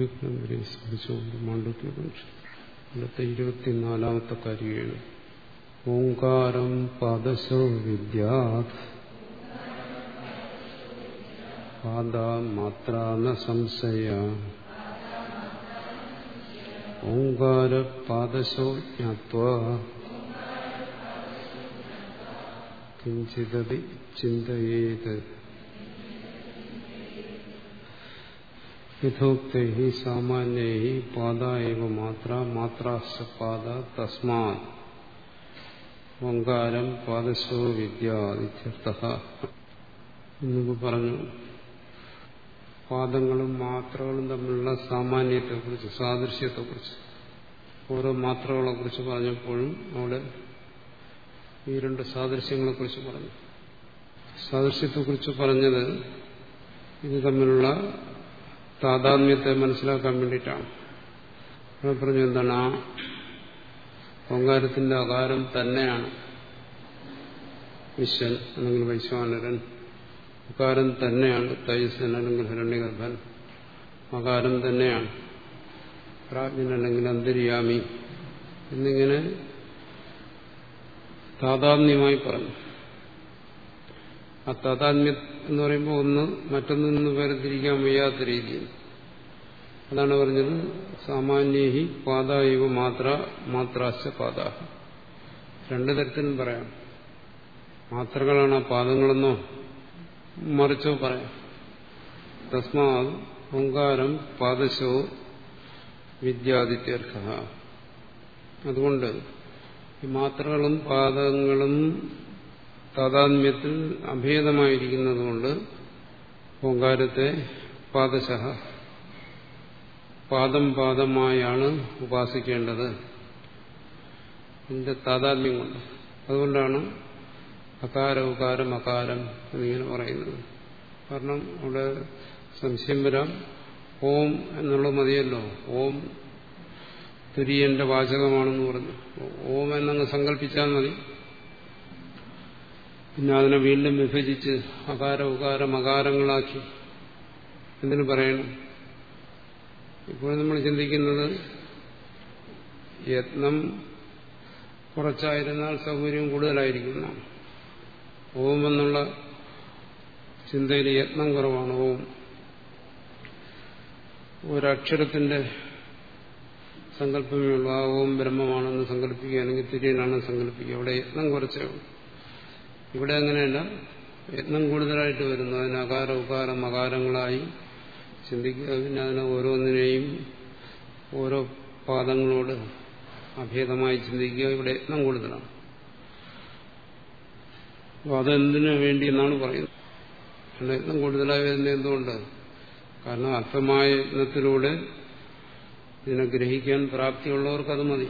ഋഗ്നന്ദരെ സ്മരിച്ചുകൊണ്ട് മാണ്ഡുക്യോപനിഷത്ത് ഇവിടുത്തെ ഇരുപത്തിനാലാമത്തെ കാര്യമാണ്. ഓങ്കാരം പാദശോ വിദ്യാത് പാദമാത്ര ന സംശയ. ഓങ്കാര പാദശോ ജ്ഞാത്വാ കിഞ്ചിതതി ചിന്തയേത്. യഥോക്തൈ സാമാന്യൈ പാദ മാത്ര മാത്രാശ്ച പാദ തസ്മാത്. ഓങ്കാരം പാദശോ വിദ്യാദിത്യർത്ഥ എന്നൊക്കെ പറഞ്ഞു. പാദങ്ങളും മാത്രകളും തമ്മിലുള്ള സാമാന്യത്തെക്കുറിച്ച് സാദൃശ്യത്തെക്കുറിച്ച് ഓരോ മാത്രകളെക്കുറിച്ച് പറഞ്ഞപ്പോഴും അവിടെ ഈ രണ്ട് സാദൃശ്യങ്ങളെക്കുറിച്ച് പറഞ്ഞു. സാദൃശ്യത്തെക്കുറിച്ച് പറഞ്ഞത് ഇത് തമ്മിലുള്ള താതാത്മ്യത്തെ മനസ്സിലാക്കാൻ വേണ്ടിയിട്ടാണ്. പറഞ്ഞു എന്താണ്? ആ ഓങ്കാരത്തിന്റെ അകാരം തന്നെയാണ്. വിശ്വൻ അല്ലെങ്കിൽ വൈശ്വാനരൻ. അകാരം തന്നെയാണ്. തൈസൻ അല്ലെങ്കിൽ ഹിരണ്യഗർഭൻ. അകാരം തന്നെയാണ്. പ്രാജ്ഞൻ അല്ലെങ്കിൽ അന്തര്യാമി എന്നിങ്ങനെ താതാത്മ്യമായി പറഞ്ഞു. ആ താതാത്മ്യം എന്ന് പറയുമ്പോൾ ഒന്ന് മറ്റൊന്നിൽ നിന്ന് വേർതിരിക്കാൻ വയ്യാത്ത രീതിയിൽ. അതാണ് പറഞ്ഞത് സാമാന്യഹി ഇവ മാത്ര മാത്രാശ പാത രണ്ടു തരത്തിലും പറയാം. മാത്രകളാണ് ആ പാദങ്ങളെന്നോ മറിച്ചോ പറയാം. തസ്മാ ഓങ്കാരം പാദശോ വിദ്യാദിത്യർത്ഥ അതുകൊണ്ട് ഈ മാത്രകളും പാദങ്ങളും താതാത്മ്യത്തിൽ അഭേദമായിരിക്കുന്നതുകൊണ്ട് ഓങ്കാരത്തെ പാദശ പാദം പാദമായാണ് ഉപാസിക്കേണ്ടത്. ഇതിന്റെ താതാത്മ്യം കൊണ്ട്. അതുകൊണ്ടാണ് അകാര ഉകാരം അകാരം എന്നിങ്ങനെ പറയുന്നത്. കാരണം അവിടെ സംശയം വരാം. ഓം എന്നുള്ളത് മതിയല്ലോ. ഓം തുര്യന്റെ വാചകമാണെന്ന് പറഞ്ഞു. ഓം എന്നങ്ങ് സങ്കല്പിച്ചാൽ മതി. പിന്നെ അതിനെ വീണ്ടും വിഭജിച്ച് അകാര ഉകാരം അകാരങ്ങളാക്കി എന്തിനു പറയണം? ഇപ്പോഴും നമ്മൾ ചിന്തിക്കുന്നത് യത്നം കുറച്ചായിരുന്നാൽ സൗകര്യം കൂടുതലായിരിക്കുന്നതാണ് ഓം എന്നുള്ള ചിന്തയിൽ യത്നം കുറവാണ് ഓം. ഒരക്ഷരത്തിന്റെ സങ്കല്പമേ ഉള്ളൂ. ആ ഓം ബ്രഹ്മമാണെന്ന് സങ്കല്പിക്കുകയാണെങ്കിൽ തിരിയനാണെന്ന് സങ്കല്പിക്കുക. അവിടെ യത്നം കുറച്ചേ ഉള്ളൂ. ഇവിടെ അങ്ങനെയല്ല. യത്നം കൂടുതലായിട്ട് വരുന്നു. അതിന് അകാര ഉപകാര മകാരങ്ങളായി ചിന്തിക്കുക. പിന്നെ അതിനെ ഓരോന്നിനെയും ഓരോ പാദങ്ങളോട് അഭേദമായി ചിന്തിക്കുക. ഇവിടെ യത്നം കൂടുതലാണ്. അപ്പോൾ അതെന്തിനു വേണ്ടി എന്നാണ് പറയുന്നത്. യത്നം കൂടുതലായി വരുന്നത് എന്തുകൊണ്ട്? കാരണം അർത്ഥമായ യത്നത്തിലൂടെ ഇതിനെ ഗ്രഹിക്കാൻ പ്രാപ്തിയുള്ളവർക്ക് അത് മതി.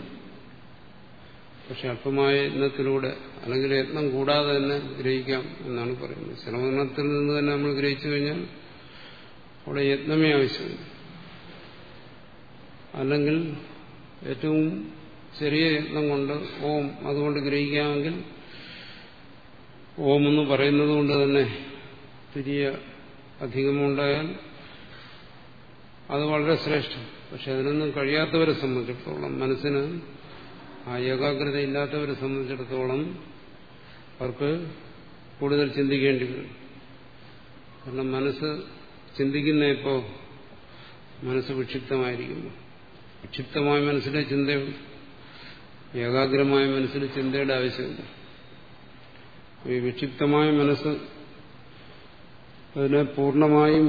പക്ഷെ അല്പമായ യത്നത്തിലൂടെ അല്ലെങ്കിൽ യത്നം കൂടാതെ തന്നെ ഗ്രഹിക്കാം എന്നാണ് പറയുന്നത്. ശ്രവണത്തിൽ നിന്ന് തന്നെ നമ്മൾ ഗ്രഹിച്ചു കഴിഞ്ഞാൽ അവിടെ യത്നമേ ആവശ്യമില്ല അല്ലെങ്കിൽ ഏറ്റവും ചെറിയ യത്നം കൊണ്ട് ഓം അതുകൊണ്ട് ഗ്രഹിക്കാമെങ്കിൽ ഓം എന്ന് പറയുന്നത് കൊണ്ട് തന്നെ തിരിയ അധികമുണ്ടായാൽ അത് വളരെ ശ്രേഷ്ഠം. പക്ഷെ അതിനൊന്നും കഴിയാത്തവരെ സംബന്ധിച്ചിടത്തോളം മനസ്സിന് ആ ഏകാഗ്രത ഇല്ലാത്തവരെ സംബന്ധിച്ചിടത്തോളം അവർക്ക് കൂടുതൽ ചിന്തിക്കേണ്ടി വരും കാരണം മനസ്സ് ചിന്തിക്കുന്ന ഇപ്പോൾ മനസ്സ് വിക്ഷിപ്തമായിരിക്കുന്നു. വിക്ഷിപ്തമായ മനസ്സിലെ ചിന്തയുള്ളൂ ഏകാഗ്രമായ മനസ്സിൽ ചിന്തയുടെ ആവശ്യമില്ല ഈ വിക്ഷിപ്തമായ മനസ്സ് അതിനെ പൂർണമായും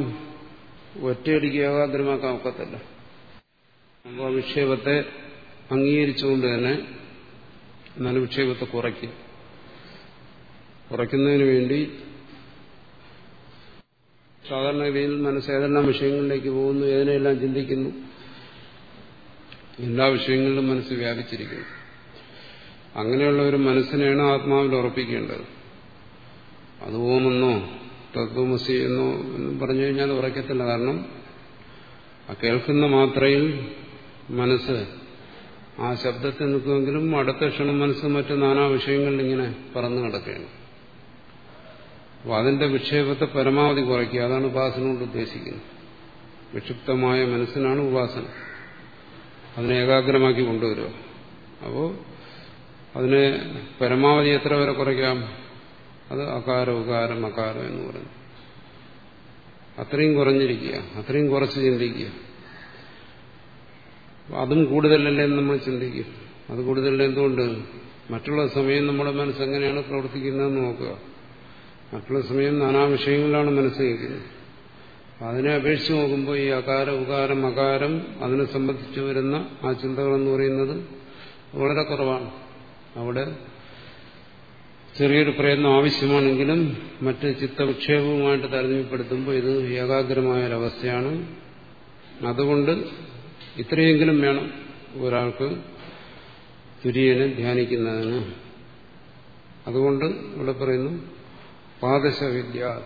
ഒറ്റയടിക്ക് ഏകാഗ്രമാക്കാൻ ഒക്കത്തില്ല. അപ്പോൾ ആ വിക്ഷേപത്തെ അംഗീകരിച്ചുകൊണ്ട് തന്നെ എന്നാലും വിക്ഷേപത്തെ കുറയ്ക്കും കുറയ്ക്കുന്നതിന് വേണ്ടി സാധാരണഗതിയിൽ മനസ്സ് ഏതെല്ലാം വിഷയങ്ങളിലേക്ക് പോകുന്നു ഏതിനെല്ലാം ചിന്തിക്കുന്നു എല്ലാ വിഷയങ്ങളിലും മനസ്സ് വ്യാപിച്ചിരിക്കുന്നു. അങ്ങനെയുള്ള ഒരു മനസ്സിനെയാണ് ആത്മാവിൽ ഉറപ്പിക്കേണ്ടത്. അത് ഓമെന്നോ തത്വമസി എന്നോ എന്നും പറഞ്ഞു കഴിഞ്ഞാൽ ഉറക്കത്തില്ല. കാരണം ആ കേൾക്കുന്ന മാത്രയിൽ മനസ്സ് ആ ശബ്ദത്തിൽ നിൽക്കുമെങ്കിലും അടുത്ത ക്ഷണം മനസ്സ് മറ്റ് നാനാ വിഷയങ്ങളിൽ ഇങ്ങനെ പറന്നു കിടക്കുകയാണ് അപ്പോൾ അതിന്റെ വിക്ഷേപത്തെ പരമാവധി കുറയ്ക്കുക. അതാണ് ഉപാസന കൊണ്ട് ഉദ്ദേശിക്കുന്നത്. വിക്ഷിപ്തമായ മനസ്സിനാണ് ഉപാസന. അതിനെ ഏകാഗ്രമാക്കി കൊണ്ടുവരിക. അപ്പോൾ അതിനെ പരമാവധി എത്ര വരെ കുറയ്ക്കാം? അത് അകാരം ഉകാരം അകാരം എന്ന് പറയുന്നു. അത്രയും കുറഞ്ഞിരിക്കുക. അത്രയും കുറച്ച് ചിന്തിക്കുക. അതും കൂടുതലല്ലേ എന്ന് നമ്മൾ ചിന്തിക്കും. അത് കൂടുതലല്ലേ എന്തുകൊണ്ട്? മറ്റുള്ള സമയം നമ്മുടെ മനസ്സ് എങ്ങനെയാണ് പ്രവർത്തിക്കുന്നതെന്ന് നോക്കുക. മറ്റുള്ള സമയം നാനാ വിഷയങ്ങളിലാണ് മനസ്സ് നിൽക്കുന്നത്. അതിനെ അപേക്ഷിച്ച് നോക്കുമ്പോൾ ഈ അകാരം ഉകാരം അകാരം അതിനെ സംബന്ധിച്ച് വരുന്ന ആ ചിന്തകളെന്ന് പറയുന്നത് വളരെ കുറവാണ്. അവിടെ ചെറിയൊരു പ്രയത്നം ആവശ്യമാണെങ്കിലും മറ്റ് ചിത്തവിക്ഷേപവുമായിട്ട് താരതമ്യപ്പെടുത്തുമ്പോൾ ഇത് ഏകാഗ്രമായ ഒരവസ്ഥയാണ്. അതുകൊണ്ട് ഇത്രയെങ്കിലും വേണം ഒരാൾക്ക് തുര്യനെ ധ്യാനിക്കുന്നതിന്. അതുകൊണ്ട് ഇവിടെ പറയുന്നു പാദശവിദ്യ.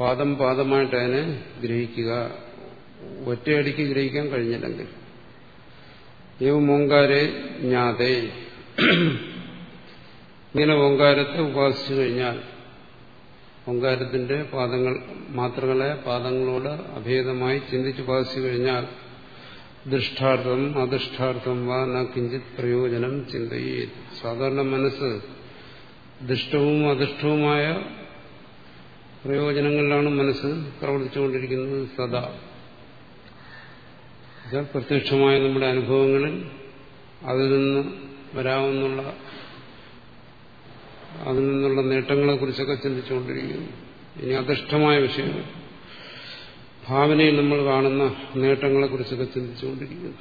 പാദം പാദമായിട്ട് അതിനെ ഗ്രഹിക്കുക. ഒറ്റയടിക്ക് ഗ്രഹിക്കാൻ കഴിഞ്ഞില്ലെങ്കിൽ. ഏവം ഓങ്കാരെ ജ്ഞാതേ. ഇങ്ങനെ ഓങ്കാരത്തെ ഉപാസിച്ചു കഴിഞ്ഞാൽ ഓങ്കാരത്തിന്റെ പാദങ്ങൾ മാത്രങ്ങളെ പാദങ്ങളോട് അഭേദമായി ചിന്തിച്ച് ഉപാസിച്ചു കഴിഞ്ഞാൽ ദൃഷ്ടാർത്ഥം അദൃഷ്ടാർത്ഥം വാ ന കിഞ്ചിത് പ്രയോജനം ചിന്തയേ സാധാരണ മനസ്സ് ദുഷ്ടവും അദൃഷ്ടവുമായ പ്രയോജനങ്ങളിലാണ് മനസ്സ് പ്രവർത്തിച്ചുകൊണ്ടിരിക്കുന്നത് സദാ. പ്രത്യക്ഷമായ നമ്മുടെ അനുഭവങ്ങളിൽ അതിൽ നിന്ന് വരാവുന്നുള്ള അതിൽ നിന്നുള്ള നേട്ടങ്ങളെക്കുറിച്ചൊക്കെ ചിന്തിച്ചുകൊണ്ടിരിക്കുന്നു. ഇനി അദൃഷ്ടമായ വിഷയങ്ങൾ. ഭാവനയിൽ നമ്മൾ കാണുന്ന നേട്ടങ്ങളെക്കുറിച്ചൊക്കെ ചിന്തിച്ചുകൊണ്ടിരിക്കുന്നു.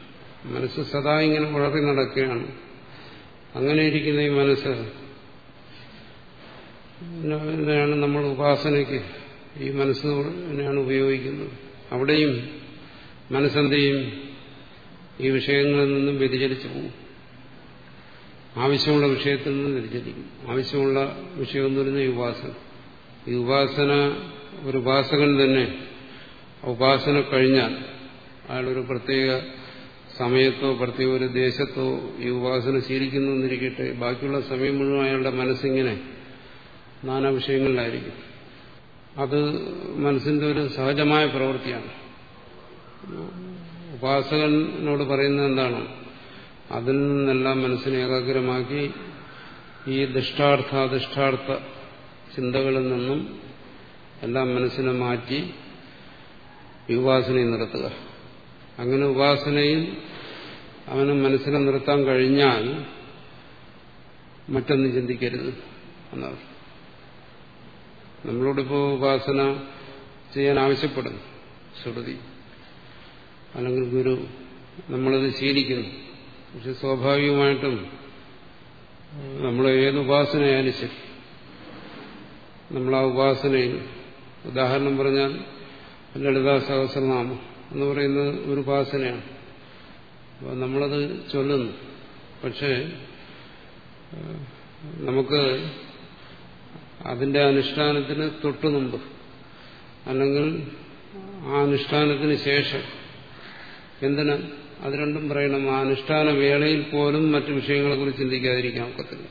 മനസ്സ് സദാ ഇങ്ങനെ വളർത്തി നടക്കുകയാണ്. അങ്ങനെ ഇരിക്കുന്ന ഈ മനസ്സ് ാണ് നമ്മൾ ഉപാസനയ്ക്ക് ഈ മനസ്സിനെയാണ് ഉപയോഗിക്കുന്നത്. അവിടെയും മനസ്സെന്തെയും ഈ വിഷയങ്ങളിൽ നിന്നും വ്യതിചലിച്ചു പോകും. ആവശ്യമുള്ള വിഷയത്തിൽ നിന്ന് വ്യതിചലിക്കും. ആവശ്യമുള്ള വിഷയം എന്ന് പറയുന്നത് ഈ ഉപാസന. ഈ ഉപാസന ഒരു ഉപാസകൻ തന്നെ ഉപാസന കഴിഞ്ഞാൽ അയാളൊരു പ്രത്യേക സമയത്തോ പ്രത്യേക ഒരു ദേശത്തോ ഈ ഉപാസന ശീലിക്കുന്നു എന്നിരിക്കട്ടെ. ബാക്കിയുള്ള സമയം മുഴുവൻ അയാളുടെ മനസ്സിങ്ങനെ നാനാ വിഷയങ്ങളിലായിരിക്കും. അത് മനസ്സിന്റെ ഒരു സഹജമായ പ്രവൃത്തിയാണ്. ഉപാസകനോട് പറയുന്നത് എന്താണ്? അതിൽ നിന്നെല്ലാം മനസ്സിനെ ഏകാഗ്രമാക്കി ഈ ദുഷ്ടാർത്ഥ അധിഷ്ഠാർത്ഥ ചിന്തകളിൽ നിന്നും എല്ലാം മനസ്സിനെ മാറ്റി ഈ ഉപാസനയിൽ നിർത്തുക അങ്ങനെ ഉപാസനയിൽ അവന് മനസ്സിനെ നിർത്താൻ കഴിഞ്ഞാൽ മറ്റൊന്നും ചിന്തിക്കരുത് എന്നാണ്. നമ്മളോടിപ്പോ ഉപാസന ചെയ്യാൻ ആവശ്യപ്പെടുന്നു ശ്രുതി. അല്ലെങ്കിൽ ഗുരു നമ്മളത് ശീലിക്കുന്നു. പക്ഷെ സ്വാഭാവികമായിട്ടും നമ്മൾ ഏത് ഉപാസനയായാലും ശരി. നമ്മൾ ആ ഉപാസനയിൽ ഉദാഹരണം പറഞ്ഞാൽ ലളിതാ സഹസ്രനാമം എന്ന് പറയുന്നത് ഒരു ഉപാസനയാണ്. അപ്പോൾ നമ്മളത് ചൊല്ലുന്നു. പക്ഷേ നമുക്ക് അതിന്റെ അനുഷ്ഠാനത്തിന് തൊട്ടു മുമ്പ് അല്ലെങ്കിൽ ആ അനുഷ്ഠാനത്തിന് ശേഷം എന്തിന് അത് രണ്ടും പറയണം. ആ അനുഷ്ഠാന വേളയിൽ പോലും മറ്റു വിഷയങ്ങളെക്കുറിച്ച് ചിന്തിക്കാതിരിക്കാൻ ഒക്കത്തില്ല.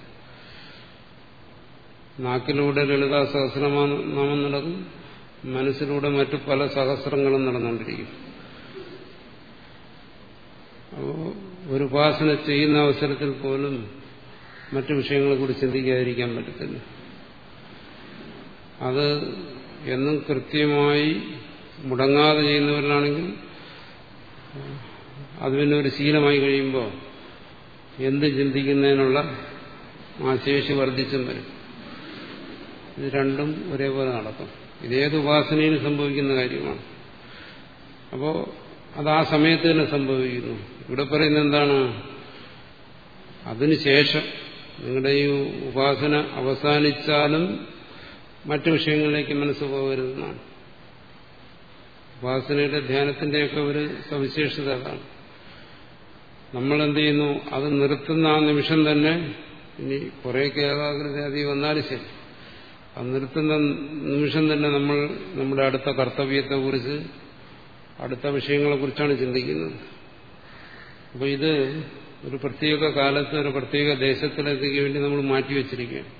നാക്കിലൂടെ ലളിതാ സഹസ്രനാമം നടക്കും മനസ്സിലൂടെ മറ്റു പല സഹസ്രങ്ങളും നടന്നുകൊണ്ടിരിക്കും ഒരു ഉപാസന ചെയ്യുന്ന അവസരത്തിൽ പോലും മറ്റു വിഷയങ്ങളെ കൂടി ചിന്തിക്കാതിരിക്കാൻ പറ്റത്തില്ല. അത് എന്നും കൃത്യമായി മുടങ്ങാതെ ചെയ്യുന്നവരിലാണെങ്കിൽ അത് പിന്നെ ഒരു ശീലമായി കഴിയുമ്പോൾ എന്ത് ചിന്തിക്കുന്നതിനുള്ള ആ ശേഷി വർദ്ധിച്ചും വരും. ഇത് രണ്ടും ഒരേപോലെ നടക്കും. ഇതേത് ഉപാസനയിൽ സംഭവിക്കുന്ന കാര്യമാണ്. അപ്പോൾ അത് ആ സമയത്ത് തന്നെ സംഭവിക്കുന്നു. ഇവിടെ പറയുന്നത് എന്താണ്? അതിനുശേഷം നിങ്ങളുടെ ഈ ഉപാസന അവസാനിച്ചാലും മറ്റു വിഷയങ്ങളിലേക്ക് മനസ്സ് പോകരുതെന്നാണ്. ഉപാസനയുടെ ധ്യാനത്തിന്റെയൊക്കെ ഒരു സവിശേഷത അതാണ്. നമ്മൾ എന്ത് ചെയ്യുന്നു അത് നിർത്തുന്ന ആ നിമിഷം തന്നെ ഇനി കുറേയൊക്കെ ഏകാഗ്രത അധികം വന്നാലും ശരി. നിർത്തുന്ന നിമിഷം തന്നെ നമ്മൾ നമ്മുടെ അടുത്ത കർത്തവ്യത്തെ കുറിച്ച് അടുത്ത വിഷയങ്ങളെ കുറിച്ചാണ് ചിന്തിക്കുന്നത്. അപ്പോൾ ഇത് ഒരു പ്രത്യേക കാലത്ത് ഒരു പ്രത്യേക ദേശത്തിലെത്തിക്കു വേണ്ടി നമ്മൾ മാറ്റിവെച്ചിരിക്കുകയാണ്.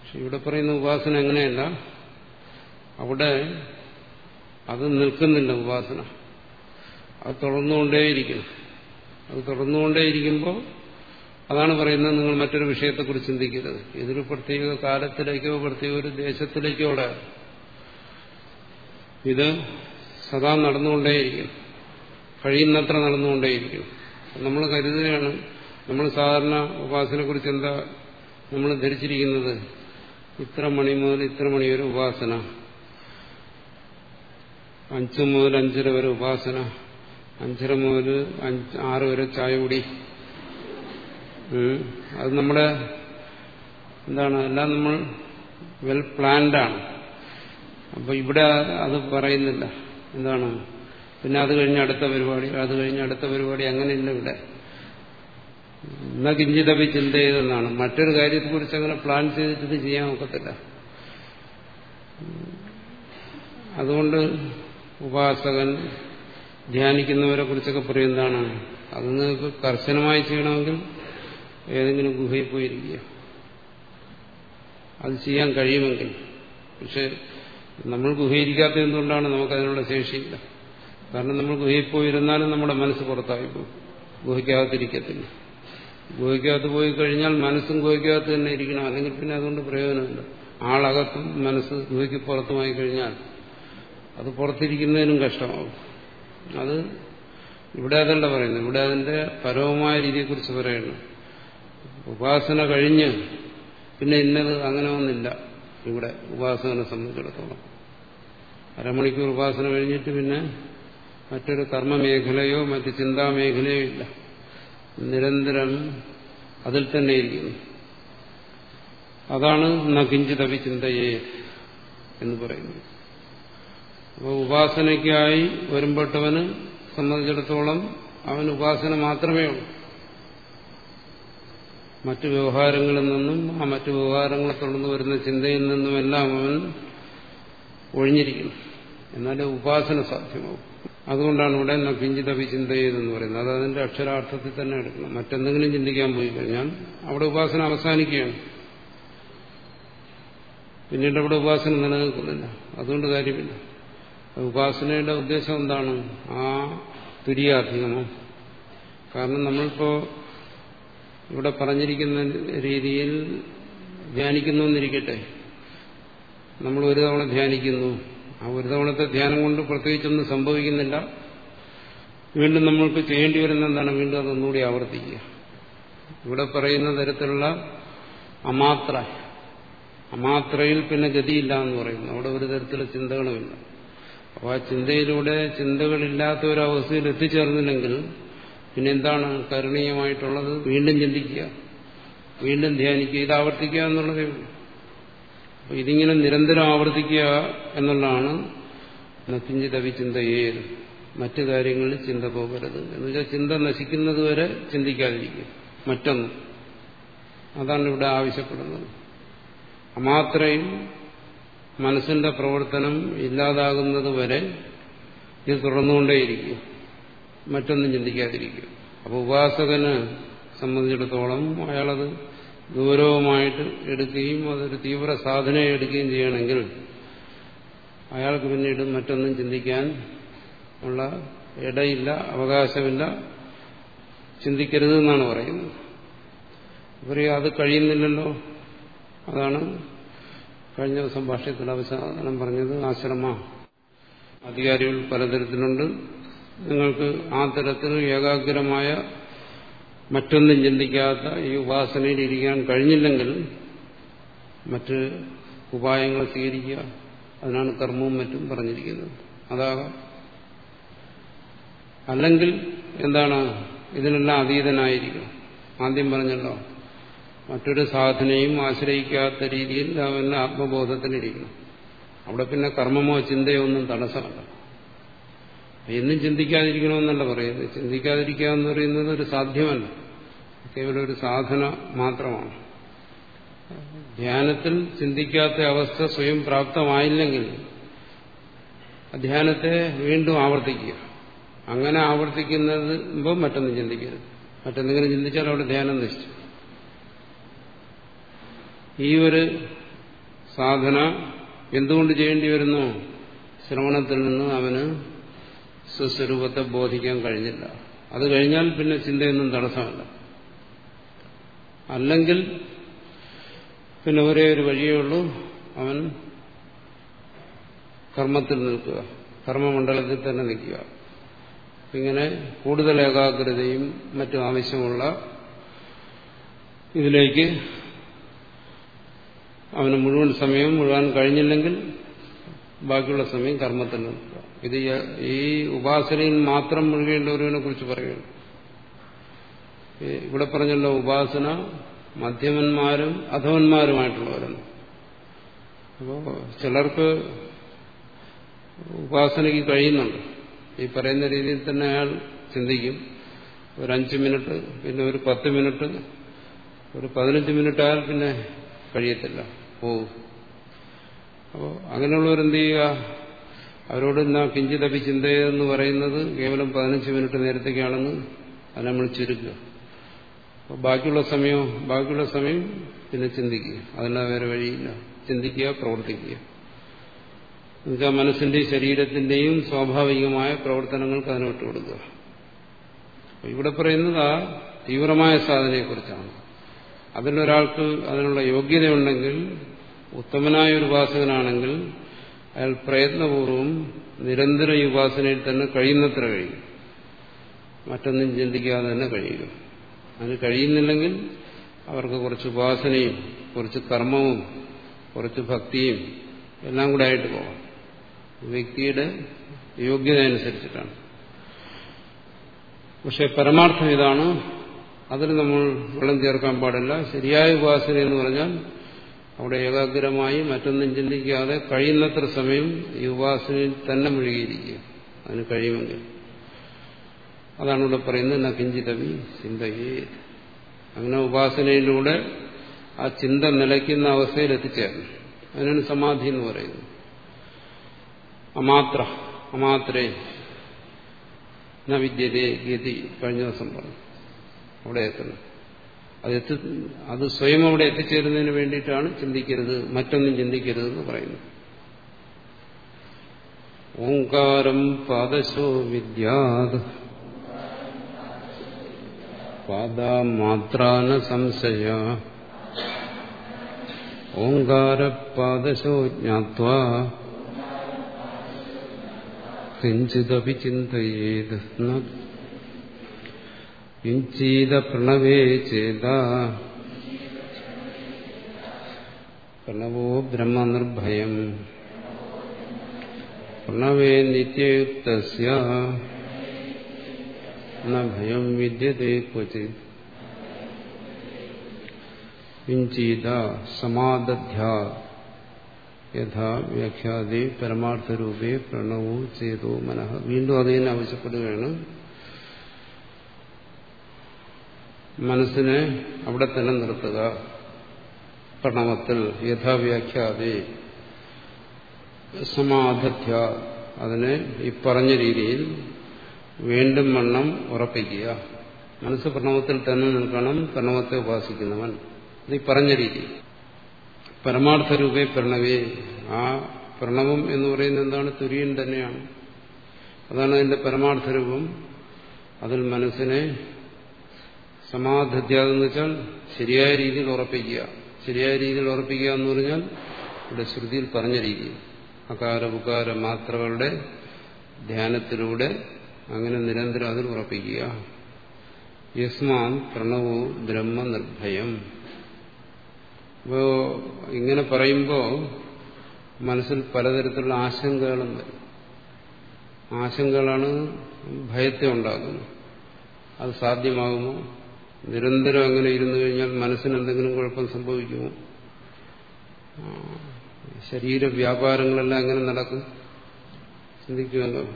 പക്ഷെ ഇവിടെ പറയുന്ന ഉപാസന എങ്ങനെയല്ല അവിടെ അത് നിൽക്കുന്നില്ല ഉപാസന. അത് തുടർന്നുകൊണ്ടേയിരിക്കണം അത് തുടർന്നുകൊണ്ടേയിരിക്കുമ്പോൾ അതാണ് പറയുന്നത് നിങ്ങൾ മറ്റൊരു വിഷയത്തെക്കുറിച്ച് ചിന്തിക്കരുത്. ഇതൊരു പ്രത്യേക കാലത്തിലേക്കോ പ്രത്യേക ഒരു ദേശത്തിലേക്കോ അവിടെ ഇത് സദാ നടന്നുകൊണ്ടേയിരിക്കും. കഴിയുന്നത്ര നടന്നുകൊണ്ടേയിരിക്കും. നമ്മൾ കരുതുകയാണ് നമ്മൾ സാധാരണ ഉപാസനയെക്കുറിച്ച് എന്താ നമ്മൾ ധരിച്ചിരിക്കുന്നത്? ഇത്ര മണി മുതൽ ഇത്ര മണി വരെ ഉപാസന. അഞ്ചു മുതൽ അഞ്ചര വരെ ഉപാസന. അഞ്ചര മുതൽ ആറ് വരെ ചായ കുടി. അത് നമ്മുടെ എന്താണ് എല്ലാം നമ്മൾ വെൽ പ്ലാൻഡ് ആണ്. അപ്പൊ ഇവിടെ അത് പറയുന്നില്ല. എന്താണ്? പിന്നെ അത് കഴിഞ്ഞ അടുത്ത പരിപാടി അത് കഴിഞ്ഞ അടുത്ത പരിപാടി അങ്ങനെയില്ല ഇവിടെ. ഇന്ന കിഞ്ചിതപ്പി ചിന്ത ചെയ്തെന്നാണ്. മറ്റൊരു കാര്യത്തെക്കുറിച്ച് അങ്ങനെ പ്ലാൻ ചെയ്തിട്ട് ചെയ്യാൻ ഒക്കത്തില്ല. അതുകൊണ്ട് ഉപാസകൻ ധ്യാനിക്കുന്നവരെ കുറിച്ചൊക്കെ പറയുന്നതാണ്. അത് നിങ്ങൾക്ക് കർശനമായി ചെയ്യണമെങ്കിൽ ഏതെങ്കിലും ഗുഹയിൽ പോയിരിക്കുക. അത് ചെയ്യാൻ കഴിയുമെങ്കിൽ. പക്ഷെ നമ്മൾ ഗുഹയിരിക്കാത്ത എന്തുകൊണ്ടാണ് നമുക്കതിനുള്ള ശേഷിയില്ല? കാരണം നമ്മൾ ഗുഹയിൽ പോയിരുന്നാലും നമ്മുടെ മനസ്സ് പുറത്തായി പോകും. ഗുഹയ്ക്കകത്തിരിക്കത്തില്ല. ഗുഹയ്ക്കകത്ത് പോയി കഴിഞ്ഞാൽ മനസ്സും ഗുഹയ്ക്കകത്ത് തന്നെ ഇരിക്കണം. അല്ലെങ്കിൽ പിന്നെ അതുകൊണ്ട് പ്രയോജനമില്ല. ആളകത്തും മനസ്സ് ഗുഹയ്ക്ക് പുറത്തുമായി കഴിഞ്ഞാൽ അത് പുറത്തിരിക്കുന്നതിനും കഷ്ടമാകും. അത് ഇവിടെ അതല്ല പറയുന്നത്. ഇവിടെ അതിന്റെ പരമമായ രീതിയെക്കുറിച്ച് പറയുന്നു. ഉപാസന കഴിഞ്ഞ് പിന്നെ ഇന്നത് അങ്ങനെ ഒന്നില്ല. ഇവിടെ ഉപാസകനെ സംബന്ധിച്ചിടത്തോളം. അരമണിക്കൂർ ഉപാസന കഴിഞ്ഞിട്ട് പിന്നെ മറ്റൊരു കർമ്മമേഖലയോ മറ്റ് ചിന്താമേഖലയോ ഇല്ല. നിരന്തരം അതിൽ തന്നെ ഇരിക്കുന്നു. അതാണ് നകിഞ്ചിതവി ചിന്തയെ എന്ന് പറയുന്നത്. അപ്പോൾ ഉപാസനയ്ക്കായി വരുമ്പോട്ടവന് സംബന്ധിച്ചിടത്തോളം അവൻ ഉപാസന മാത്രമേ ഉള്ളൂ. മറ്റു വ്യവഹാരങ്ങളിൽ നിന്നും ആ മറ്റു വ്യവഹാരങ്ങളെ തുടർന്ന് വരുന്ന ചിന്തയിൽ നിന്നുമെല്ലാം അവൻ ഒഴിഞ്ഞിരിക്കുന്നു. എന്നാലേ ഉപാസന സാധ്യമാവും അതുകൊണ്ടാണ് ഇവിടെ നക്കിഞ്ചിതപി ചിന്തയെന്ന് പറയുന്നത്. അത് അതിന്റെ അക്ഷരാർത്ഥത്തിൽ തന്നെ എടുക്കണം. മറ്റെന്തെങ്കിലും ചിന്തിക്കാൻ പോയി കഴിഞ്ഞാൽ അവിടെ ഉപാസന അവസാനിക്കുകയാണ്. പിന്നീട് അവിടെ ഉപാസന നിലനിൽക്കുന്നില്ല. അതുകൊണ്ട് കാര്യമില്ല. ഉപാസനയുടെ ഉദ്ദേശം എന്താണ്? ആ തുര്യാധികമോ കാരണം നമ്മളിപ്പോ ഇവിടെ പറഞ്ഞിരിക്കുന്ന രീതിയിൽ ധ്യാനിക്കുന്നു എന്നിരിക്കട്ടെ നമ്മൾ ഒരു തവണ ധ്യാനിക്കുന്നു. ആ ഒരു തവണത്തെ ധ്യാനം കൊണ്ട് പ്രത്യേകിച്ചൊന്നും സംഭവിക്കുന്നില്ല. വീണ്ടും നമ്മൾക്ക് ചെയ്യേണ്ടി വരുന്ന എന്താണ് വീണ്ടും അതൊന്നുകൂടി ആവർത്തിക്കുക. ഇവിടെ പറയുന്ന തരത്തിലുള്ള അമാത്ര. അമാത്രയിൽ പിന്നെ ഗതിയില്ല എന്ന് പറയുന്നു. അവിടെ ഒരു തരത്തിലുള്ള ചിന്തകളുമില്ല. അപ്പോൾ ആ ചിന്തയിലൂടെ ചിന്തകളില്ലാത്ത ഒരു അവസ്ഥയിൽ എത്തിച്ചേർന്നില്ലെങ്കിൽ പിന്നെ എന്താണ് കരുണീയമായിട്ടുള്ളത്? വീണ്ടും ചിന്തിക്കുക. വീണ്ടും ധ്യാനിക്കുക. ഇത് ആവർത്തിക്കുക എന്നുള്ളതേ അപ്പൊ ഇതിങ്ങനെ നിരന്തരം ആവർത്തിക്കുക എന്നുള്ളതാണ് നത്തിഞ്ചിത ചിന്തയേ മറ്റു കാര്യങ്ങളിൽ ചിന്ത പോകരുത്. എന്ന് വെച്ചാൽ ചിന്ത നശിക്കുന്നത് വരെ ചിന്തിക്കാതിരിക്കുക. മറ്റൊന്ന്. അതാണ് ഇവിടെ ആവശ്യപ്പെടുന്നത്. അമാത്രയും മനസ്സിന്റെ പ്രവർത്തനം ഇല്ലാതാകുന്നത് വരെ ഇത് തുടർന്നുകൊണ്ടേയിരിക്കും മറ്റൊന്നും ചിന്തിക്കാതിരിക്കുക. അപ്പോൾ ഉപാസകന് സംബന്ധിച്ചിടത്തോളം അയാളത് ഗൗരവമായിട്ട് എടുക്കുകയും അതൊരു തീവ്ര സാധനയെ എടുക്കുകയും ചെയ്യണമെങ്കിൽ അയാൾക്ക് പിന്നീട് മറ്റൊന്നും ചിന്തിക്കാൻ ഉള്ള ഇടയില്ല അവകാശമില്ല. ചിന്തിക്കരുത് എന്നാണ് പറയുന്നത്. പറയും അത് കഴിയുന്നില്ലല്ലോ. അതാണ് കഴിഞ്ഞ ദിവസം ഭാഷയത്തിൽ അവസാനം പറഞ്ഞത് ആശ്രമ അധികാരികൾ പലതരത്തിലുണ്ട്. നിങ്ങൾക്ക് ആ തരത്തിൽ ഏകാഗ്രമായ മറ്റൊന്നും ചിന്തിക്കാത്ത ഈ ഉപാസനയിൽ ഇരിക്കാൻ കഴിഞ്ഞില്ലെങ്കിൽ മറ്റ് ഉപായങ്ങൾ സ്വീകരിക്കുക. അതിനാണ് കർമ്മവും മറ്റും പറഞ്ഞിരിക്കുന്നത്. അതാകാം. അല്ലെങ്കിൽ എന്താണ്? ഇതിനെല്ലാം അതീതനായിരിക്കും. ആദ്യം പറഞ്ഞല്ലോ മറ്റൊരു സാധനയും ആശ്രയിക്കാത്ത രീതിയിൽ അവൻ ആത്മബോധത്തിലിരിക്കണം. അവിടെ പിന്നെ കർമ്മമോ ചിന്തയോ ഒന്നും തടസ്സമല്ല. എന്നും ചിന്തിക്കാതിരിക്കണമെന്നല്ല പറയുന്നത്. ചിന്തിക്കാതിരിക്കുക എന്ന് പറയുന്നത് ഒരു സാധ്യമല്ല. കേവലം ഒരു സാധന മാത്രമാണ്. ധ്യാനത്തിൽ ചിന്തിക്കാത്ത അവസ്ഥ സ്വയം പ്രാപ്തമായില്ലെങ്കിൽ ധ്യാനത്തെ വീണ്ടും ആവർത്തിക്കുക. അങ്ങനെ ആവർത്തിക്കുന്നത് മറ്റൊന്നും ചിന്തിക്കരുത്. മറ്റെന്തെങ്കിലും ചിന്തിച്ചാൽ അവിടെ ധ്യാനം നശിച്ചു. ഈ ഒരു സാധന എന്തുകൊണ്ട് ചെയ്യേണ്ടി വരുന്നു? ശ്രവണത്തിൽ നിന്ന് അവന് സ്വസ്വരൂപത്തെ ബോധിക്കാൻ കഴിഞ്ഞില്ല. അത് കഴിഞ്ഞാൽ പിന്നെ ചിന്തയൊന്നും തടസ്സമല്ല. അല്ലെങ്കിൽ പിന്നെ ഒരേ ഒരു വഴിയേ ഉള്ളൂ. അവൻ കർമ്മത്തിൽ നിൽക്കുക. കർമ്മമണ്ഡലത്തിൽ തന്നെ നിൽക്കുക. ഇങ്ങനെ കൂടുതൽ ഏകാഗ്രതയും മറ്റും ആവശ്യമുള്ള ഇതിലേക്ക് അവന് മുഴുവൻ സമയം മുഴുവൻ കഴിഞ്ഞില്ലെങ്കിൽ ബാക്കിയുള്ള സമയം കർമ്മത്തിൽ നിൽക്കുക ഇത് ഈ ഉപാസനയിൽ മാത്രം മുഴുകേണ്ട ഒരുവിനെ കുറിച്ച് പറയുകയാണ്. ഇവിടെ പറഞ്ഞല്ലോ ഉപാസന മധ്യമന്മാരും അധവന്മാരുമായിട്ടുള്ളവരാണ് അപ്പോൾ ചിലർക്ക് ഉപാസനയ്ക്ക് കഴിയുന്നുണ്ട്. ഈ പറയുന്ന രീതിയിൽ തന്നെ അയാൾ ചിന്തിക്കും. ഒരു അഞ്ച് മിനിറ്റ് പിന്നെ ഒരു പത്ത് മിനിറ്റ് ഒരു പതിനഞ്ച് മിനിറ്റ് ആയാൽ പിന്നെ കഴിയത്തില്ല. പോകും അപ്പോൾ അങ്ങനെയുള്ളവരെന്ത് ചെയ്യുക? അവരോട് എന്നാ കിഞ്ചിതപി ചിന്തയെന്ന് പറയുന്നത് കേവലം പതിനഞ്ച് മിനിറ്റ് നേരത്തേക്കാണെന്ന് അത് നമ്മൾ ചുരുക്കുക. അപ്പോൾ ബാക്കിയുള്ള സമയം ബാക്കിയുള്ള സമയം പിന്നെ ചിന്തിക്കുക. അതെല്ലാം വേറെ വഴിയില്ല. ചിന്തിക്കുക പ്രവർത്തിക്കുക. എന്നുവെച്ചാൽ മനസ്സിന്റെയും ശരീരത്തിന്റെയും സ്വാഭാവികമായ പ്രവർത്തനങ്ങൾക്ക് അതിനെ വിട്ടുകൊടുക്കുക. ഇവിടെ പറയുന്നത് ആ തീവ്രമായ സാധനയെക്കുറിച്ചാണ്. അതിലൊരാൾക്ക് അതിനുള്ള യോഗ്യതയുണ്ടെങ്കിൽ ഉത്തമനായ ഒരു ഉപാസകനാണെങ്കിൽ അയാൾ പ്രയത്നപൂർവം നിരന്തര ഉപാസനയിൽ തന്നെ കഴിയുന്നത്ര കഴിയും. മറ്റൊന്നും ചിന്തിക്കാതെ തന്നെ കഴിയുക അതിന് കഴിയുന്നില്ലെങ്കിൽ അവർക്ക് കുറച്ച് ഉപാസനയും കുറച്ച് കർമ്മവും കുറച്ച് ഭക്തിയും എല്ലാം കൂടെ ആയിട്ട് പോകാം. വ്യക്തിയുടെ യോഗ്യത അനുസരിച്ചിട്ടാണ് പക്ഷെ പരമാർത്ഥം ഇതാണ്. അതിൽ നമ്മൾ വെള്ളം ചേർക്കാൻ പാടില്ല. ശരിയായ ഉപാസന എന്ന് പറഞ്ഞാൽ അവിടെ ഏകാഗ്രമായി മറ്റൊന്നും ചിന്തിക്കാതെ കഴിയുന്നത്ര സമയം ഈ ഉപാസനയിൽ തന്നെ മുഴുകിയിരിക്കുക. അതിന് കഴിയുമെങ്കിൽ. അതാണ് ഇവിടെ പറയുന്നത്. നകിഞ്ചിതവി ചിന്തയേ. അങ്ങനെ ഉപാസനയിലൂടെ ആ ചിന്ത നിലയ്ക്കുന്ന അവസ്ഥയിൽ എത്തിച്ചേരണം അതിനാണ് സമാധി എന്ന് പറയുന്നത്. അമാത്ര അമാത്രേ. ന വിദ്യതേ ഗതി കഴിഞ്ഞ ദിവസം പറഞ്ഞു. അവിടെ എത്തണം. അത് എത്തി അത് സ്വയം അവിടെ എത്തിച്ചേരുന്നതിന് വേണ്ടിയിട്ടാണ് ചിന്തിക്കരുത് മറ്റൊന്നും ചിന്തിക്കരുത് എന്ന് പറയുന്നു ഓംകാരം പാദശോ വിദ്യാത്. പാദമാത്രാന സംശയ. ഓങ്കാരപാദശോ ജ്ഞാത്വാ. കിഞ്ചിതപി ചിന്തയേത് കിഞ്ചീത പ്രണവേ ചേത പ്രണവോ ബ്രഹ്മനിർഭയം പ്രണവേ നിത്യയുക്ത ഭയം വിദ്യത്തെ ക്വചിത് കിഞ്ചീത സമാദധ്യാ യഥാ വ്യാഖ്യാതി പരമാർത്ഥരൂപേ പ്രണവോ ചേതോ മനഃ വീണ്ടും അതേ ആവശ്യപ്പെടുകയാണ്। മനസ്സിനെ അവിടെ തന്നെ നിർത്തുക. പ്രണവത്തിൽ യഥാവ്യാഖ്യാതെ സമാധത്യ അതിനെ ഈ പറഞ്ഞ രീതിയിൽ വീണ്ടും വണ്ണം ഉറപ്പിക്കുക. മനസ്സ് പ്രണവത്തിൽ തന്നെ നിൽക്കണം പ്രണവത്തെ ഉപാസിക്കുന്നവൻ. ഈ പറഞ്ഞ രീതി. പരമാർത്ഥ രൂപേ പ്രണവേ ആ പ്രണവം എന്ന് പറയുന്നത് എന്താണ്? തുര്യൻ തന്നെയാണ്. അതാണ് അതിന്റെ പരമാർത്ഥ രൂപം അതിൽ മനസ്സിനെ സമാധത്യാതെന്ന് വെച്ചാൽ ശരിയായ രീതിയിൽ ഉറപ്പിക്കുക. ശരിയായ രീതിയിൽ ഉറപ്പിക്കുക എന്ന് പറഞ്ഞാൽ ഇവിടെ ശ്രുതിയിൽ പറഞ്ഞ രീതി. അകാര ഉകാര മാത്രകളുടെ ധ്യാനത്തിലൂടെ അങ്ങനെ നിരന്തരം അതിൽ ഉറപ്പിക്കുക. യസ്മാൻ പ്രണവോ ബ്രഹ്മ നിർഭയം അപ്പോ ഇങ്ങനെ പറയുമ്പോൾ മനസ്സിൽ പലതരത്തിലുള്ള ആശങ്കകളും വരും. ആശങ്കകളാണ് ഭയത്തെ ഉണ്ടാക്കുന്നത് അത് സാധ്യമാകുമോ? നിരന്തരം അങ്ങനെ ഇരുന്നു കഴിഞ്ഞാൽ മനസ്സിന് എന്തെങ്കിലും കുഴപ്പം സംഭവിക്കുമോ? ശരീര വ്യാപാരങ്ങളെല്ലാം എങ്ങനെ നടക്കും? ചിന്തിക്കുമല്ലോ.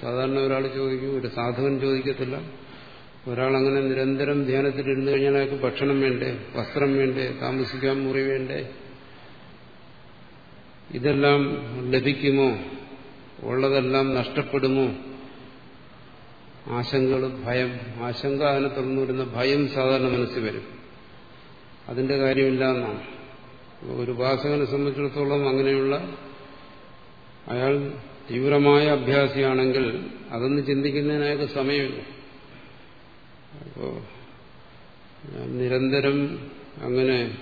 സാധാരണ ഒരാൾ ചോദിക്കും ഒരു സാധകൻ ചോദിക്കത്തില്ല. ഒരാൾ അങ്ങനെ നിരന്തരം ധ്യാനത്തിൽ ഇരുന്നു കഴിഞ്ഞാൽ അയാൾക്ക് ഭക്ഷണം വേണ്ടേ? വസ്ത്രം വേണ്ടേ? താമസിക്കാൻ മുറി വേണ്ടേ? ഇതെല്ലാം ലഭിക്കുമോ? ഉള്ളതെല്ലാം നഷ്ടപ്പെടുമോ? ആശങ്കകൾ ഭയം ആശങ്ക അതിനെ തുടർന്ന് വരുന്ന ഭയം സാധാരണ മനസ്സിൽ വരും. അതിന്റെ കാര്യമില്ല എന്നാണ്. ഒരു ഉപാസകനെ സംബന്ധിച്ചിടത്തോളം അങ്ങനെയുള്ള അയാൾ തീവ്രമായ അഭ്യാസിയാണെങ്കിൽ അതൊന്ന് ചിന്തിക്കുന്നതിന് സമയമില്ല. അപ്പോ നിരന്തരം അങ്ങനെ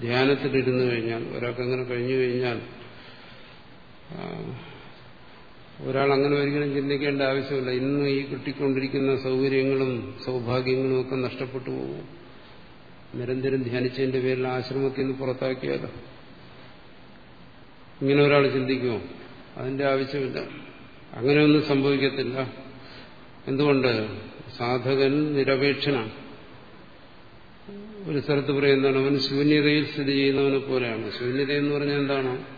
ധ്യാനത്തിലിരുന്നു കഴിഞ്ഞാൽ ഒരാൾക്ക് അങ്ങനെ കഴിഞ്ഞു കഴിഞ്ഞാൽ ഒരാൾ അങ്ങനെ ഒരിക്കലും ചിന്തിക്കേണ്ട ആവശ്യമില്ല. ഇന്ന് ഈ കിട്ടിക്കൊണ്ടിരിക്കുന്ന സൗകര്യങ്ങളും സൗഭാഗ്യങ്ങളും ഒക്കെ നഷ്ടപ്പെട്ടു പോകും. നിരന്തരം ധ്യാനിച്ചതിന്റെ പേരിൽ ആശ്രമത്തിൽ നിന്ന് പുറത്താക്കിയാലോ? ഇങ്ങനെ ഒരാൾ ചിന്തിക്കുമോ? അതിന്റെ ആവശ്യമില്ല. അങ്ങനെയൊന്നും സംഭവിക്കത്തില്ല. എന്തുകൊണ്ട്? സാധകൻ നിരപേക്ഷനാണ്. ഒരു സ്ഥലത്ത് പറയുന്നതാണ് അവൻ ശൂന്യതയിൽ സ്ഥിതി ചെയ്യുന്നവനെ പോലെയാണ്. ശൂന്യത എന്ന് പറഞ്ഞാൽ എന്താണ്?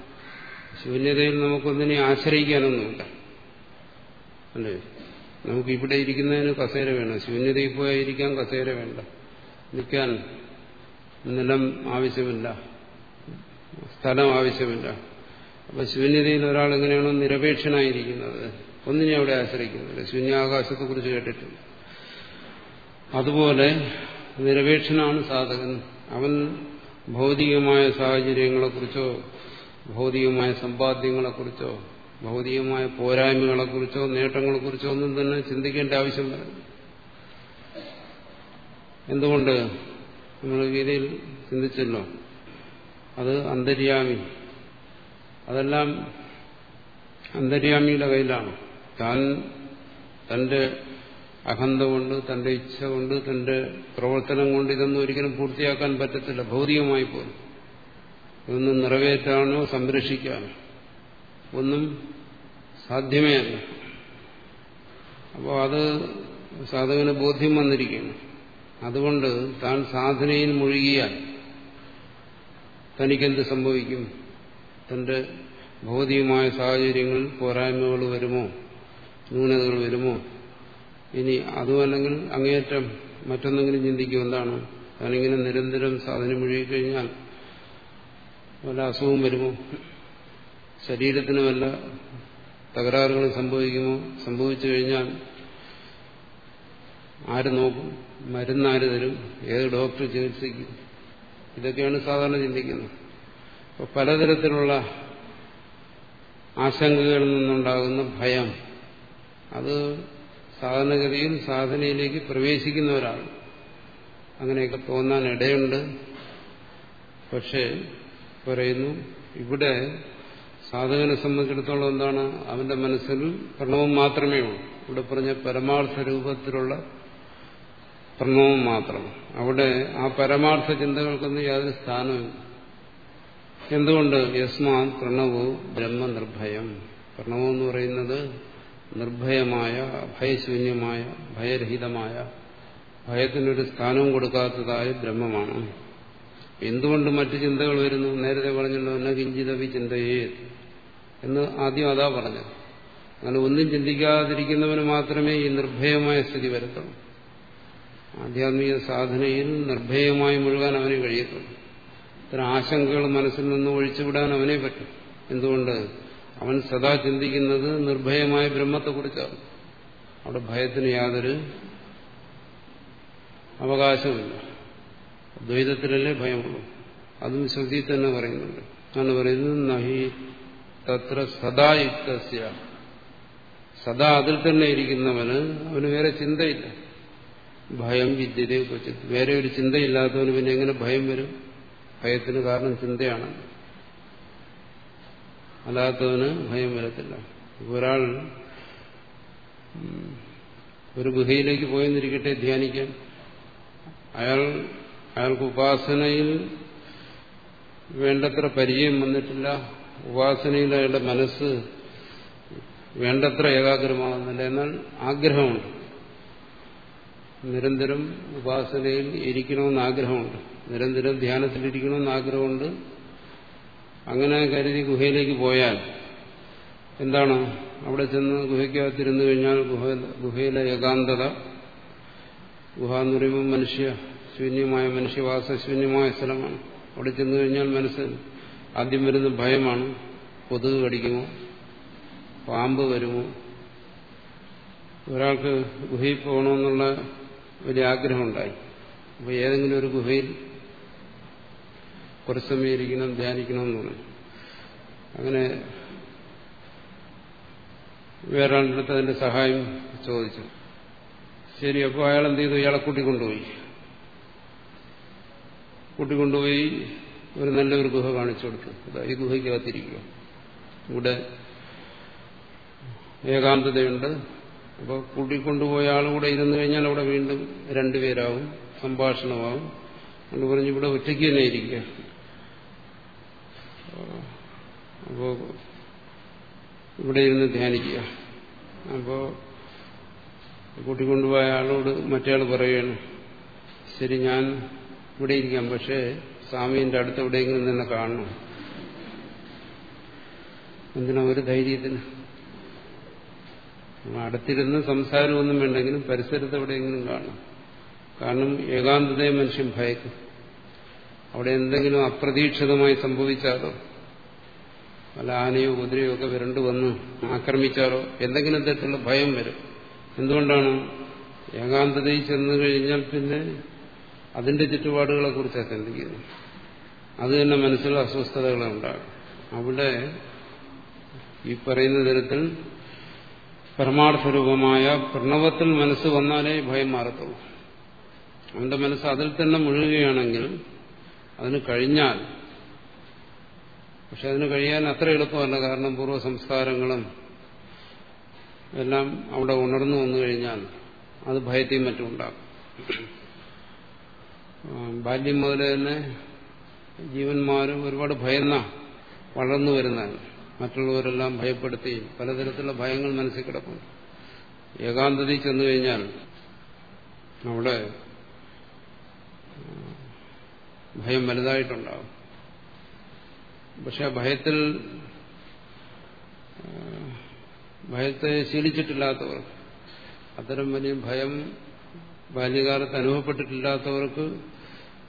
ശൂന്യതയിൽ നമുക്കൊന്നിനെ ആശ്രയിക്കാനൊന്നുമില്ല. അല്ലേ? നമുക്ക് ഇവിടെ ഇരിക്കുന്നതിന് കസേര വേണം. ശൂന്യതയിൽ പോയാൽ ഇരിക്കാൻ കസേര വേണ്ട. നിൽക്കാൻ നിലം ആവശ്യമില്ല. സ്ഥലം ആവശ്യമില്ല. അപ്പൊ ശൂന്യതയിൽ ഒരാൾ എങ്ങനെയാണോ നിരപേക്ഷനായിരിക്കുന്നത്? ഒന്നിനെ അവിടെ ആശ്രയിക്കുന്നില്ല. ശൂന്യാകാശത്തെ കുറിച്ച് കേട്ടിട്ടുണ്ട്. അതുപോലെ നിരപേക്ഷനാണ് സാധകൻ. അവൻ ഭൗതികമായ സാഹചര്യങ്ങളെക്കുറിച്ചോ ഭൗതികമായ സമ്പാദ്യങ്ങളെക്കുറിച്ചോ ഭൗതികമായ പോരായ്മകളെക്കുറിച്ചോ നേട്ടങ്ങളെക്കുറിച്ചോ ഒന്നും തന്നെ ചിന്തിക്കേണ്ട ആവശ്യം വരുന്നു എന്തുകൊണ്ട്? നമ്മൾ ഗീതയിൽ ചിന്തിച്ചല്ലോ. അത് അന്തര്യാമി. അതെല്ലാം അന്തര്യാമിയുടെ കയ്യിലാണ്. താൻ തന്റെ അഹന്ത കൊണ്ട് തന്റെ ഇച്ഛ കൊണ്ട് തന്റെ പ്രവർത്തനം കൊണ്ട് ഇതൊന്നും ഒരിക്കലും പൂർത്തിയാക്കാൻ പറ്റത്തില്ല. ഭൗതികമായി പോലും. ഇതൊന്നും നിറവേറ്റാനോ സംരക്ഷിക്കാനോ ഒന്നും സാധ്യമേ അല്ല അപ്പോൾ അത് സാധകന് ബോധ്യം വന്നിരിക്കുന്നു. അതുകൊണ്ട് താൻ സാധനയിൽ മുഴുകിയാൽ തനിക്കെന്ത് സംഭവിക്കും? തന്റെ ഭൗതികമായ സാഹചര്യങ്ങളിൽ പോരായ്മകൾ വരുമോ? ന്യൂനതകൾ വരുമോ? ഇനി അതുമല്ലെങ്കിൽ അങ്ങേയറ്റം മറ്റൊന്നെങ്കിലും ചിന്തിക്കും എന്താണ് താനിങ്ങനെ നിരന്തരം സാധനം മുഴുകിക്കഴിഞ്ഞാൽ വല്ല അസുഖവും വരുമോ? ശരീരത്തിന് വല്ല തകരാറുകൾ സംഭവിക്കുമോ? സംഭവിച്ചു കഴിഞ്ഞാൽ ആര് നോക്കും? മരുന്നാര് തരും? ഏത് ഡോക്ടർ ചികിത്സിക്കും? ഇതൊക്കെയാണ് സാധാരണ ചിന്തിക്കുന്നത്. അപ്പോൾ പലതരത്തിലുള്ള ആശങ്കകളിൽ നിന്നുണ്ടാകുന്ന ഭയം. അത് സാധനഗതിയിൽ സാധനയിലേക്ക് പ്രവേശിക്കുന്നവരാണ്. അങ്ങനെയൊക്കെ തോന്നാൻ ഇടയുണ്ട്. പക്ഷേ പറയുന്നു. ഇവിടെ സാധകനെ സംബന്ധിച്ചിടത്തോളം എന്താണ്? അവന്റെ മനസ്സിൽ പ്രണവം മാത്രമേ ഉള്ളൂ. ഇവിടെ പറഞ്ഞ പരമാർത്ഥ രൂപത്തിലുള്ള പ്രണവം മാത്രം. അവിടെ ആ പരമാർത്ഥ ചിന്തകൾക്കൊന്നും യാതൊരു സ്ഥാനമില്ല എന്തുകൊണ്ട്? യസ്മാ പ്രണവോ ബ്രഹ്മനിർഭയം. പ്രണവം എന്ന് പറയുന്നത് നിർഭയമായ ഭയശൂന്യമായ ഭയരഹിതമായ ഭയത്തിനൊരു സ്ഥാനവും കൊടുക്കാത്തതായ ബ്രഹ്മമാണ്. എന്തുകൊണ്ട് മറ്റു ചിന്തകൾ വരുന്നു? നേരത്തെ പറഞ്ഞല്ലോ എന്ന കിഞ്ചിതവി ചിന്തയേ എന്ന് ആദ്യം അതാ പറഞ്ഞത്. അങ്ങനെ ഒന്നും ചിന്തിക്കാതിരിക്കുന്നവന് മാത്രമേ ഈ നിർഭയമായ സ്ഥിതി വരത്തുള്ളൂ. ആധ്യാത്മിക സാധനയിൽ നിർഭയമായി മുഴുകാൻ അവനെ കഴിയത്തുള്ളൂ. ഇത്തരം ആശങ്കകൾ മനസ്സിൽ നിന്ന് ഒഴിച്ചുവിടാൻ അവനെ പറ്റും. എന്തുകൊണ്ട്? അവൻ സദാ ചിന്തിക്കുന്നത് നിർഭയമായ ബ്രഹ്മത്തെക്കുറിച്ചാണ്. അവിടെ ഭയത്തിന് യാതൊരു അവകാശമില്ല ദ്വൈതത്തിലല്ലേ ഭയമുള്ളൂ? അതും ശ്രുതി തന്നെ പറയുന്നുണ്ട്. അങ്ങനെ പറയുന്നത് നഹി തത്ര സദായുക്തസ്യ. സദാ അതിൽ തന്നെ ഇരിക്കുന്നവന് അവന് വേറെ ചിന്തയില്ല. ഭയം വിദ്യത ഉപചിത് വേറെ ഒരു ചിന്തയില്ലാത്തവന് പിന്നെ എങ്ങനെ ഭയം വരും? ഭയത്തിന് കാരണം ചിന്തയാണ്. അല്ലാത്തവന് ഭയം വരത്തില്ല. ഒരാൾ ഒരു ഗുഹയിലേക്ക് പോയെന്നിരിക്കട്ടെ ധ്യാനിക്കാൻ. അയാൾ അയാൾക്ക് ഉപാസനയിൽ വേണ്ടത്ര പരിചയം വന്നിട്ടില്ല. ഉപാസനയിൽ അയാളുടെ മനസ്സ് വേണ്ടത്ര ഏകാഗ്രമാകുന്നില്ല. എന്നാൽ ആഗ്രഹമുണ്ട്. നിരന്തരം ഉപാസനയിൽ ഇരിക്കണമെന്ന് ആഗ്രഹമുണ്ട്. നിരന്തരം ധ്യാനത്തിലിരിക്കണമെന്ന് ആഗ്രഹമുണ്ട്. അങ്ങനെ കരുതി ഗുഹയിലേക്ക് പോയാൽ എന്താണ്? അവിടെ ചെന്ന് ഗുഹയ്ക്കകത്തിരുന്നു കഴിഞ്ഞാൽ ഗുഹ ഗുഹയിലെ ഏകാന്തത. ഗുഹ എന്ന് പറയുമ്പോൾ മനുഷ്യ ശൂന്യമായ മനുഷ്യവാസശൂന്യമായ സ്ഥലമാണ്. അവിടെ ചെന്നു കഴിഞ്ഞാൽ മനസ്സ് ആദ്യം വരുന്ന ഭയമാണ്. കൊതുക് കടിക്കുമോ? പാമ്പ് വരുമോ? ഒരാൾക്ക് ഗുഹയിൽ പോകണമെന്നുള്ള വലിയ ആഗ്രഹമുണ്ടായി. അപ്പോൾ ഏതെങ്കിലും ഒരു ഗുഹയിൽ കുറച്ച് സമയം ഇരിക്കണം ധ്യാനിക്കണമെന്ന് പറഞ്ഞു. അങ്ങനെ വേറൊരിടത്ത് അതിന്റെ സഹായം ചോദിച്ചു. ശരി അപ്പോൾ അയാൾ എന്ത് ചെയ്തു? ഇയാളെ കൂട്ടിക്കൊണ്ടുപോയി. കൂട്ടിക്കൊണ്ടുപോയി ഒരു നല്ലൊരു ഗുഹ കാണിച്ചു കൊടുക്കും അതാ ഈ ഗുഹയ്ക്കകത്തിരിക്കുക. ഇവിടെ ഏകാന്തതയുണ്ട്. അപ്പോൾ കൂട്ടിക്കൊണ്ടുപോയ ആളുകൂടെ ഇരുന്നു കഴിഞ്ഞാൽ അവിടെ വീണ്ടും രണ്ടുപേരാവും സംഭാഷണമാവും. അതുകൊണ്ട് പറഞ്ഞ് ഇവിടെ ഒറ്റയ്ക്ക് തന്നെ ഇരിക്കുക. അപ്പോൾ ഇവിടെ ഇരുന്ന് ധ്യാനിക്കുക. അപ്പോൾ കൂട്ടിക്കൊണ്ടുപോയ ആളോട് മറ്റേ മറ്റേയാൾ പറയുകയാണ് ശരി ഞാൻ ഇവിടെ ഇരിക്കാം പക്ഷേ സ്വാമീന്റെ അടുത്ത് എവിടെയെങ്കിലും തന്നെ കാണണം. എന്തിനാ ഒരു ധൈര്യത്തിന്? അടുത്തിരുന്ന് സംസാരമൊന്നും വേണ്ടെങ്കിലും പരിസരത്ത് എവിടെയെങ്കിലും കാണണം. കാരണം ഏകാന്തതയെ മനുഷ്യൻ ഭയക്കും. അവിടെ എന്തെങ്കിലും അപ്രതീക്ഷിതമായി സംഭവിച്ചാലോ? വല്ല ആനയോ കുതിരയോ ഒക്കെ വരണ്ടു വന്ന് ആക്രമിച്ചാലോ? എന്തെങ്കിലും തരത്തിലുള്ള ഭയം വരും. എന്തുകൊണ്ടാണ്? ഏകാന്തതയിൽ ചെന്നു കഴിഞ്ഞാൽ പിന്നെ അതിന്റെ ചുറ്റുപാടുകളെ കുറിച്ചാണ് ചിന്തിക്കുന്നത് അത് തന്നെ മനസ്സിൽ അസ്വസ്ഥതകളെ ഉണ്ടാകും അവിടെ ഈ പറയുന്ന തരത്തിൽ പരമാർത്ഥരൂപമായ പ്രണവത്തിൽ മനസ്സ് വന്നാലേ ഭയം മാറത്തുള്ളൂ. അവന്റെ മനസ്സ് അതിൽ തന്നെ മുഴുകുകയാണെങ്കിൽ അതിന് കഴിഞ്ഞാൽ പക്ഷെ അതിന് കഴിയാൻ അത്ര എളുപ്പമല്ല. കാരണം പൂർവ സംസ്കാരങ്ങളും എല്ലാം അവിടെ ഉണർന്നു വന്നു കഴിഞ്ഞാൽ അത് ഭയത്തെയും മറ്റും ഉണ്ടാകും ബാല്യം മുതൽ തന്നെ ജീവന്മാരും ഒരുപാട് ഭയന്ന വളർന്നു വരുന്നതാണ് മറ്റുള്ളവരെല്ലാം ഭയപ്പെടുത്തി പലതരത്തിലുള്ള ഭയങ്ങൾ മനസ്സിൽ കിടക്കുന്നു ഏകാന്തതയിൽ ചെന്നു കഴിഞ്ഞാൽ അവിടെ ഭയം വലുതായിട്ടുണ്ടാവും. പക്ഷെ ആ ഭയത്തിൽ ഭയത്തെ ശീലിച്ചിട്ടില്ലാത്തവർ അത്തരം വലിയ ഭയം ബാല്യകാലത്ത് അനുഭവപ്പെട്ടിട്ടില്ലാത്തവർക്ക്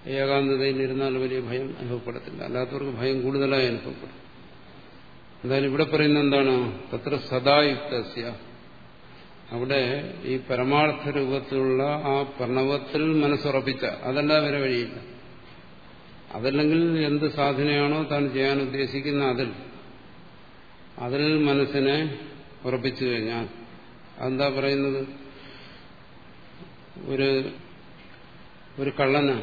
ഏകാന്തതയിൽ ഇരുന്നാൽ വലിയ ഭയം അനുഭവപ്പെടത്തില്ല. അല്ലാത്തവർക്ക് ഭയം കൂടുതലായി അനുഭവപ്പെടും. എന്തായാലും ഇവിടെ പറയുന്ന എന്താണ്? തത്ര സദായുക്തസ്യ. അവിടെ ഈ പരമാർത്ഥ രൂപത്തിലുള്ള ആ പ്രണവത്തിൽ മനസ്സുറപ്പിച്ച അതല്ല വരെ വഴിയില്ല. അതല്ലെങ്കിൽ എന്ത് സാധനയാണോ താൻ ചെയ്യാൻ ഉദ്ദേശിക്കുന്ന അതിൽ അതിൽ മനസ്സിനെ ഉറപ്പിച്ചു കഴിഞ്ഞാൽ അതെന്താ പറയുന്നത്? ഒരു ഒരു കള്ളന്.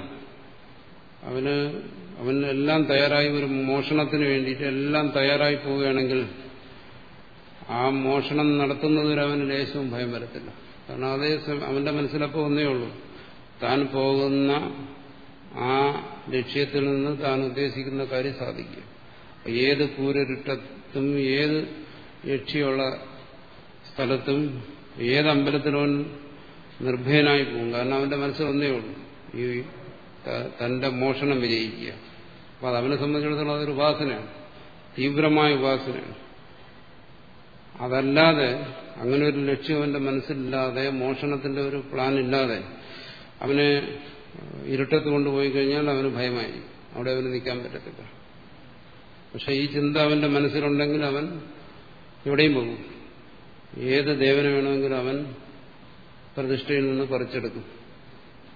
അവന് എല്ലാം തയ്യാറായി ഒരു മോഷണത്തിന് വേണ്ടിയിട്ട് എല്ലാം തയ്യാറായി പോവുകയാണെങ്കിൽ ആ മോഷണം നടത്തുന്നതിന് അവന് ലേശവും ഭയം വരത്തില്ല. കാരണം അതേ അവന്റെ മനസ്സിലപ്പോൾ ഒന്നേ ഉള്ളൂ. താൻ പോകുന്ന ആ ലക്ഷ്യത്തിൽ നിന്ന് താൻ ഉദ്ദേശിക്കുന്ന കാര്യം സാധിക്കും. ഏത് കൂരരുട്ടത്തും ഏത് ലക്ഷ്യമുള്ള സ്ഥലത്തും ഏത് നിർഭയനായി പോകും. കാരണം അവന്റെ മനസ്സിൽ ഒന്നേ ഉള്ളൂ. ഈ തന്റെ മോഷണം വിജയിക്കുക. അപ്പൊ അത് അവനെ സംബന്ധിച്ചിടത്തോളം അതൊരു ഉപാസനയാണ്. തീവ്രമായ ഉപാസനയാണ്. അതല്ലാതെ അങ്ങനെ ഒരു ലക്ഷ്യം അവന്റെ മനസ്സിലില്ലാതെ മോഷണത്തിന്റെ ഒരു പ്ലാൻ ഇല്ലാതെ അവന് ഇരുട്ടത്ത് കൊണ്ടുപോയി കഴിഞ്ഞാൽ അവന് ഭയമായി അവിടെ അവന് നിൽക്കാൻ പറ്റത്തില്ല. പക്ഷെ ഈ ചിന്ത അവന്റെ മനസ്സിലുണ്ടെങ്കിൽ അവൻ എവിടെയും പോകും. ഏത് ദേവനെ വേണമെങ്കിലും അവൻ പ്രതിഷ്ഠയിൽ നിന്ന് പറിച്ചെടുക്കും.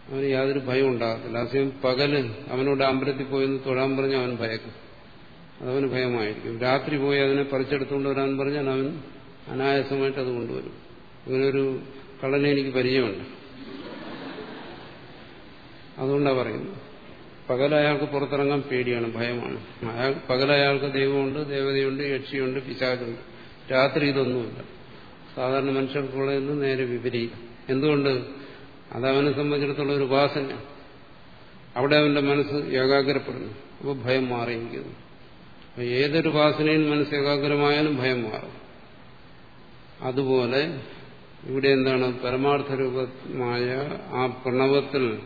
അവന് യാതൊരു ഭയം ഉണ്ടാകത്തില്ല. അതേസമയം പകൽ അവനോട് അമ്പലത്തിൽ പോയെന്ന് തൊഴാൻ പറഞ്ഞ് അവൻ ഭയക്കും. അതവന് ഭയമായിരിക്കും. രാത്രി പോയി അതിനെ പറിച്ചെടുത്തുകൊണ്ട് വരാൻ പറഞ്ഞാൽ അവൻ അനായാസമായിട്ട് അത് കൊണ്ടുവരും. ഇങ്ങനൊരു കള്ളനെ എനിക്ക് പരിചയമുണ്ട്. അതുകൊണ്ടാണ് പറയുന്നത്. പകൽ അയാൾക്ക് പുറത്തിറങ്ങാൻ പേടിയാണ് ഭയമാണ്. അയാൾ പകൽ അയാൾക്ക് ദൈവമുണ്ട് ദേവതയുണ്ട് യക്ഷിയുണ്ട് പിശാചുണ്ട്. രാത്രി ഇതൊന്നുമില്ല. സാധാരണ മനുഷ്യർക്കുള്ളതെന്ന് നേരെ വിപരീതം. എന്തുകൊണ്ട്? അതവനെ സംബന്ധിച്ചിടത്തോളം ഒരു ഉപാസന. അവിടെ അവന്റെ മനസ്സ് ഏകാഗ്രപ്പെടുന്നു. അപ്പോൾ ഭയം മാറിയിരിക്കുന്നു. ഏതൊരു ഉപാസനയിൽ മനസ്സ് ഏകാഗ്രമായാലും ഭയം മാറും. അതുപോലെ ഇവിടെ എന്താണ്? പരമാർത്ഥ രൂപമായ ആ പ്രണവത്തിൽ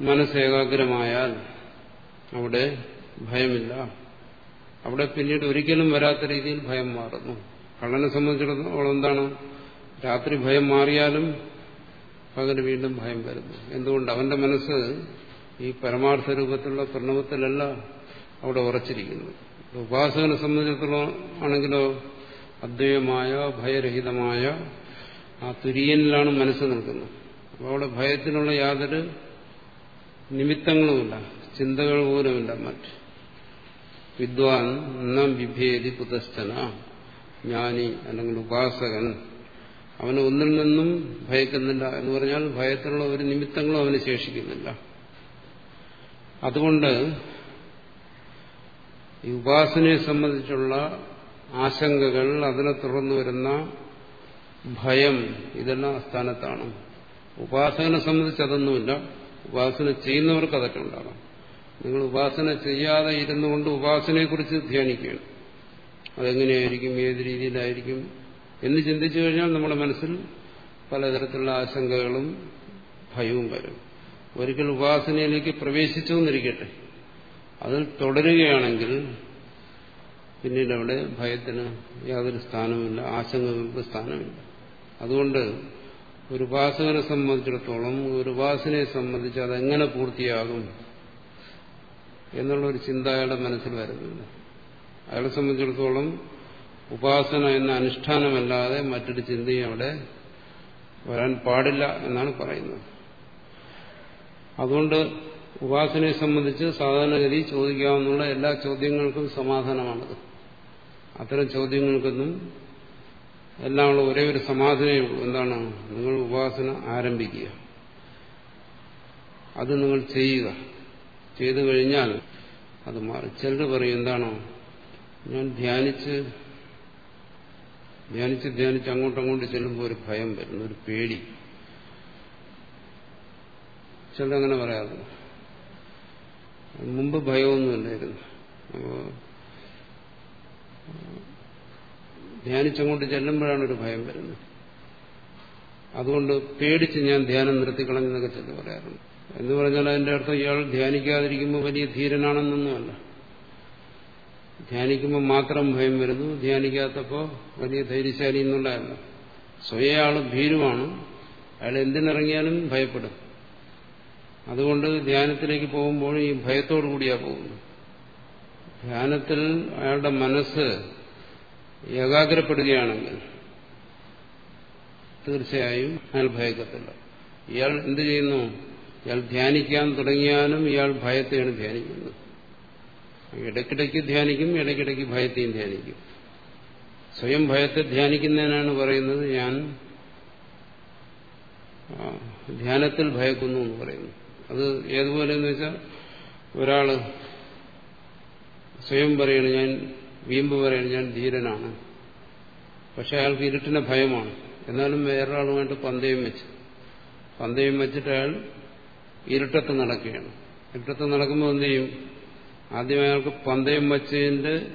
മനസ്സ് ഏകാഗ്രമായാൽ അവിടെ ഭയമില്ല. അവിടെ പിന്നീട് ഒരിക്കലും വരാത്ത രീതിയിൽ ഭയം മാറുന്നു. കള്ളനെ സംബന്ധിച്ചിടത്തോളം എന്താണ്? രാത്രി ഭയം മാറിയാലും പകൽ വീണ്ടും ഭയം വരുന്നു. എന്തുകൊണ്ട്? അവന്റെ മനസ്സ് ഈ പരമാർത്ഥ രൂപത്തിലുള്ള പ്രണവത്തിലല്ല അവിടെ ഉറച്ചിരിക്കുന്നത്. ഉപാസകനെ സംബന്ധിച്ചിടത്തോളം ആണെങ്കിലോ അദ്വൈതമായ ഭയരഹിതമായ ആ തുര്യനിലാണ് മനസ്സ് നിൽക്കുന്നത്. അപ്പോൾ അവിടെ ഭയത്തിനുള്ള യാതൊരു നിമിത്തങ്ങളുമില്ല. ചിന്തകൾ പോലുമില്ല മറ്റ്. വിദ്വാൻ നം വിഭേദി പുതസ്ഥന. ജ്ഞാനി അല്ലെങ്കിൽ ഉപാസകൻ അവന് ഒന്നിൽ നിന്നും ഭയക്കുന്നില്ല എന്ന് പറഞ്ഞാൽ ഭയത്തിനുള്ള ഒരു നിമിത്തങ്ങളും അവന് ശേഷിക്കുന്നില്ല. അതുകൊണ്ട് ഈ ഉപാസനയെ സംബന്ധിച്ചുള്ള ആശങ്കകൾ അതിനെ തുടർന്ന് വരുന്ന ഭയം ഇതെല്ലാം അസ്ഥാനത്താണ്. ഉപാസകനെ സംബന്ധിച്ച് അതൊന്നുമില്ല. ഉപാസന ചെയ്യുന്നവർക്ക് അതൊക്കെ ഉണ്ടാകാം. നിങ്ങൾ ഉപാസന ചെയ്യാതെ ഇരുന്നുകൊണ്ട് ഉപാസനയെക്കുറിച്ച് ധ്യാനിക്കുകയാണ്. അതെങ്ങനെയായിരിക്കും? ഏത് രീതിയിലായിരിക്കും? എന്ന് ചിന്തിച്ചു കഴിഞ്ഞാൽ നമ്മുടെ മനസ്സിൽ പലതരത്തിലുള്ള ആശങ്കകളും ഭയവും വരും. ഒരിക്കൽ ഉപാസനയിലേക്ക് പ്രവേശിച്ചു എന്നിരിക്കട്ടെ. അതിൽ തുടരുകയാണെങ്കിൽ പിന്നീട് അവിടെ ഭയത്തിന് യാതൊരു സ്ഥാനവുമില്ല ആശങ്കകൾക്ക് സ്ഥാനമില്ല. അതുകൊണ്ട് ഒരു ഉപാസകനെ സംബന്ധിച്ചിടത്തോളം ഒരു ഉപാസനയെ സംബന്ധിച്ച് അതെങ്ങനെ പൂർത്തിയാകും എന്നുള്ള ഒരു ചിന്ത അയാളുടെ മനസ്സിൽ വരുന്നില്ല. അയാളെ സംബന്ധിച്ചിടത്തോളം ഉപാസന എന്ന അനുഷ്ഠാനമല്ലാതെ മറ്റൊരു ചിന്തയും അവിടെ വരാൻ പാടില്ല എന്നാണ് പറയുന്നത്. അതുകൊണ്ട് ഉപാസനയെ സംബന്ധിച്ച് സാധാരണഗതി ചോദിക്കാവുന്ന എല്ലാ ചോദ്യങ്ങൾക്കും സമാധാനമാണത്. അത്തരം ചോദ്യങ്ങൾക്കൊന്നും എല്ലാമുള്ള ഒരേ ഒരു സമാധാനമേ ഉള്ളൂ. എന്താണ്? നിങ്ങൾ ഉപാസന ആരംഭിക്കുക. അത് നിങ്ങൾ ചെയ്യുക. ചെയ്തു കഴിഞ്ഞാൽ അത് മാറി. ചിലർ പറയും എന്താണോ? ഞാൻ ധ്യാനിച്ച് ധ്യാനിച്ച് ധ്യാനിച്ച് അങ്ങോട്ടങ്ങോട്ട് ചെല്ലുമ്പോൾ ഒരു ഭയം വരുന്നു ഒരു പേടി. ചിലരങ്ങനെ പറയാറുണ്ട്. മുമ്പ് ഭയമൊന്നുമില്ലായിരുന്നു അപ്പോ ധ്യാനിച്ചങ്ങോട്ട് ചെല്ലുമ്പോഴാണ് ഒരു ഭയം വരുന്നത്. അതുകൊണ്ട് പേടിച്ച് ഞാൻ ധ്യാനം നിർത്തിക്കളഞ്ഞെന്നൊക്കെ ചെന്ന് പറയാറുണ്ട്. എന്ന് പറഞ്ഞാൽ അതിന്റെ അർത്ഥം ഇയാൾ ധ്യാനിക്കാതിരിക്കുമ്പോൾ വലിയ ധീരനാണെന്നൊന്നുമല്ല. ധ്യാനിക്കുമ്പോൾ മാത്രം ഭയം വരുന്നു. ധ്യാനിക്കാത്തപ്പോൾ വലിയ ധൈര്യശാലി എന്നുള്ളതല്ല സ്വയം ഭീരുമാണ് അയാൾ എന്തിനിറങ്ങിയാലും ഭയപ്പെടും. അതുകൊണ്ട് ധ്യാനത്തിലേക്ക് പോകുമ്പോൾ ഈ ഭയത്തോടു കൂടിയാ പോകുന്നു ധ്യാനത്തിൽ അയാളുടെ മനസ്സ് ഏകാഗ്രപ്പെടുകയാണെങ്കിൽ തീർച്ചയായും അയാൾ ഭയക്കത്തില്ല. ഇയാൾ എന്ത് ചെയ്യുന്നു? ഇയാൾ ധ്യാനിക്കാൻ തുടങ്ങിയാലും ഇയാൾ ഭയത്തെയാണ് ധ്യാനിക്കുന്നത്. ഇടയ്ക്കിടയ്ക്ക് ധ്യാനിക്കും ഇടയ്ക്കിടയ്ക്ക് ഭയത്തെയും ധ്യാനിക്കും. സ്വയം ഭയത്തെ ധ്യാനിക്കുന്നതിനാണ് പറയുന്നത് ഞാൻ ധ്യാനത്തിൽ ഭയക്കുന്നു എന്ന് പറയുന്നു. അത് ഏതുപോലെ എന്ന് വെച്ചാൽ ഒരാൾ സ്വയം പറയണ ഞാൻ വീമ്പ് പറയണ ഞാൻ ധീരനാണ്. പക്ഷെ അയാൾക്ക് ഇരുട്ടിനെ ഭയമാണ്. എന്നാലും വേറൊരാളുമായിട്ട് പന്തയം വെച്ച് പന്തയം വെച്ചിട്ട് അയാൾ ഇരുട്ടത്ത് നടക്കുകയാണ്. ഇരുട്ടത്ത് നടക്കുമ്പോൾ എന്ത് ചെയ്യും? ആദ്യം അയാൾക്ക് പന്തയം വച്ചതിന്റെ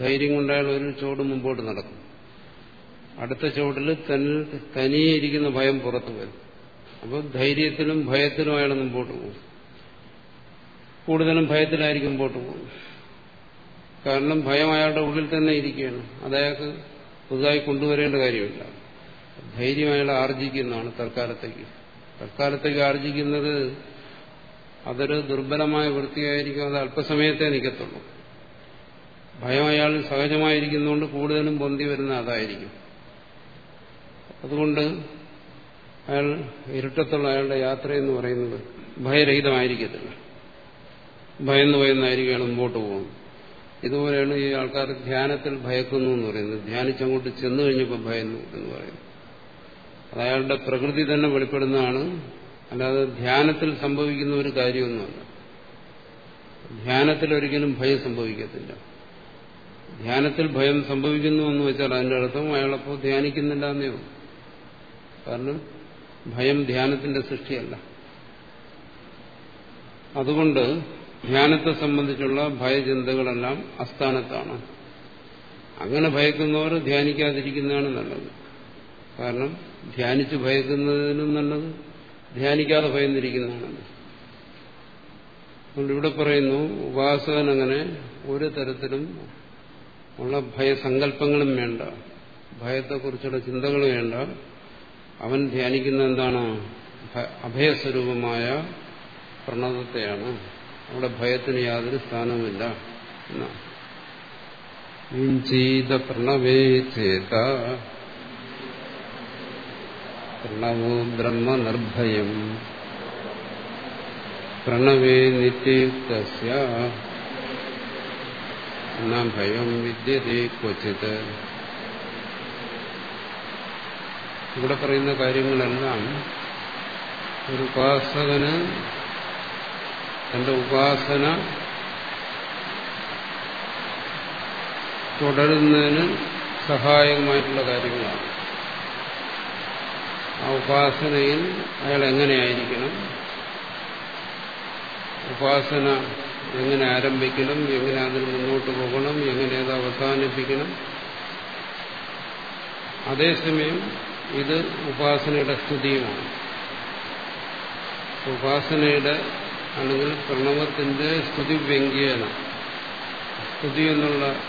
ധൈര്യം കൊണ്ട് അയാൾ ഒരു ചുവട് മുമ്പോട്ട് നടക്കും. അടുത്ത ചുവട്ടിൽ തന്നിൽ തനിയെ ഇരിക്കുന്ന ഭയം പുറത്തു വരും. അപ്പോൾ ധൈര്യത്തിലും ഭയത്തിലും അയാൾ മുമ്പോട്ട് പോകും. കൂടുതലും ഭയത്തിലായിരിക്കും മുമ്പോട്ട് പോകും. കാരണം ഭയം അയാളുടെ ഉള്ളിൽ തന്നെ ഇരിക്കുകയാണ്. അത് അയാൾക്ക് പുതുതായി കൊണ്ടുവരേണ്ട കാര്യമില്ല. ധൈര്യം അയാൾ ആർജിക്കുന്നതാണ് തൽക്കാലത്തേക്ക്. തൽക്കാലത്തേക്ക് ആർജിക്കുന്നത് അതൊരു ദുർബലമായ വൃത്തിയായിരിക്കും അത് അല്പസമയത്തേ നിൽക്കത്തുള്ളൂ. ഭയം അയാൾ സഹജമായിരിക്കുന്നതുകൊണ്ട് കൂടുതലും പൊന്തി വരുന്ന അതായിരിക്കും. അതുകൊണ്ട് അയാൾ ഇരുട്ടത്തുള്ള അയാളുടെ യാത്ര എന്ന് പറയുന്നത് ഭയരഹിതമായിരിക്കത്തില്ല. ഭയന്ന് ഭയന്നായിരിക്കും അയാൾ മുമ്പോട്ട് പോകുന്നത്. ഇതുപോലെയാണ് ഈ ആൾക്കാർ ധ്യാനത്തിൽ ഭയക്കുന്നു എന്ന് പറയുന്നത്. ധ്യാനിച്ചങ്ങോട്ട് ചെന്നു കഴിഞ്ഞപ്പോൾ ഭയന്നു എന്ന് പറയുന്നു അത് അയാളുടെ പ്രകൃതി തന്നെ വെളിപ്പെടുന്നതാണ്. അല്ലാതെ ധ്യാനത്തിൽ സംഭവിക്കുന്ന ഒരു കാര്യമൊന്നുമല്ല. ധ്യാനത്തിൽ ഒരിക്കലും ഭയം സംഭവിക്കത്തില്ല. ധ്യാനത്തിൽ ഭയം സംഭവിക്കുന്നു എന്ന് വെച്ചാൽ അതിന്റെ അർത്ഥം അയാളപ്പോൾ ധ്യാനിക്കുന്നില്ല എന്നേ കാരണം ഭയം ധ്യാനത്തിന്റെ സൃഷ്ടിയല്ല. അതുകൊണ്ട് ധ്യാനത്തെ സംബന്ധിച്ചുള്ള ഭയചിന്തകളെല്ലാം അസ്ഥാനത്താണ് അങ്ങനെ ഭയക്കുന്നവർ ധ്യാനിക്കാതിരിക്കുന്നതാണ് നല്ലത്. കാരണം ധ്യാനിച്ച് ഭയക്കുന്നതിനും നല്ലത്. ധ്യാനിക്കാതെ ഭയന്നിരിക്കുന്നതാണ്. അതുകൊണ്ട് ഇവിടെ പറയുന്നു ഉപാസകൻ അങ്ങനെ ഒരു തരത്തിലും ഉള്ള ഭയസങ്കല്പങ്ങളും വേണ്ട. ഭയത്തെക്കുറിച്ചുള്ള ചിന്തകളും വേണ്ട. അവൻ ധ്യാനിക്കുന്ന എന്താണ്? അഭയസ്വരൂപമായ പ്രണതത്തെയാണ്. അവിടെ ഭയത്തിന് യാതൊരു സ്ഥാനവുമില്ല എന്നാണ്. പ്രണവേ ചേത പ്രണവോ ബ്രഹ്മ നിർഭയം പ്രണവേ നിത്യയുക്ത ഭയം വിദ്യത്തെ ക്വചിത് ഇവിടെ പറയുന്ന കാര്യങ്ങളെല്ലാം ഒരു ഉപാസകന് തന്റെ ഉപാസന തുടരുന്നതിന് സഹായകമായിട്ടുള്ള കാര്യങ്ങളാണ്. ആ ഉപാസനയിൽ അയാൾ എങ്ങനെയായിരിക്കണം? ഉപാസന എങ്ങനെ ആരംഭിക്കണം? എങ്ങനെ അതിന് മുന്നോട്ട് പോകണം? എങ്ങനെ അത് അവസാനിപ്പിക്കണം? അതേസമയം ഇത് ഉപാസനയുടെ സ്തുതിയുമാണ്. ഉപാസനയുടെ അല്ലെങ്കിൽ പ്രണവത്തിന്റെ സ്തുതി വ്യംഗ്യേന സ്തുതി എന്നുള്ള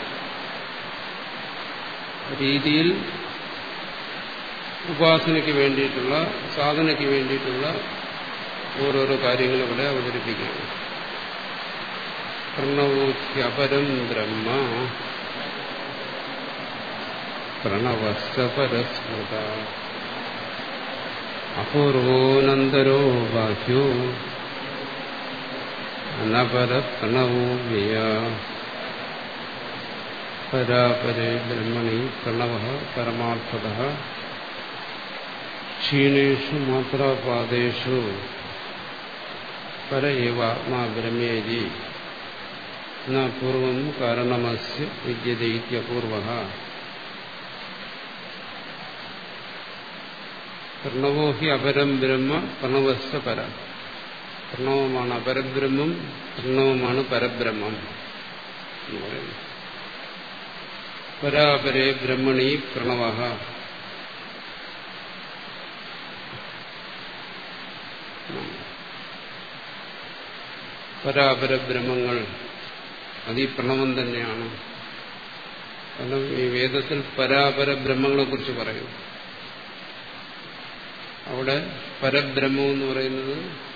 രീതിയിൽ ഉപാസനയ്ക്ക് വേണ്ടിയിട്ടുള്ള സാധനയ്ക്ക് വേണ്ടിയിട്ടുള്ള ഓരോരോ കാര്യങ്ങൾ ഇവിടെ അവതരിപ്പിക്കുകയാണ് പ്രണവോഖ്യപരം ബ്രഹ്മ. പ്രണവസ്തപരസ്മൃത അപൂർവോനന്തരോ ബാഹ്യോ. അനപര പ്രണവോ വ്യയ. പരാപരേ ബ്രഹ്മണി പ്രണവ പരമാർത്ഥത. ക്ഷീണേഷു മാത്രാപാദേഷു പര ഏവാത്മാ ബ്രഹ്മേരി ന പൂർവം കാരണമസ് വിദ്യതൈത്യപൂർവ പ്രണവോ ഹി അപരം ബ്രഹ്മ പ്രണവസ്ഥ പര. പ്രണവമാണ് അപരബ്രഹ്മം പ്രണവമാണ് പരബ്രഹ്മം എന്ന് പറയുന്നു. പരാപരേ ബ്രഹ്മണി പ്രണവ പരാപര ബ്രഹ്മങ്ങൾ അത് പ്രണവം തന്നെയാണ്. കാരണം ഈ വേദത്തിൽ പരാപര ബ്രഹ്മങ്ങളെ കുറിച്ച് പറയും. അവിടെ പരബ്രഹ്മം എന്ന് പറയുന്നത്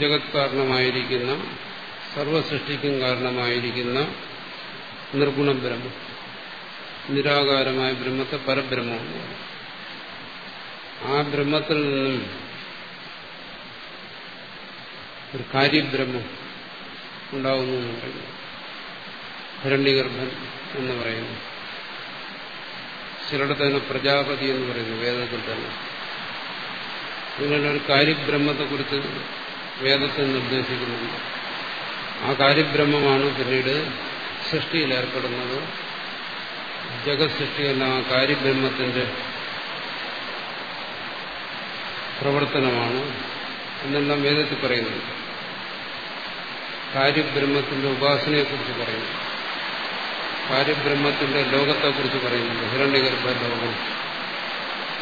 ജഗത് കാരണമായിരിക്കുന്ന സർവസൃഷ്ടിക്കും കാരണമായിരിക്കുന്ന നിർഗുണ ബ്രഹ്മ. നിരാകാരമായ ബ്രഹ്മത്തെ പരബ്രഹ്മമാണ് ആ ബ്രഹ്മത്തിൽ നിന്നും ഒരു കാര്യബ്രഹ്മം ഉണ്ടാകുന്നു എന്ന് പറയുന്നു. ഭരണ്യഗർഭൻ എന്ന് പറയുന്നു. ചിലയിടത്ത് തന്നെ പ്രജാപതി എന്ന് പറയുന്നു വേദത്തിൽ തന്നെ ഇങ്ങനെ ഒരു കാര്യബ്രഹ്മത്തെക്കുറിച്ച് വേദത്തിൽ നിർദ്ദേശിക്കുന്നുണ്ട്. ആ കാര്യബ്രഹ്മമാണ് പിന്നീട് സൃഷ്ടിയിൽ ഏർപ്പെടുന്നത്. ജഗത് സൃഷ്ടിയെന്ന ആ കാര്യബ്രഹ്മത്തിന്റെ പ്രവർത്തനമാണ് എന്നെല്ലാം വേദത്തിൽ പറയുന്നുണ്ട് കാര്യബ്രഹ്മത്തിന്റെ ഉപാസനയെക്കുറിച്ച് പറയുന്നു. കാര്യബ്രഹ്മത്തിന്റെ ലോകത്തെക്കുറിച്ച് പറയുന്നു. ഹിരണ്യഗർഭ ലോകം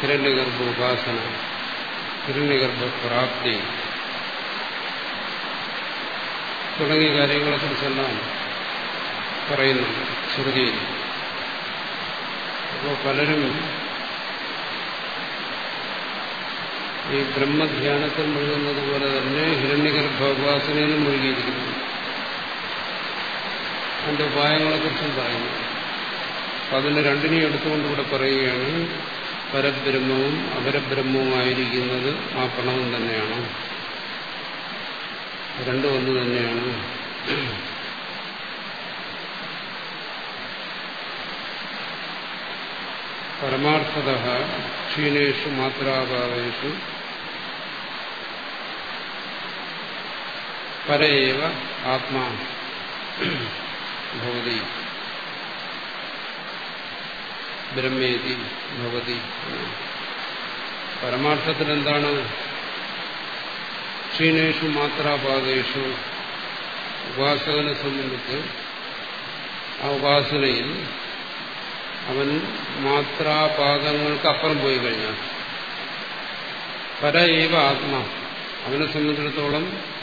ഹിരണ്യഗർഭ ഉപാസന ഹിരണ്യഗർഭ പ്രാപ്തി തുടങ്ങിയ കാര്യങ്ങളെക്കുറിച്ചെല്ലാം പറയുന്നുണ്ട്. ശ്രുതിയിൽ അപ്പോൾ പലരും ഈ ബ്രഹ്മധ്യാനത്തിൽ മുഴുകുന്നത് പോലെ തന്നെ ഹിരണ്യഗർഭോപാസനയിലും മുഴുകിയിരിക്കുന്നു. അതിന്റെ ഉപായങ്ങളെക്കുറിച്ചും പറയുന്നു. അപ്പൊ അതിന് രണ്ടിനെയും എടുത്തുകൊണ്ട് ഇവിടെ പറയുകയാണ് പരബ്രഹ്മവും അപരബ്രഹ്മവുമായിരിക്കുന്നത് ആ പ്രണവം തന്നെയാണ്. രണ്ടും ഒന്ന് തന്നെയാണ്. പരമാർത്ഥത ക്ഷീണേഷു മാത്രാഭാവേഷു. പരയേവ ആത്മാ ഭവതി. ബ്രഹ്മേതി ഭവതി. പരമാർത്ഥത്തിൽ എന്താണ് ക്ഷീണേഷു മാത്രാപാതേഷു ഉപാസകനെ സംബന്ധിച്ച് ആ ഉപാസനയിൽ അവൻ മാത്രാപാദങ്ങൾക്ക് അപ്പുറം പോയി കഴിഞ്ഞാൽ. പര ഏവ ആത്മാ. അവനെ സംബന്ധിച്ചിടത്തോളം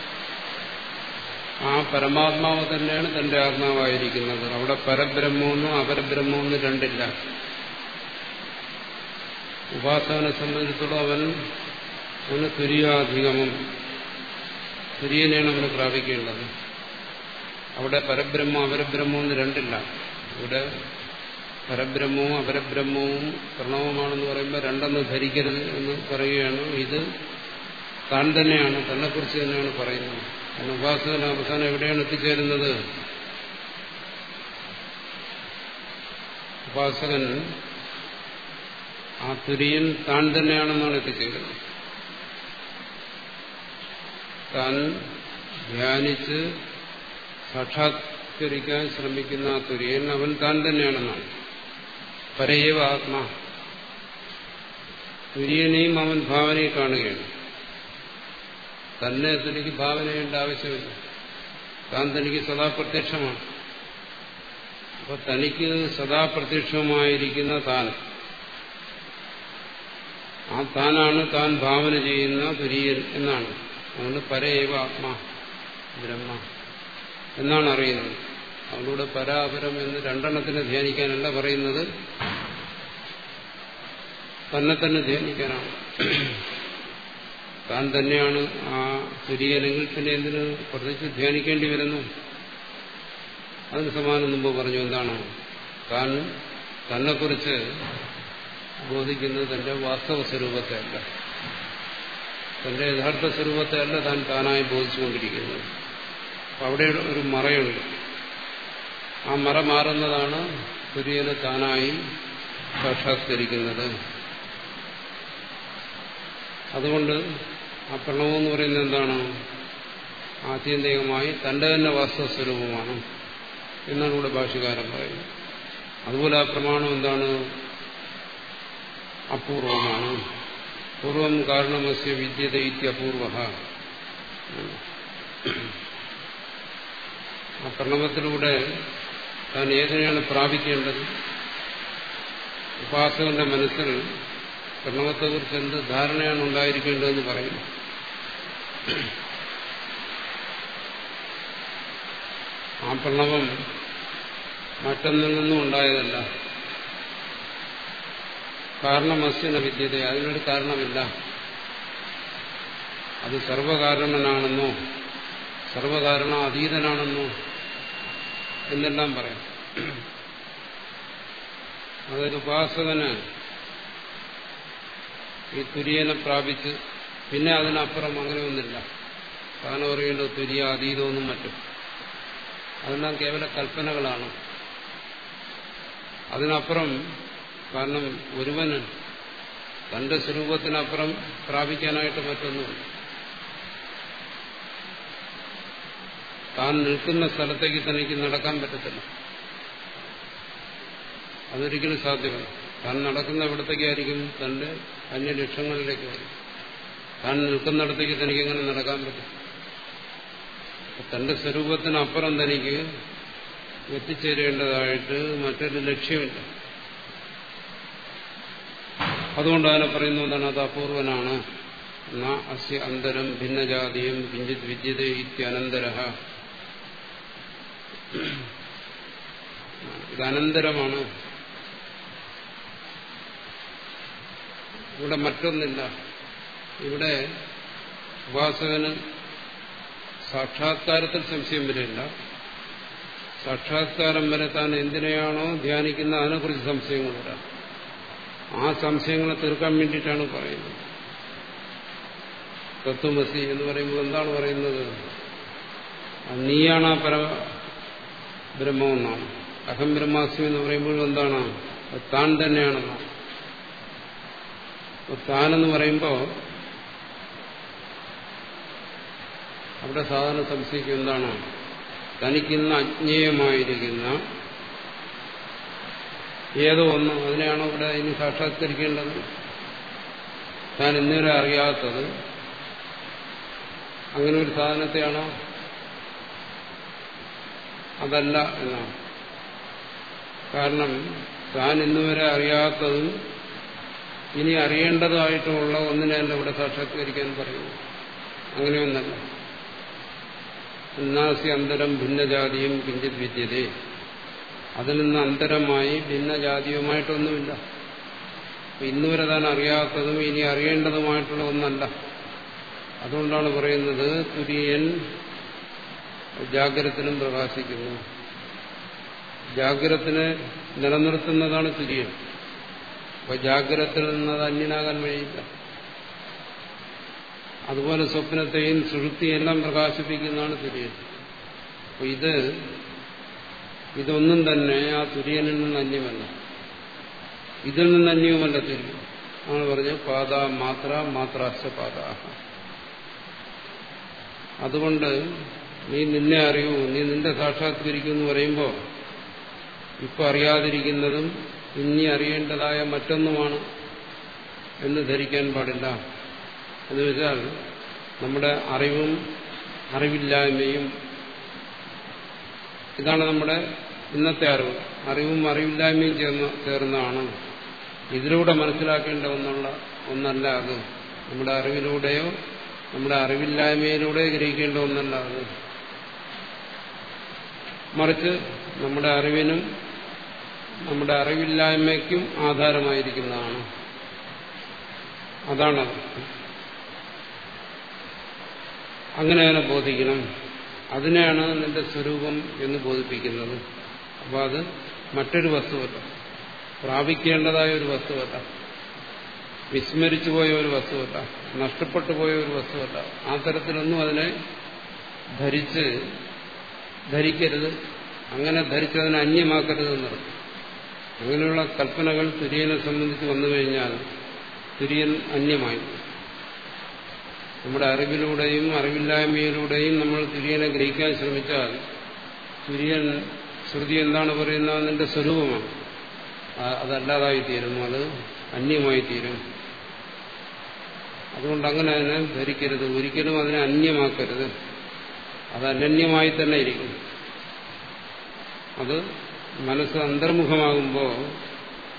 ആ പരമാത്മാവ് തന്നെയാണ് തന്റെ ആത്മാവായിരിക്കുന്നത്. അവിടെ പരബ്രഹ്മമെന്നും അപരബ്രഹ്മമെന്നും രണ്ടില്ല. ഉപാസകനെ സംബന്ധിച്ചിടത്തോളം അവൻ അവന് തുര്യാധിഗമം. തുര്യനെയാണ് അവന് പ്രാപിക്കേണ്ടത്. അവിടെ പരബ്രഹ്മ അപരബ്രഹ്മമെന്ന് രണ്ടില്ല. ഇവിടെ പരബ്രഹ്മവും അപരബ്രഹ്മവും പ്രണവമാണെന്ന് പറയുമ്പോൾ രണ്ടെന്ന് ധരിക്കരുത് എന്ന് പറയുകയാണ്. ഇത് താൻ തന്നെയാണ് തന്നെക്കുറിച്ച് തന്നെയാണ് പറയുന്നത്. കാരണം ഉപാസകൻ അവസാനം എവിടെയാണ് എത്തിച്ചേരുന്നത്? ഉപാസകൻ ആ തുര്യൻ താൻ തന്നെയാണെന്നാണ് എത്തിച്ചേരുന്നത്. താൻ ധ്യാനിച്ച് സാക്ഷാത്കരിക്കാൻ ശ്രമിക്കുന്ന ആ തുര്യൻ അവൻ താൻ തന്നെയാണെന്നാണ്. പരയേവ ആത്മാ തുര്യനെയും അവൻ ഭാവനയെ കാണുകയാണ്. തന്നെ തനിക്ക് ഭാവനയേണ്ട ആവശ്യമില്ല. താൻ തനിക്ക് സദാ പ്രത്യക്ഷമാണ്. അപ്പൊ തനിക്ക് സദാ പ്രത്യക്ഷമായിരിക്കുന്ന താൻ. ആ താനാണ് താൻ ഭാവന ചെയ്യുന്ന തുര്യൻ എന്നാണ്. അതുകൊണ്ട് പരയേവ ആത്മാ ബ്രഹ്മ എന്നാണ് അറിയുന്നത്. അവനോട് പരാപരം എന്ന് രണ്ടെണ്ണത്തിന് ധ്യാനിക്കാനല്ല പറയുന്നത്. തന്നെ തന്നെ ധ്യാനിക്കാനാണ്. താൻ തന്നെയാണ് ആ തുര്യനെങ്കിൽ പിന്നെ എന്തിന് പ്രത്യേകിച്ച് ധ്യാനിക്കേണ്ടി വരുന്നു? അതിന് സമാനം മുമ്പ് പറഞ്ഞു എന്താണ്? താൻ തന്നെക്കുറിച്ച് ബോധിക്കുന്നത് തന്റെ വാസ്തവ സ്വരൂപത്തെ അല്ല. തന്റെ യഥാർത്ഥ സ്വരൂപത്തെ അല്ല താൻ താനായി ബോധിച്ചുകൊണ്ടിരിക്കുന്നത്. അവിടെ ഒരു മറയുണ്ട്. ആ മറ മാറുന്നതാണ് തുര്യനെ താനായി സാക്ഷാത്കരിക്കുന്നത്. അതുകൊണ്ട് ആ പ്രണവം എന്ന് പറയുന്നത് എന്താണ്? ആത്യന്തികമായി തന്റെ തന്നെ വാസ്തവസ്വരൂപമാണ് എന്നാണ് ഇവിടെ ഭാഷകാരൻ പറയുന്നത്. അതുപോലെ ആ പ്രമാണം എന്താണ്? അപൂർവമാണ്. പൂർവം കാരണമസ്യ വിദ്യത ഇത്യപൂർവ ആ പ്രണവത്തിലൂടെ താൻ ഏതിനെയാണ് പ്രാപിക്കേണ്ടത്? ഉപാസകന്റെ മനസ്സിൽ പ്രണവത്തെക്കുറിച്ച് എന്ത് ധാരണയാണ് ഉണ്ടായിരിക്കേണ്ടതെന്ന് പറയുന്നു ആ പ്രണവം മറ്റൊന്നിൽ നിന്നും ഉണ്ടായതല്ല. കാരണമസ്യന വിദ്യത അതിനൊരു കാരണമില്ല. അത് സർവകാരണനാണെന്നോ സർവകാരണ അതീതനാണെന്നോ എന്നെല്ലാം പറയാം. അതൊരു ഉപാസകന് ഈ തുര്യനെ പ്രാപിച്ച് പിന്നെ അതിനപ്പുറം അങ്ങനെ ഒന്നില്ല താൻ പറയുന്നത് തുര്യ അതീതമൊന്നും മറ്റും. അതെല്ലാം കേവല കൽപ്പനകളാണ്. അതിനപ്പുറം കാരണം ഒരുവന് തന്റെ സ്വരൂപത്തിനപ്പുറം പ്രാപിക്കാനായിട്ട് പറ്റുന്നുണ്ട് താൻ നിൽക്കുന്ന സ്ഥലത്തേക്ക് തനിക്ക് നടക്കാൻ പറ്റത്തില്ല. അതൊരിക്കലും സാധ്യമല്ല. താൻ നടക്കുന്ന എവിടത്തേക്കായിരിക്കും തന്റെ അന്യലക്ഷ്യങ്ങളിലേക്ക് വരും. താൻ നിൽക്കുന്നിടത്തേക്ക് തനിക്ക് എങ്ങനെ നടക്കാൻ പറ്റും? തന്റെ സ്വരൂപത്തിനപ്പുറം തനിക്ക് എത്തിച്ചേരേണ്ടതായിട്ട് മറ്റൊരു ലക്ഷ്യമില്ല. അതുകൊണ്ട് അതിനെ പറയുന്നു എന്താണ് അത് അപൂർവനാണ്. അസ്യ അന്തരം ഭിന്നജാതിയും കിഞ്ചിത് വിദ്യത ഇത്യനന്തര ഇത് അനന്തരമാണ്. ഇവിടെ മറ്റൊന്നില്ല. ഇവിടെ ഉപാസകന് സാക്ഷാത്കാരത്തിൽ സംശയം വരില്ല. സാക്ഷാത്കാരം വരെ താൻ എന്തിനെയാണോ ധ്യാനിക്കുന്ന അതിനെക്കുറിച്ച് സംശയങ്ങൾ വരാം ആ സംശയങ്ങളെ തീർക്കാൻ വേണ്ടിയിട്ടാണ് പറയുന്നത്. തത്വമസി എന്ന് പറയുമ്പോൾ എന്താണ് പറയുന്നത്? നീയാണ് ആ പര ബ്രഹ്മമെന്നാണ്. അഹം ബ്രഹ്മാസ്മി എന്ന് പറയുമ്പോഴും എന്താണ്? താൻ തന്നെയാണെന്നാണ്. താനെന്ന് പറയുമ്പോൾ അവിടെ സാധാരണ സംശയിക്കും എന്താണ്? തനിക്കിന്ന് അജ്ഞേയമായിരിക്കുന്ന ഏതോ ഒന്ന് അതിനെയാണോ ഇവിടെ ഇനി സാക്ഷാത്കരിക്കേണ്ടത്? താൻ ഇന്നുവരെ അറിയാത്തത്. അങ്ങനെ ഒരു സാധനത്തെയാണോ? അതല്ല എന്നാണ്. കാരണം താൻ ഇന്നുവരെ അറിയാത്തതും ഇനി അറിയേണ്ടതായിട്ടുമുള്ള ഒന്നിനെയല്ല ഇവിടെ സാക്ഷാത്കരിക്കാൻ പറയുന്നു. അങ്ങനെയൊന്നല്ല. ഉന്നാസി അന്തരം ഭിന്നജാതിയും കിഞ്ചിത് വിദ്യതേ. അതിൽ നിന്ന് അന്തരമായി ഭിന്നജാതിയുമായിട്ടൊന്നുമില്ല. ഇന്നുവരെ താൻ അറിയാത്തതും ഇനി അറിയേണ്ടതുമായിട്ടുള്ള ഒന്നല്ല. അതുകൊണ്ടാണ് പറയുന്നത് തുര്യൻ ജാഗ്രതത്തിനും പ്രകാശിക്കുന്നു. ജാഗ്രതത്തിനെ നിലനിർത്തുന്നതാണ് തുര്യൻ. അപ്പൊ ജാഗ്രതത്തിൽ നിന്ന് അത് അന്യനാകാൻ വഴിയില്ല. അതുപോലെ സ്വപ്നത്തെയും സുഷുപ്തിയെല്ലാം പ്രകാശിപ്പിക്കുന്നതാണ് തുര്യൻ. അപ്പൊ ഇത് ഇതൊന്നും തന്നെ ആ തുര്യനിൽ നിന്ന് അന്യമല്ല. ഇതിൽ നിന്ന് അന്യവുമല്ല തുര്യൻ. ആണ് പറഞ്ഞു പാത മാത്ര മാത്രാശ പാത അതുകൊണ്ട് നീ നിന്നെ അറിയൂ നീ നിന്റെ സാക്ഷാത്കരിക്കൂ എന്ന് പറയുമ്പോൾ ഇപ്പൊ അറിയാതിരിക്കുന്നതും ഇനി അറിയേണ്ടതായ മറ്റൊന്നുമാണ് എന്ന് ധരിക്കാൻ പാടില്ല. എന്ന് വെച്ചാൽ നമ്മുടെ അറിവും അറിവില്ലായ്മയും ഇതാണ് നമ്മുടെ ഇന്നത്തെ അറിവ്. അറിവും അറിവില്ലായ്മയും ചേർന്ന് ചേർന്നതാണ്. ഇതിലൂടെ മനസ്സിലാക്കേണ്ട ഒന്നുള്ള ഒന്നല്ല അത്. നമ്മുടെ അറിവിലൂടെയോ നമ്മുടെ അറിവില്ലായ്മയിലൂടെ ഗ്രഹിക്കേണ്ട ഒന്നല്ല അത്. മറിച്ച് നമ്മുടെ അറിവിനും നമ്മുടെ അറിവില്ലായ്മയ്ക്കും ആധാരമായിരിക്കുന്നതാണ്. അതാണ് അങ്ങനെ അതിനെ ബോധിക്കണം. അതിനെയാണ് നിന്റെ സ്വരൂപം എന്ന് ബോധിപ്പിക്കുന്നത്. അപ്പോൾ അത് മറ്റൊരു വസ്തുവല്ല. പ്രാപിക്കേണ്ടതായ ഒരു വസ്തുവല്ല. വിസ്മരിച്ചു പോയ ഒരു വസ്തുവല്ല. നഷ്ടപ്പെട്ടു പോയ ഒരു വസ്തുവല്ല. ആ തരത്തിലൊന്നും അതിനെ ധരിച്ച് ധരിക്കരുത്. അങ്ങനെ ധരിച്ചതിനെ അന്യമാക്കരുത് എന്നർത്ഥം അങ്ങനെയുള്ള കൽപ്പനകൾ തുര്യനെ സംബന്ധിച്ച് വന്നു കഴിഞ്ഞാൽ തുര്യൻ അന്യമായി. നമ്മുടെ അറിവിലൂടെയും അറിവില്ലായ്മയിലൂടെയും നമ്മൾ തുര്യനെ ഗ്രഹിക്കാൻ ശ്രമിച്ചാൽ തുര്യൻ ശ്രുതി എന്താണ് പറയുന്നത് അതിന്റെ സ്വരൂപമാണ്. അതല്ലാതായി തീരും അത് അന്യമായി തീരും. അതുകൊണ്ട് അങ്ങനെ അതിനെ ധരിക്കരുത്. ഒരിക്കലും അതിനെ അന്യമാക്കരുത്. അത് അനന്യമായി തന്നെ ഇരിക്കും. അത് മനസ്സ് അന്തർമുഖമാകുമ്പോൾ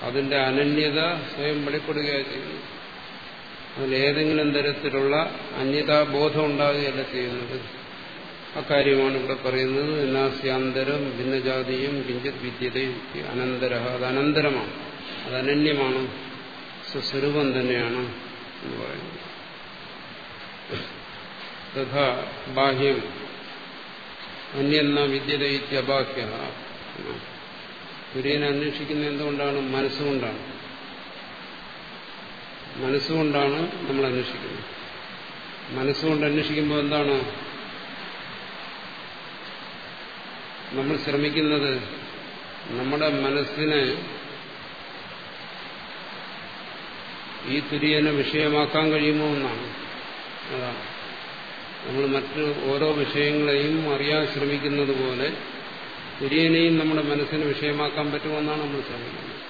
അതിന്റെ അനന്യത സ്വയം വെളിപ്പെടുകയാണ് ചെയ്യുന്നത്. അതിലേതെങ്കിലും തരത്തിലുള്ള അന്യതാബോധം ഉണ്ടാകുകയല്ല ചെയ്യുന്നത്. അക്കാര്യമാണ് ഇവിടെ പറയുന്നത്. നാസ്യാന്തരം ഭിന്നജാതിയും കിഞ്ചിത് വിദ്യതയും അനന്തര അത് അനന്തരമാണ്. അത് അനന്യമാണ്. സ്വസ്വരൂപം തന്നെയാണ് എന്ന് പറയുന്നത്. തഥാ ബാഹ്യം. അന്യെന്ന വിദ്യത ഇത്യബാഹ്യ തുര്യനെ അന്വേഷിക്കുന്നത് എന്തുകൊണ്ടാണ്? മനസ്സുകൊണ്ടാണ്. മനസ്സുകൊണ്ടാണ് നമ്മൾ അന്വേഷിക്കുന്നത്. മനസ്സുകൊണ്ട് അന്വേഷിക്കുമ്പോൾ എന്താണ്? നമ്മൾ ശ്രമിക്കുന്നത് നമ്മുടെ മനസ്സിനെ ഈ തുര്യനെ വിഷയമാക്കാൻ കഴിയുമോ എന്നാണ്. അതാണ്. നമ്മൾ മറ്റ് ഓരോ വിഷയങ്ങളെയും അറിയാൻ ശ്രമിക്കുന്നത് പോലെ തുര്യനെയും നമ്മുടെ മനസ്സിന് വിഷയമാക്കാൻ പറ്റുമെന്നാണ് നമ്മൾ ശ്രമിക്കുന്നത്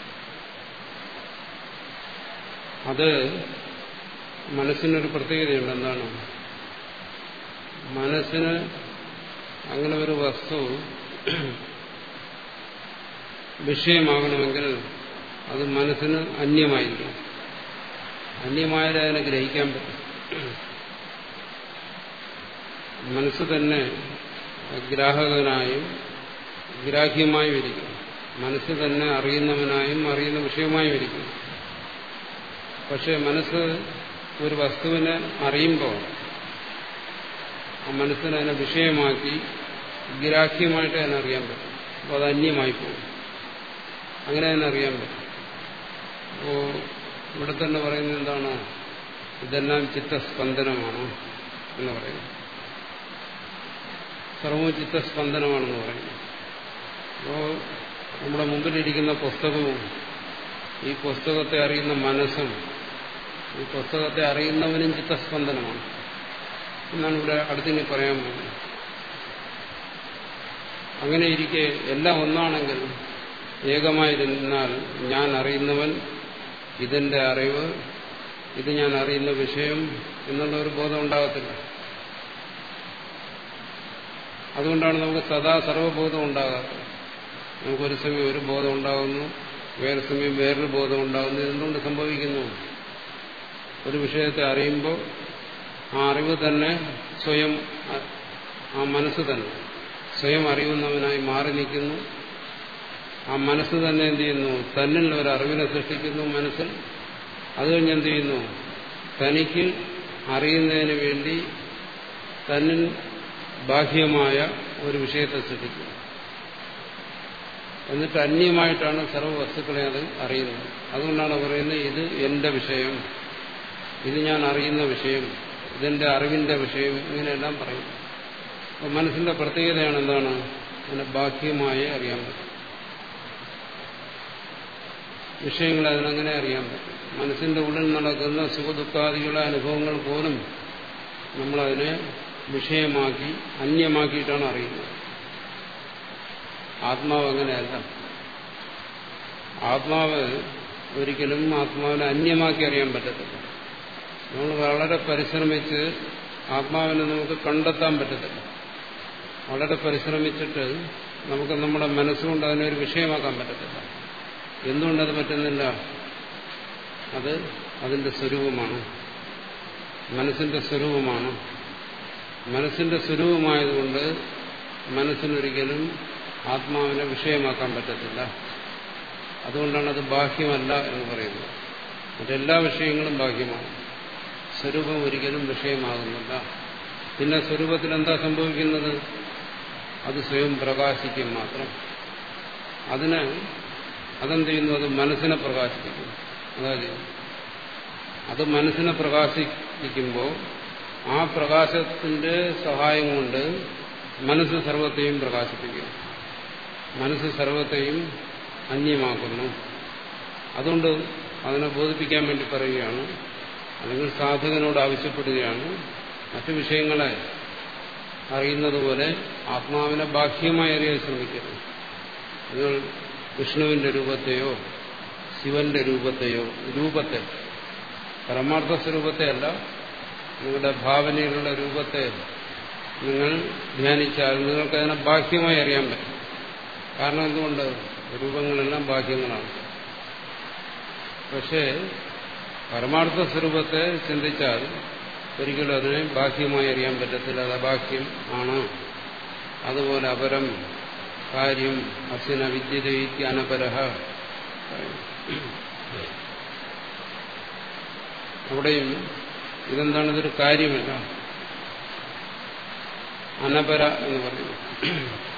അത് മനസ്സിനൊരു പ്രത്യേകതയുണ്ട്. എന്താണ്? മനസ്സിന് അങ്ങനെ ഒരു വസ്തു വിഷയമാകണമെങ്കിൽ അത് മനസ്സിന് അന്യമായിരിക്കും അന്യമായാലേ അതിനെ ഗ്രഹിക്കാൻ പറ്റും. മനസ്സ് തന്നെ ഗ്രാഹകനായും ഗ്രാഹ്യമായും ഇരിക്കും മനസ്സ് തന്നെ അറിയുന്നവനായും അറിയുന്ന വിഷയമായും ഇരിക്കും പക്ഷെ മനസ്സ് ഒരു വസ്തുവിനെ അറിയുമ്പോൾ ആ മനസ്സിനെ അതിനെ വിഷയമാക്കി ഗ്രാഹ്യമായിട്ട് അതിനെ അറിയാൻ പറ്റും. അപ്പോൾ അത് അന്യമായി പോകും. അങ്ങനെ അതിനെ അറിയാൻ പറ്റും. അപ്പോൾ ഇവിടെ തന്നെ പറയുന്നത് എന്താണ്? ഇതെല്ലാം ചിത്തസ്പന്ദനമാണ് എന്ന് പറയുന്നത് സർവവും ചിത്തസ്പന്ദനമാണെന്ന് പറയുന്നു. അപ്പോൾ നമ്മുടെ മുമ്പിലിരിക്കുന്ന പുസ്തകവും ഈ പുസ്തകത്തെ അറിയുന്ന മനസ്സും ഈ പുസ്തകത്തെ അറിയുന്നവനും ചിത്തസ്പന്ദനമാണ്. എന്നാണ് ഇവിടെ അടുത്തിനി പറയാൻ പോകുന്നത്. അങ്ങനെ ഇരിക്കെ എല്ലാം ഒന്നാണെങ്കിൽ ഏകമായിരുന്നാൽ ഞാൻ അറിയുന്നവൻ ഇതിന്റെ അറിവ് ഇത് ഞാൻ അറിയുന്ന വിഷയം എന്നുള്ള ഒരു ബോധം ഉണ്ടാകത്തില്ല. അതുകൊണ്ടാണ് നമുക്ക് സദാ സർവബോധം ഉണ്ടാകാത്തത്. നമുക്കൊരു സമയം ഒരു ബോധം ഉണ്ടാകുന്നു വേറെ സമയം വേറൊരു ബോധം ഉണ്ടാകുന്നു ഇതെന്തുകൊണ്ട് സംഭവിക്കുന്നു? ഒരു വിഷയത്തെ അറിയുമ്പോൾ ആ അറിവ് തന്നെ സ്വയം ആ മനസ്സ് തന്നെ സ്വയം അറിയുന്നവനായി മാറി നിൽക്കുന്നു. ആ മനസ്സ് തന്നെ എന്ത് ചെയ്യുന്നു? തന്നിൽ ഒരു അറിവിനെ സൃഷ്ടിക്കുന്നു മനസ്സിൽ. അത് കഴിഞ്ഞ് എന്ത് ചെയ്യുന്നു? തനിക്ക് അറിയുന്നതിന് വേണ്ടി തന്നിൽ ബാഹ്യമായ ഒരു വിഷയത്തെ സൃഷ്ടിക്കുന്നു. എന്നിട്ട് അന്യമായിട്ടാണ് സർവ വസ്തുക്കളെ അത് അറിയുന്നത്. അതുകൊണ്ടാണ് പറയുന്നത് ഇത് എന്റെ വിഷയം. ഇത് ഞാൻ അറിയുന്ന വിഷയം. ഇതെന്റെ അറിവിന്റെ വിഷയം. ഇങ്ങനെയെല്ലാം പറയും. അപ്പൊ മനസ്സിന്റെ പ്രത്യേകതയാണ് എന്താണ്? അതിനെ ബാഹ്യമായി അറിയാൻ പറ്റും. വിഷയങ്ങൾ അതിനങ്ങനെ അറിയാൻ പറ്റും. മനസ്സിന്റെ ഉള്ളിൽ നടക്കുന്ന സുഖദുഃഖാദികളുടെ അനുഭവങ്ങൾ പോലും നമ്മളതിനെ വിഷയമാക്കി അന്യമാക്കിയിട്ടാണ് അറിയുന്നത്. ആത്മാവ് അങ്ങനെയല്ല. ആത്മാവ് ഒരിക്കലും ആത്മാവിനെ അന്യമാക്കി അറിയാൻ പറ്റത്തില്ല. നമ്മൾ വളരെ പരിശ്രമിച്ച് ആത്മാവിനെ നമുക്ക് കണ്ടെത്താൻ പറ്റത്തില്ല. വളരെ പരിശ്രമിച്ചിട്ട് നമുക്ക് നമ്മുടെ മനസ്സുകൊണ്ട് അതിനെ ഒരു വിഷയമാക്കാൻ പറ്റത്തില്ല. എന്തുകൊണ്ടത് പറ്റുന്നില്ല? അത് അതിന്റെ സ്വരൂപമാണ്. മനസ്സിന്റെ സ്വരൂപമാണ്. മനസ്സിന്റെ സ്വരൂപമായതുകൊണ്ട് മനസ്സിനൊരിക്കലും ആത്മാവിനെ വിഷയമാക്കാൻ പറ്റത്തില്ല. അതുകൊണ്ടാണ് അത് ബാഹ്യമല്ല എന്ന് പറയുന്നത്. മറ്റെല്ലാ വിഷയങ്ങളും ബാഹ്യമാണ്. സ്വരൂപം ഒരിക്കലും വിഷയമാകുന്നില്ല. പിന്നെ സ്വരൂപത്തിൽ എന്താ സംഭവിക്കുന്നത്? അത് സ്വയം പ്രകാശിക്കും മാത്രം. അതിന് അതെന്ത് ചെയ്യുന്നു? അത് മനസ്സിനെ പ്രകാശിപ്പിക്കും. അതായത് അത് മനസ്സിനെ പ്രകാശിപ്പിക്കുമ്പോൾ ആ പ്രകാശത്തിന്റെ സഹായം കൊണ്ട് മനസ്സ് സർവത്തെയും പ്രകാശിപ്പിക്കും. മനസ്സ് സർവത്തെയും അന്യമാക്കുന്നു. അതുകൊണ്ട് അതിനെ ബോധിപ്പിക്കാൻ വേണ്ടി പറയുകയാണ്. അല്ലെങ്കിൽ സാധകനോട് ആവശ്യപ്പെടുകയാണ്. മറ്റു വിഷയങ്ങളെ അറിയുന്നത് പോലെ ആത്മാവിനെ ബാഹ്യമായി അറിയാൻ ശ്രമിക്കരുത്. നിങ്ങൾ വിഷ്ണുവിന്റെ രൂപത്തെയോ ശിവന്റെ രൂപത്തെയോ രൂപത്തെ പരമാർത്ഥ സ്വരൂപത്തെയല്ല നിങ്ങളുടെ ഭാവനയിലുള്ള രൂപത്തെ നിങ്ങൾ ധ്യാനിച്ചാൽ നിങ്ങൾക്ക് അതിനെ ബാഹ്യമായി അറിയാൻ പറ്റും. കാരണം എന്തുകൊണ്ട്? രൂപങ്ങളെല്ലാം ബാഹ്യങ്ങളാണ്. പക്ഷേ പരമാർത്ഥ സ്വരൂപത്തെ ചിന്തിച്ചാൽ ഒരിക്കലും അതിനെ ബാഹ്യമായി അറിയാൻ പറ്റത്തില്ല. അത് അബാഹ്യം ആണ്. അതുപോലെ അപരം കാര്യം അസിന വിദ്യതയ്ക്ക് അനപരഹ. അവിടെയും ഇതെന്താണ്? ഇതൊരു കാര്യമല്ല. അനപര എന്ന് പറയുന്നു.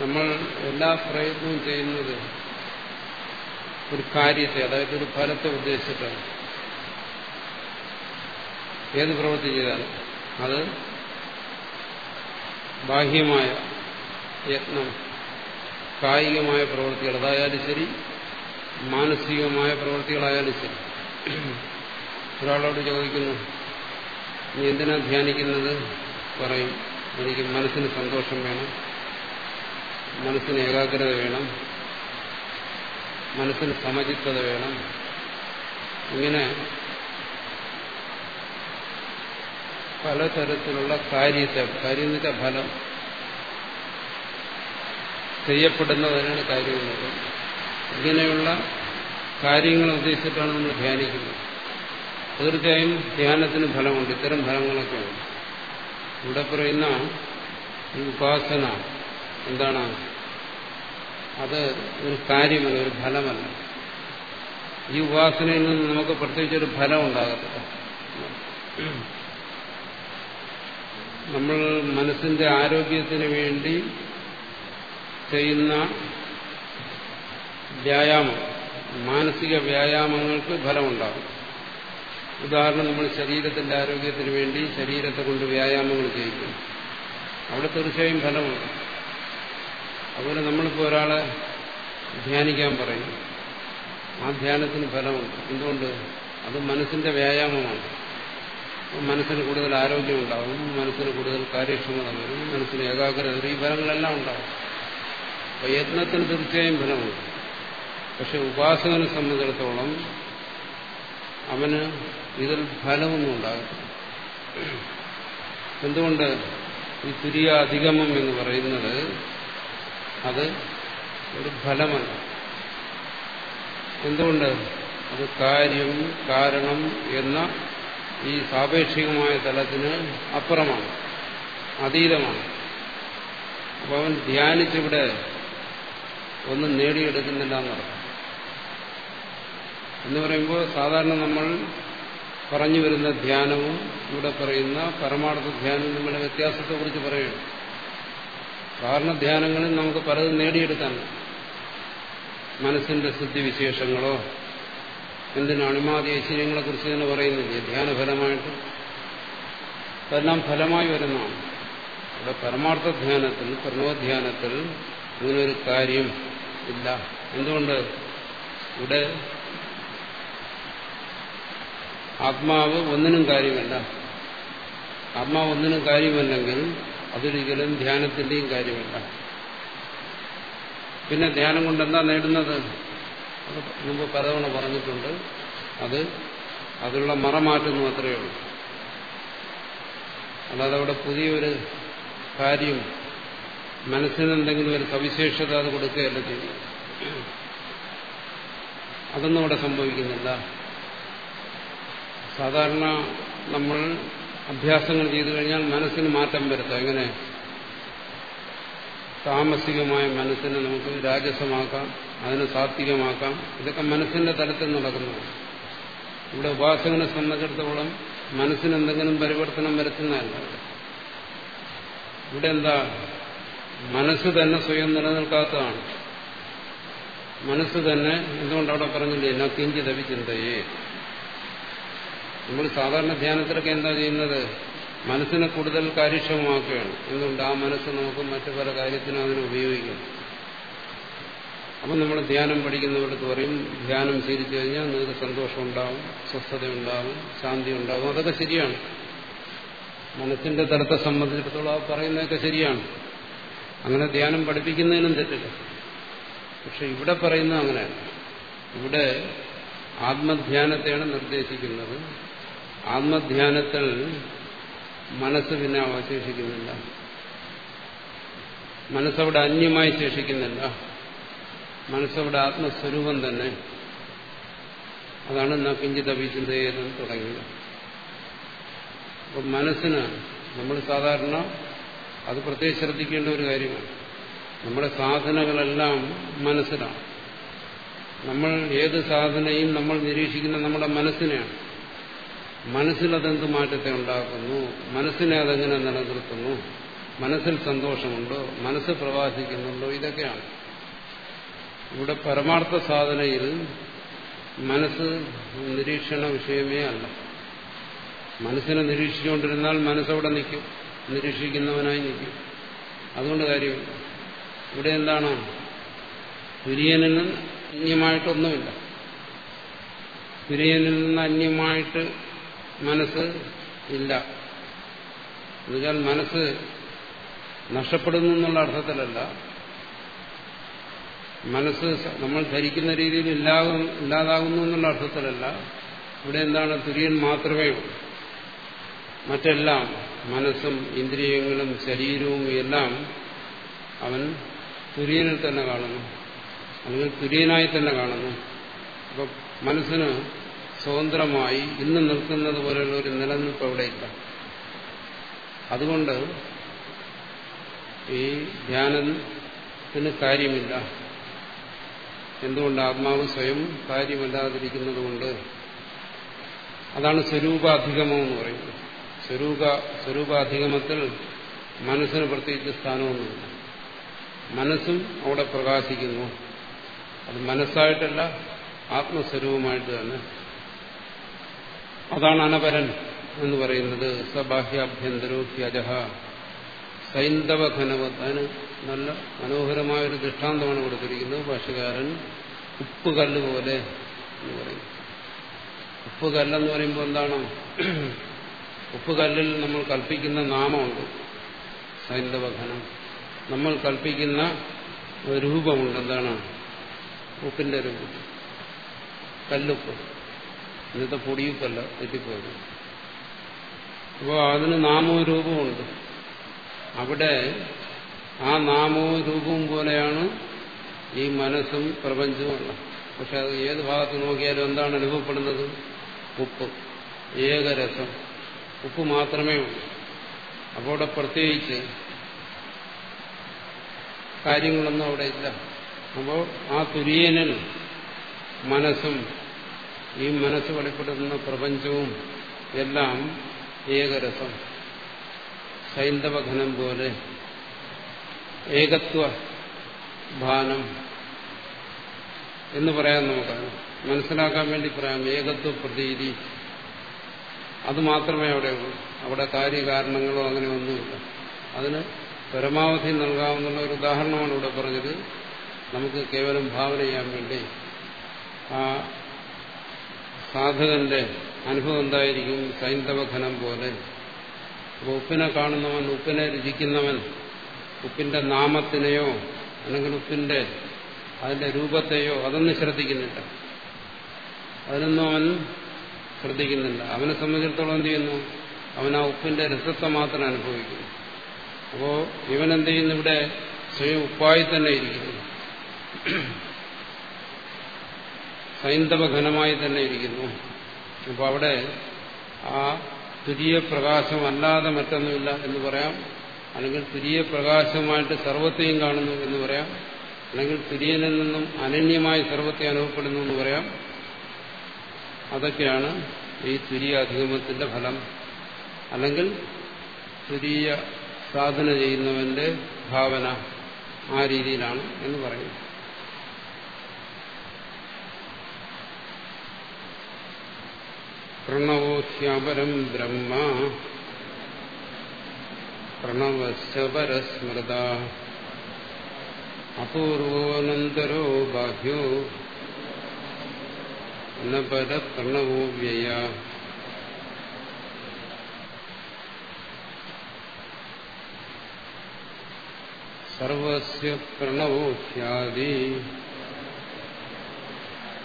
നമ്മൾ എല്ലാ പ്രയത്നവും ചെയ്യുന്നത് ഒരു കാര്യത്തെ അതായത് ഒരു ഫലത്തെ ഉദ്ദേശിച്ചിട്ടാണ്. ഏത് പ്രവൃത്തി ചെയ്താലും അത് ബാഹ്യമായ യത്നം കായികമായ പ്രവൃത്തികൾ അതായാലും ശരി മാനസികമായ പ്രവൃത്തികളായാലും ശരി. ഒരാളോട് ചോദിക്കുന്നു നീ എന്തിനാ ധ്യാനിക്കുന്നത്? പറയും എനിക്ക് മനസ്സിന് സന്തോഷം വേണം. മനസ്സിന് ഏകാഗ്രത വേണം. മനസ്സിന് സമചിത്തത വേണം. ഇങ്ങനെ പലതരത്തിലുള്ള കാര്യത്തെ കാര്യം എന്ന് വെച്ചാൽ ഫലം ചെയ്യപ്പെടുന്നതിനാണ് കാര്യമുള്ളത് ഇങ്ങനെയുള്ള കാര്യങ്ങൾ ഉദ്ദേശിച്ചിട്ടാണ് നമ്മൾ ധ്യാനിക്കുന്നത്. തീർച്ചയായും ധ്യാനത്തിന് ഫലമുണ്ട്. ഇത്തരം ഫലങ്ങളൊക്കെ ഉണ്ട് ഇവിടെ പറയുന്ന ഉപാസന എന്താണ്? അത് ഒരു കാര്യമല്ല ഒരു ഫലമല്ല. ഈ ഉപാസനയിൽ നിന്ന് നമുക്ക് പ്രത്യേകിച്ച് ഒരു ഫലം ഉണ്ടാകത്തില്ല. നമ്മൾ മനസ്സിന്റെ ആരോഗ്യത്തിന് വേണ്ടി ചെയ്യുന്ന വ്യായാമം മാനസിക വ്യായാമങ്ങൾക്ക് ഫലമുണ്ടാകും. ഉദാഹരണം നമ്മൾ ശരീരത്തിന്റെ ആരോഗ്യത്തിന് വേണ്ടി ശരീരത്തെ കൊണ്ട് വ്യായാമങ്ങൾ ചെയ്യിക്കും. അവിടെ തീർച്ചയായും ഫലമുണ്ട്. അതുപോലെ നമ്മളിപ്പോൾ ഒരാളെ ധ്യാനിക്കാൻ പറയും. ആ ധ്യാനത്തിന് ഫലമുണ്ട്. എന്തുകൊണ്ട്? അത് മനസ്സിന്റെ വ്യായാമമാണ്. മനസ്സിന് കൂടുതൽ ആരോഗ്യം ഉണ്ടാവും. മനസ്സിന് കൂടുതൽ കാര്യക്ഷമത വരും. മനസ്സിന് ഏകാഗ്രത ഈ ഫലങ്ങളെല്ലാം ഉണ്ടാവും. അപ്പൊ യത്നത്തിന് തീർച്ചയായും ഫലമുണ്ട്. പക്ഷെ ഉപാസകനെ സംബന്ധിച്ചിടത്തോളം അവന് ഇതിൽ ഫലമൊന്നും ഉണ്ടാകും എന്തുകൊണ്ട്? ഈ തുരിയ അധിഗമം എന്ന് പറയുന്നത് അത് ഒരു ഫലമല്ല. എന്തുകൊണ്ട്? അത് കാര്യം കാരണം എന്ന ഈ സാപേക്ഷികമായ തലത്തിന് അപ്പുറമാണ് അതീതമാണ്. അപ്പോൾ അവൻ ധ്യാനിച്ചിവിടെ ഒന്നും നേടിയെടുക്കുന്നില്ല എന്നർത്ഥം എന്ന് പറയുമ്പോൾ സാധാരണ നമ്മൾ പറഞ്ഞു വരുന്ന ധ്യാനവും ഇവിടെ പറയുന്ന പരമാർത്ഥ ധ്യാനവും തമ്മിലെ വ്യത്യാസത്തെക്കുറിച്ച് പറയുന്നു സാധാരണ ധ്യാനങ്ങളിൽ നമുക്ക് പലതും നേടിയെടുക്കാൻ മനസ്സിന്റെ സ്ഥിതിവിശേഷങ്ങളോ എന്തിനാണ് അണിമാതി ഐശ്വര്യങ്ങളെ കുറിച്ച് തന്നെ പറയുന്നില്ല? ധ്യാനഫലമായിട്ട് അതെല്ലാം ഫലമായി വരുന്നതാണ്. ഇവിടെ പരമാർത്ഥ ധ്യാനത്തിൽ പ്രണവധ്യാനത്തിൽ ഇങ്ങനൊരു ഒരു കാര്യം ഇല്ല. എന്തുകൊണ്ട്? ഇവിടെ ആത്മാവ് ഒന്നിനും കാര്യമല്ല. ആത്മാവ് ഒന്നിനും കാര്യമല്ലെങ്കിൽ അതൊരിക്കലും ധ്യാനത്തിന്റെയും കാര്യമല്ല. പിന്നെ ധ്യാനം കൊണ്ട് എന്താ നേടുന്നത്? അത് മുമ്പ് പലതവണ പറഞ്ഞിട്ടുണ്ട്. അത് അതിലുള്ള മറ മാറ്റുന്നു അത്രയേ ഉള്ളൂ. അല്ലാതെ അവിടെ പുതിയൊരു കാര്യം മനസ്സിന് എന്തെങ്കിലും ഒരു സവിശേഷത അത് കൊടുക്കുകയല്ല ചെയ്യും അതൊന്നും അവിടെ സംഭവിക്കുന്നില്ല. സാധാരണ നമ്മൾ അഭ്യാസങ്ങൾ ചെയ്തു കഴിഞ്ഞാൽ മനസ്സിന് മാറ്റം വരുത്താം. എങ്ങനെ? താമസികമായ മനസ്സിനെ നമുക്ക് രാജസമാക്കാം അതിനെ സാത്വികമാക്കാം. ഇതൊക്കെ മനസ്സിന്റെ തലത്തിൽ നടക്കുന്നതാണ് ഇവിടെ ഉപാസകനെ സംബന്ധിച്ചിടത്തോളം മനസ്സിന് എന്തെങ്കിലും പരിവർത്തനം വരുത്തുന്നതല്ല. ഇവിടെ എന്താ? മനസ്സ് തന്നെ സ്വയം നിലനിൽക്കാത്തതാണ്. മനസ്സ് തന്നെ എന്തുകൊണ്ട് അവിടെ പറഞ്ഞില്ലേ? ചിന്തയെ. നമ്മൾ സാധാരണ ധ്യാനത്തിലൊക്കെ എന്താ ചെയ്യുന്നത്? മനസ്സിനെ കൂടുതൽ കാര്യക്ഷമമാക്കുകയാണ്. എന്തുകൊണ്ട്? ആ മനസ്സ് നമുക്ക് മറ്റു പല കാര്യത്തിനും അതിനെ ഉപയോഗിക്കും. അപ്പം നമ്മൾ ധ്യാനം പഠിക്കുന്നവർക്ക് പറയും ധ്യാനം ശീലിച്ചു കഴിഞ്ഞാൽ നിങ്ങൾക്ക് സന്തോഷം ഉണ്ടാവും സ്വസ്ഥത ഉണ്ടാവും ശാന്തി ഉണ്ടാവും അതൊക്കെ ശരിയാണ്. മനസ്സിന്റെ തലത്തെ സംബന്ധിച്ചിടത്തോളം ആ പറയുന്നതൊക്കെ ശരിയാണ്. അങ്ങനെ ധ്യാനം പഠിപ്പിക്കുന്നതിനും തെറ്റില്ല. പക്ഷെ ഇവിടെ പറയുന്നത് അങ്ങനെയാണ്. ഇവിടെ ആത്മധ്യാനത്തെയാണ് നിർദ്ദേശിക്കുന്നത്. ആത്മധ്യാനത്തിൽ മനസ്സ് പിന്നെ അവശേഷിക്കുന്നില്ല. മനസ്സവിടെ അന്യമായി ശേഷിക്കുന്നില്ല. മനസ്സവിടെ ആത്മസ്വരൂപം തന്നെ. അതാണ് നക്കിഞ്ചി അഭിചിന്തയെന്ന് തുടങ്ങിയത്. അപ്പം മനസ്സിന് നമ്മൾ സാധാരണ അത് പ്രത്യേകം ശ്രദ്ധിക്കേണ്ട ഒരു കാര്യമാണ്. നമ്മുടെ സാധനകളെല്ലാം മനസ്സിലാണ്. നമ്മൾ ഏത് സാധനയും നമ്മൾ നിരീക്ഷിക്കുന്ന നമ്മുടെ മനസ്സിനെയാണ്. മനസ്സിൽ അതെന്ത് മാറ്റത്തെ ഉണ്ടാക്കുന്നു? മനസ്സിനെ അതെങ്ങനെ നിലനിർത്തുന്നു? മനസ്സിൽ സന്തോഷമുണ്ടോ? മനസ്സ് പ്രവാസിക്കുന്നുണ്ടോ ഇതൊക്കെയാണ്. ഇവിടെ പരമാർത്ഥ സാധനയിൽ മനസ്സ് നിരീക്ഷണ വിഷയമേ അല്ല. മനസ്സിനെ നിരീക്ഷിച്ചുകൊണ്ടിരുന്നാൽ മനസ്സവിടെ നിൽക്കും. നിരീക്ഷിക്കുന്നവനായി നിൽക്കും. അതുകൊണ്ട് കാര്യം ഇവിടെ എന്താണ്? തുര്യനിൽ നിന്ന് അന്യമായിട്ടൊന്നുമില്ല. തുര്യനിൽ നിന്ന് അന്യമായിട്ട് മനസ്സ് ഇല്ല. എന്നുവെച്ചാൽ മനസ്സ് നഷ്ടപ്പെടുന്നു എന്നുള്ള അർത്ഥത്തിലല്ല. മനസ്സ് നമ്മൾ ധരിക്കുന്ന രീതിയിൽ ഇല്ലാകും ഇല്ലാതാകുന്നു എന്നുള്ള അർത്ഥത്തിലല്ല. ഇവിടെ എന്താണ്? തുര്യൻ മാത്രമേ ഉള്ളൂ. മറ്റെല്ലാം മനസ്സും ഇന്ദ്രിയങ്ങളും ശരീരവും എല്ലാം അവൻ തുര്യനിൽ തന്നെ കാണുന്നു. അല്ലെങ്കിൽ തുര്യനായി തന്നെ കാണുന്നു. അപ്പം മനസ്സിന് സ്വതന്ത്രമായി ഇന്ന് നിൽക്കുന്നത് പോലെയുള്ള ഒരു നിലനിൽപ്പ് അവിടെയില്ല. അതുകൊണ്ട് ഈ ധ്യാനത്തിന് കാര്യമില്ല. എന്തുകൊണ്ട് ആത്മാവ് സ്വയം കാര്യമല്ലാതിരിക്കുന്നത് കൊണ്ട് അതാണ് സ്വരൂപാധിഗമം എന്ന് പറയുന്നത്. സ്വരൂപ സ്വരൂപാധിഗമത്തിൽ മനസ്സിന് പ്രത്യേകിച്ച് സ്ഥാനമൊന്നുമില്ല. മനസ്സും അവിടെ പ്രകാശിക്കുന്നു. അത് മനസ്സായിട്ടല്ല ആത്മസ്വരൂപമായിട്ട് തന്നെ. അതാണ് അനപരൻ എന്ന് പറയുന്നത്. സബാഹ്യാഭ്യന്തരോ ത്യജഹ സൈന്ധവ അതിന് നല്ല മനോഹരമായ ഒരു ദൃഷ്ടാന്തമാണ് കൊടുത്തിരിക്കുന്നത്. ഭാഷകാരൻ ഉപ്പുകല്ല് പോലെ എന്ന് പറയും. ഉപ്പുകല്ലെന്ന് പറയുമ്പോൾ എന്താണ്? ഉപ്പുകല്ലിൽ നമ്മൾ കൽപ്പിക്കുന്ന നാമമുണ്ട്. സൈന്ദവഘനം നമ്മൾ കൽപ്പിക്കുന്ന രൂപമുണ്ട്. എന്താണ്? ഉപ്പിന്റെ രൂപം. കല്ലുപ്പ്. ഇന്നത്തെ പൊടിയിപ്പല്ല തെറ്റിപ്പോയത്. അപ്പോൾ അതിന് നാമവും രൂപമുണ്ട്. അവിടെ ആ നാമവും രൂപവും പോലെയാണ് ഈ മനസ്സും പ്രപഞ്ചവുമുള്ള പക്ഷെ അത് ഏത് ഭാഗത്ത് നോക്കിയാലും എന്താണ് അനുഭവപ്പെടുന്നത്? ഉപ്പ്. ഏകരസം ഉപ്പ് മാത്രമേ ഉള്ളൂ. അപ്പോൾ അവിടെ പ്രത്യേകിച്ച് കാര്യങ്ങളൊന്നും അവിടെ ഇല്ല. അപ്പോൾ ആ തുര്യനിൽ മനസ്സും ഈ മനസ്സ് വെളിപ്പെടുത്തുന്ന പ്രപഞ്ചവും എല്ലാം ഏകരസം. സൈന്ധവഘനം പോലെ ഏകത്വ ഭാനം എന്ന് പറയാൻ നമുക്കാണ്. മനസ്സിലാക്കാൻ വേണ്ടി പറയാം ഏകത്വ പ്രതീതി. അത് മാത്രമേ അവിടെ ഉള്ളൂ. അവിടെ കാര്യകാരണങ്ങളോ അങ്ങനെ ഒന്നുമില്ല. അതിന് പരമാവധി നൽകാവുന്ന ഒരു ഉദാഹരണമാണ് ഇവിടെ പറഞ്ഞത്. നമുക്ക് കേവലം ഭാവന ചെയ്യാൻ വേണ്ടി ആ സാധകന്റെ അനുഭവം എന്തായിരിക്കും? സൈന്ധവഘനം പോലെ. അപ്പോൾ ഉപ്പിനെ കാണുന്നവൻ ഉപ്പിനെ രുചിക്കുന്നവൻ ഉപ്പിന്റെ നാമത്തിനെയോ അല്ലെങ്കിൽ ഉപ്പിന്റെ അതിന്റെ രൂപത്തെയോ അതൊന്നും ശ്രദ്ധിക്കുന്നില്ല. അതിനൊന്നും അവൻ ശ്രദ്ധിക്കുന്നില്ല. അവനെ സംബന്ധിച്ചിടത്തോളം എന്ത് ചെയ്യുന്നു? അവൻ ആ ഉപ്പിന്റെ രസത്തെ മാത്രം അനുഭവിക്കുന്നു. അപ്പോ ഇവൻ എന്ത് ചെയ്യുന്നു ഇവിടെ? സ്വയം ഉപ്പായി തന്നെ ഇരിക്കുന്നു. സൈന്ധവഘനമായി തന്നെ ഇരിക്കുന്നു. അപ്പോൾ അവിടെ ആ തുരിയ പ്രകാശമല്ലാതെ മറ്റൊന്നുമില്ല എന്ന് പറയാം. അല്ലെങ്കിൽ തുരിയ പ്രകാശമായിട്ട് സർവത്തെയും കാണുന്നു എന്ന് പറയാം. അല്ലെങ്കിൽ തുര്യനിൽ നിന്നും അനന്യമായി സർവത്തെ അനുഭവപ്പെടുന്നു എന്ന് പറയാം. അതൊക്കെയാണ് ഈ തുരിയ അധിഗമത്തിന്റെ ഫലം. അല്ലെങ്കിൽ തുരിയ സാധന ചെയ്യുന്നവന്റെ ഭാവന ആ രീതിയിലാണ് എന്ന് പറയുന്നു. പ്രണവോഹ്യാപരം ബ്രഹ്മ. പ്രണവശ്ചപരസ്മൃത അപൂർവോനന്തരോ ബാഹ്യോ. ന പരപ്രണവോ വ്യയ. സർവസ്യ പ്രണവോഹ്യാദി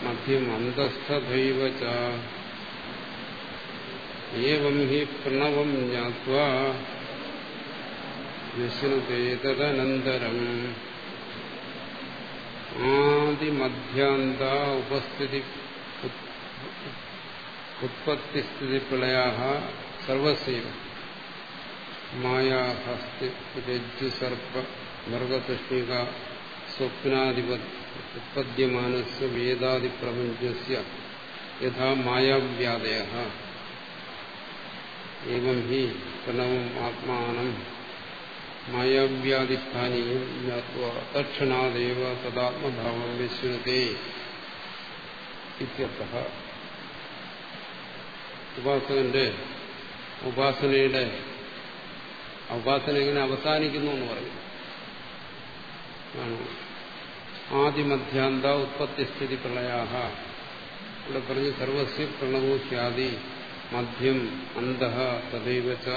മധ്യമന്തസ്ഥൈവ ച ഏവം ഹി പ്രണവം ജ്ഞാത്വാ വിശ്നുതേ തദനന്തരം ആദിമധ്യാന്ത ഉപസ്ഥിതി ഉത്പത്തിസ്ഥിതി പ്രളയാ സർവസ്യ മായാഹസ്തി രജ്ജുസർപ്പ മൃഗതൃഷ്ണിക സ്വപ്നാധിപ ഉത്പദ്യമാനസ് വേദാദിപ്രപഞ്ചസ്യ യഥാ മായാവ്യാദയ ഏവം ഹി പ്രണവം ആത്മാനം മായാവ്യാധിസ്ഥാനീയം ജ്ഞാത്വ തക്ഷണാദേവ തദാത്മഭാവം വിശ്വത്തെ ഇത്യർത്ഥ ഉപാസകന്റെ ഉപാസനയുടെ ഉപാസന എങ്ങനെ അവസാനിക്കുന്നു എന്ന് പറയുന്നു ആദിമധ്യാന്ത ഉത്പത്തിസ്ഥിതി പ്രളയാഹ ഇവിടെ പറഞ്ഞ് സർവസ്യ പ്രണവോ ഹ്യാദി മധ്യം അന്ത തദൈവച്ച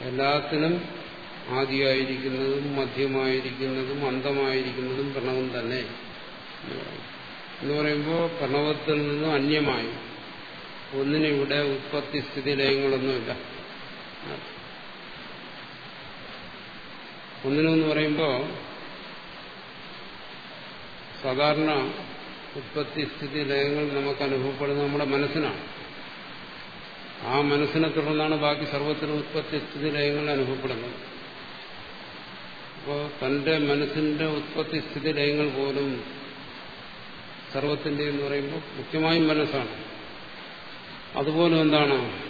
എല്ലാത്തിനും ആദിയായിരിക്കുന്നതും മധ്യമായിരിക്കുന്നതും അന്തമായിരിക്കുന്നതും പ്രണവം തന്നെ. എന്ന് പറയുമ്പോൾ പ്രണവത്തിൽ നിന്നും അന്യമായി. ഒന്നിനിവിടെ ഉത്പത്തി സ്ഥിതി ലയങ്ങളൊന്നുമില്ല. ഒന്നിനെന്ന് പറയുമ്പോൾ സാധാരണ ഉത്പത്തി സ്ഥിതി ലയങ്ങൾ നമുക്ക് അനുഭവപ്പെടുന്നത് നമ്മുടെ മനസ്സിനാണ്. ആ മനസ്സിനെ തുടർന്നാണ് ബാക്കി സർവത്തിനും ഉത്പത്തി സ്ഥിതി ലയങ്ങൾ അനുഭവപ്പെടുന്നത്. അപ്പോൾ തന്റെ മനസ്സിന്റെ ഉത്പത്തി സ്ഥിതി ലയങ്ങൾ പോലും സർവത്തിന്റെ എന്ന് പറയുമ്പോൾ മുഖ്യമായും മനസ്സാണ്. അതുപോലെ എന്താണ്?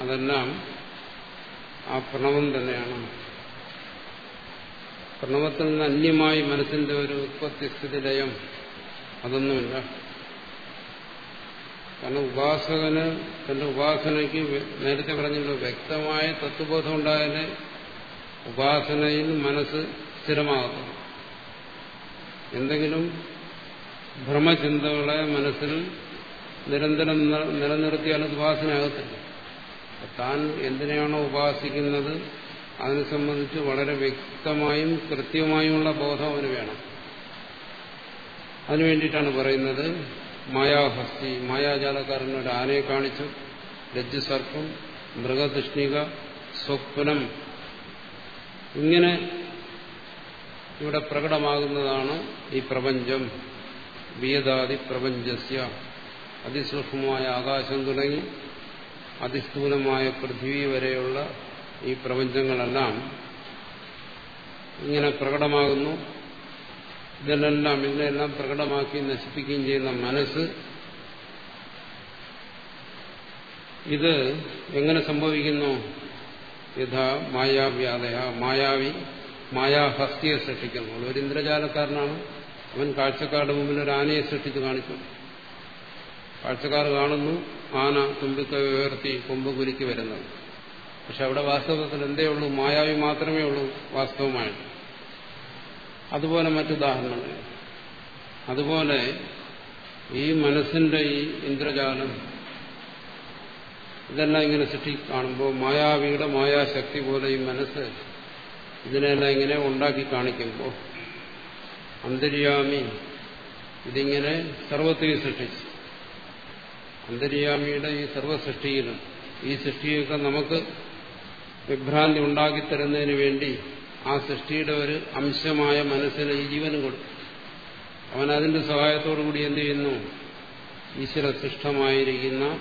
അതെല്ലാം ആ പ്രണവം തന്നെയാണ്. പ്രണവത്തിൽ നിന്ന് അന്യമായി മനസ്സിന്റെ ഒരു ഉത്പത്തി സ്ഥിതി ലയം അതൊന്നുമില്ല. കാരണം ഉപാസകന് തന്റെ ഉപാസനയ്ക്ക് നേരത്തെ പറഞ്ഞല്ലോ വ്യക്തമായ തത്വബോധം ഉണ്ടായാലേ ഉപാസനയിൽ മനസ്സ് സ്ഥിരമാകത്തുള്ളൂ. എന്തെങ്കിലും ഭ്രമചിന്തകളെ മനസ്സിൽ നിരന്തരം നിലനിർത്തിയാൽ ഉപാസനയാകത്തില്ല. താൻ എന്തിനെയാണോ ഉപാസിക്കുന്നത് അതിനെ സംബന്ധിച്ച് വളരെ വ്യക്തമായും കൃത്യമായുമുള്ള ബോധം അവന് വേണം. അതിനു വേണ്ടിയിട്ടാണ് പറയുന്നത് മായാഹസ്തി മായാജാലക്കാരൻ ആനയെ കാണിച്ചു. രജ്ജുസർപ്പം മൃഗതൃഷ്ണിക സ്വപ്നം. ഇങ്ങനെ ഇവിടെ പ്രകടമാകുന്നതാണ് ഈ പ്രപഞ്ചം. വിയതാദി പ്രപഞ്ചസ്യ. അതിസൂക്ഷ്മമായ ആകാശം തുടങ്ങി അതിസ്ഥൂലമായ പൃഥ്വി വരെയുള്ള ഈ പ്രപഞ്ചങ്ങളെല്ലാം ഇങ്ങനെ പ്രകടമാകുന്നു. ഇതിനെല്ലാം ഇതിനെല്ലാം പ്രകടമാക്കി നശിപ്പിക്കുകയും ചെയ്യുന്ന മനസ്സ് ഇത് എങ്ങനെ സംഭവിക്കുന്നു? യഥാ മായാവ്യാതയ മായാവി മായാഹസ്തിയെ സൃഷ്ടിക്കുന്നു. ഒരു ഇന്ദ്രജാലക്കാരനാണ്. അവൻ കാഴ്ചക്കാരുടെ മുമ്പിൽ ഒരു ആനയെ സൃഷ്ടിച്ച് കാണിച്ചു. കാഴ്ചക്കാർ കാണുന്നു. ആന തുമ്പിക്ക ഉയർത്തി കൊമ്പ് കുലുക്കി വരുന്നത്. പക്ഷെ അവിടെ വാസ്തവത്തിൽ എന്തേ ഉള്ളൂ മായാവി മാത്രമേ ഉള്ളൂ വാസ്തവമായിട്ട്. അതുപോലെ മറ്റുദാഹരണങ്ങൾ അതുപോലെ ഈ മനസ്സിന്റെ ഈ ഇന്ദ്രജാലം ഇതെല്ലാം ഇങ്ങനെ സൃഷ്ടി കാണുമ്പോൾ മായാവിയുടെ മായാശക്തി പോലെ ഈ മനസ്സ് ഇതിനെല്ലാം ഇങ്ങനെ ഉണ്ടാക്കി കാണിക്കുമ്പോൾ അന്തര്യാമി ഇതിങ്ങനെ സർവത്തെയും സൃഷ്ടിച്ചു. അന്തര്യാമിയുടെ ഈ സർവസൃഷ്ടിയിലും ഈ സൃഷ്ടിയൊക്കെ നമുക്ക് വിഭ്രാന്തി ഉണ്ടാക്കി ഉണ്ടാക്കിത്തരുന്നതിന് വേണ്ടി ആ സൃഷ്ടിയുടെ ഒരു അംശമായ മനസ്സിന് ഈ ജീവനും കൊടുത്തു. അവൻ അതിന്റെ സഹായത്തോടു കൂടി എന്ത് ചെയ്യുന്നു? ഈശ്വര സൃഷ്ടമായിരിക്കുന്ന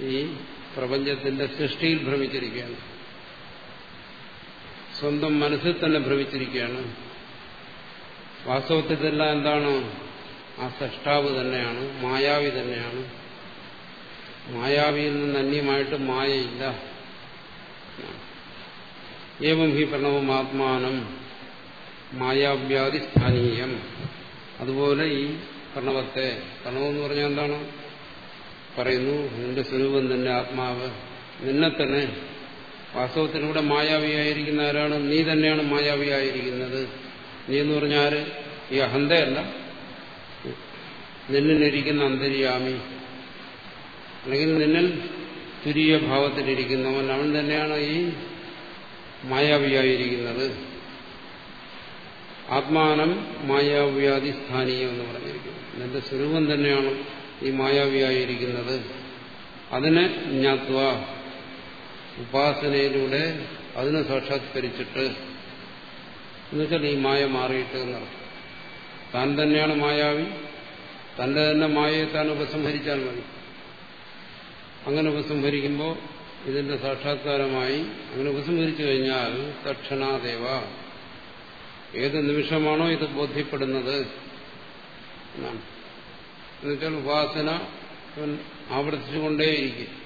ഈ പ്രപഞ്ചത്തിന്റെ സൃഷ്ടിയിൽ ഭ്രമിച്ചിരിക്കുകയാണ്. സ്വന്തം മനസ്സിൽ തന്നെ ഭ്രമിച്ചിരിക്കുകയാണ്. വാസ്തവത്തിൽ എന്താണ്? ആ സൃഷ്ടാവ് തന്നെയാണ് മായാവി തന്നെയാണ്. മായാവിയിൽ നിന്ന് അന്യമായിട്ട് മായയില്ല. ഏവം ഹി പ്രണവം ആത്മാനം മായാവ്യാധി സ്ഥാനീയം അതുപോലെ ഈ പ്രണവത്തെ പ്രണവം എന്ന് പറഞ്ഞാൽ എന്താണ്? പറയുന്നു നിന്റെ സ്വരൂപം തന്നെ ആത്മാവ്. നിന്നെ തന്നെ വാസ്തവത്തിലൂടെ മായാവിയായിരിക്കുന്ന ആരാണ്? നീ തന്നെയാണ് മായാവിയായിരിക്കുന്നത് നീ എന്ന് പറഞ്ഞാൽ ഈ അഹന്തയല്ല. നിന്നിലിരിക്കുന്ന അന്തര്യാമി. അല്ലെങ്കിൽ നിന്നിൽ തുരീയ ഭാവത്തിലിരിക്കുന്നവൻ. അവൻ തന്നെയാണ് ഈ മായാവിയായിരിക്കുന്നത്. ആത്മാനം മായാവ്യാധി സ്ഥാനീയം എന്ന് പറഞ്ഞിരിക്കുന്നു. എന്റെ സ്വരൂപം തന്നെയാണ് ഈ മായാവിയായിരിക്കുന്നത്. അതിനെ ജ്ഞാത്വ ഉപാസനയിലൂടെ അതിനെ സാക്ഷാത്കരിച്ചിട്ട് എന്നുവെച്ചാൽ ഈ മായ മാറിയിട്ട് എന്നർത്ഥം താൻ തന്നെയാണ് മായാവി. തന്റെ തന്നെ മായയെ താൻ ഉപസംഹരിച്ചാൽ മതി. അങ്ങനെ ഉപസംഹരിക്കുമ്പോൾ ഇതിന്റെ സാക്ഷാത്കാരമായി അങ്ങനെ ഉപസംഹരിച്ചു കഴിഞ്ഞാൽ തക്ഷണാദേവ. ഏത് നിമിഷമാണോ ഇത് ബോധ്യപ്പെടുന്നത് എന്നുവെച്ചാൽ ഉപാസന ആവർത്തിച്ചുകൊണ്ടേയിരിക്കും.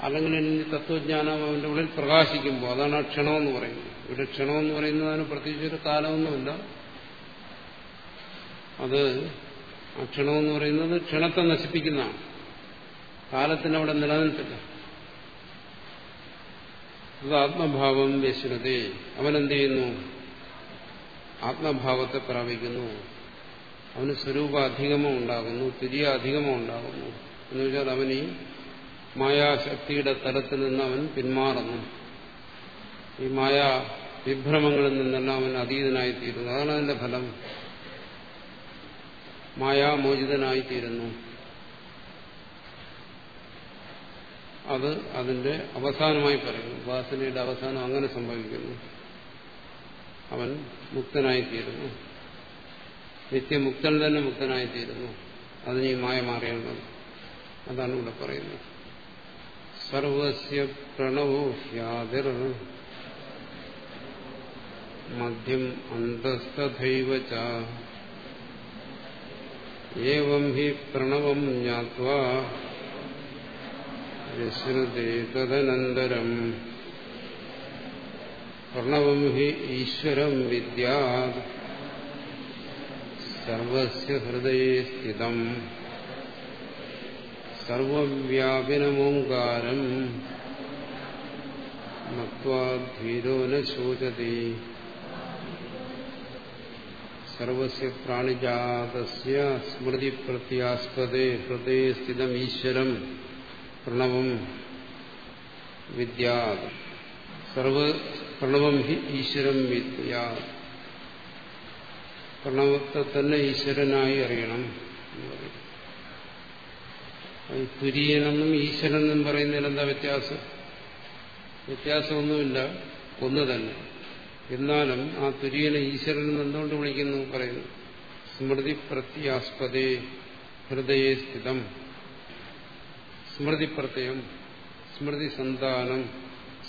അല്ലെങ്കിൽ തത്വജ്ഞാനം അവന്റെ ഉള്ളിൽ പ്രകാശിക്കുമ്പോൾ അതാണ് ആ ക്ഷണമെന്ന് പറയുന്നത്. ഇവിടെ ക്ഷണമെന്ന് അതിന് പ്രത്യേകിച്ച് ഒരു കാലമൊന്നുമില്ല. അത് ആ ക്ഷണമെന്ന് പറയുന്നത് ക്ഷണത്തെ നശിപ്പിക്കുന്നതാണ്. കാലത്തിന് അവിടെ നിലനിൽപ്പില്ല അത് ആത്മഭാവം വിശ്രുതി. അവനെന്ത് ചെയ്യുന്നു ആത്മഭാവത്തെ പ്രാപിക്കുന്നു. അവന് സ്വരൂപ അധികമോ ഉണ്ടാകുന്നു തിരിയ അധികമോ ഉണ്ടാകുന്നു. എന്ന് വെച്ചാൽ അവൻ ഈ മായാശക്തിയുടെ തലത്തിൽ നിന്ന് അവൻ പിന്മാറുന്നു. ഈ മായ വിഭ്രമങ്ങളിൽ നിന്നെല്ലാം അവൻ അതീതനായിത്തീരുന്നു. അതാണ് അതിന്റെ ഫലം. മായാമോചിതനായിത്തീരുന്നു. അത് അതിന്റെ അവസാനമായി പറയുന്നു. ഉപാസനയുടെ അവസാനം അങ്ങനെ സംഭവിക്കുന്നു. അവൻ മുക്തനായിത്തീരുന്നു. നിത്യമുക്തൻ തന്നെ മുക്തനായിത്തീരുന്നു. അതിന് ഈ മായ മാറേണ്ടത് അതാണ് ഇവിടെ പറയുന്നത്. സർവസ്യ പ്രണവോ ഹ്യാതിർ മധ്യം അന്തസ്തൈവ ഏവം ഹി പ്രണവം ജ്ഞാത്വാ വിശ്രുതേ തദനന്തരം. പ്രണവം ഹി ഈശ്വരം വിദ്യാത്. സർവസ്യ ഹൃദയേ സ്ഥിതം. സർവവ്യാപിനമോങ്കാരം മത്വാധീരോ ന ശോചതി. സർവസ്യ പ്രാണിജാതസ്യ സ്മൃതി പ്രത്യാസ്പദേ ഹൃദയ സ്ഥിതം ഈശ്വരം. പ്രണവം വിദ്യാ സർവ പ്രണവം ഹി ഈശ്വരം വിദ്യാ. പ്രണവത്തെ തന്നെ ഈശ്വരനായി അറിയണം തുര്യനെന്നും ഈശ്വരനെന്നും പറയുന്നതിൽ എന്താ വ്യത്യാസം? വ്യത്യാസമൊന്നുമില്ല. ഒന്ന് തന്നെ. എന്നാലും ആ തുര്യനെ ഈശ്വരൻ എന്തുകൊണ്ട് വിളിക്കുന്നു പറയുന്നു? സ്മൃതി പ്രത്യാസ്പദേ ഹൃദയേ സ്ഥിതം. സ്മൃതി പ്രത്യയം സ്മൃതി സന്താനം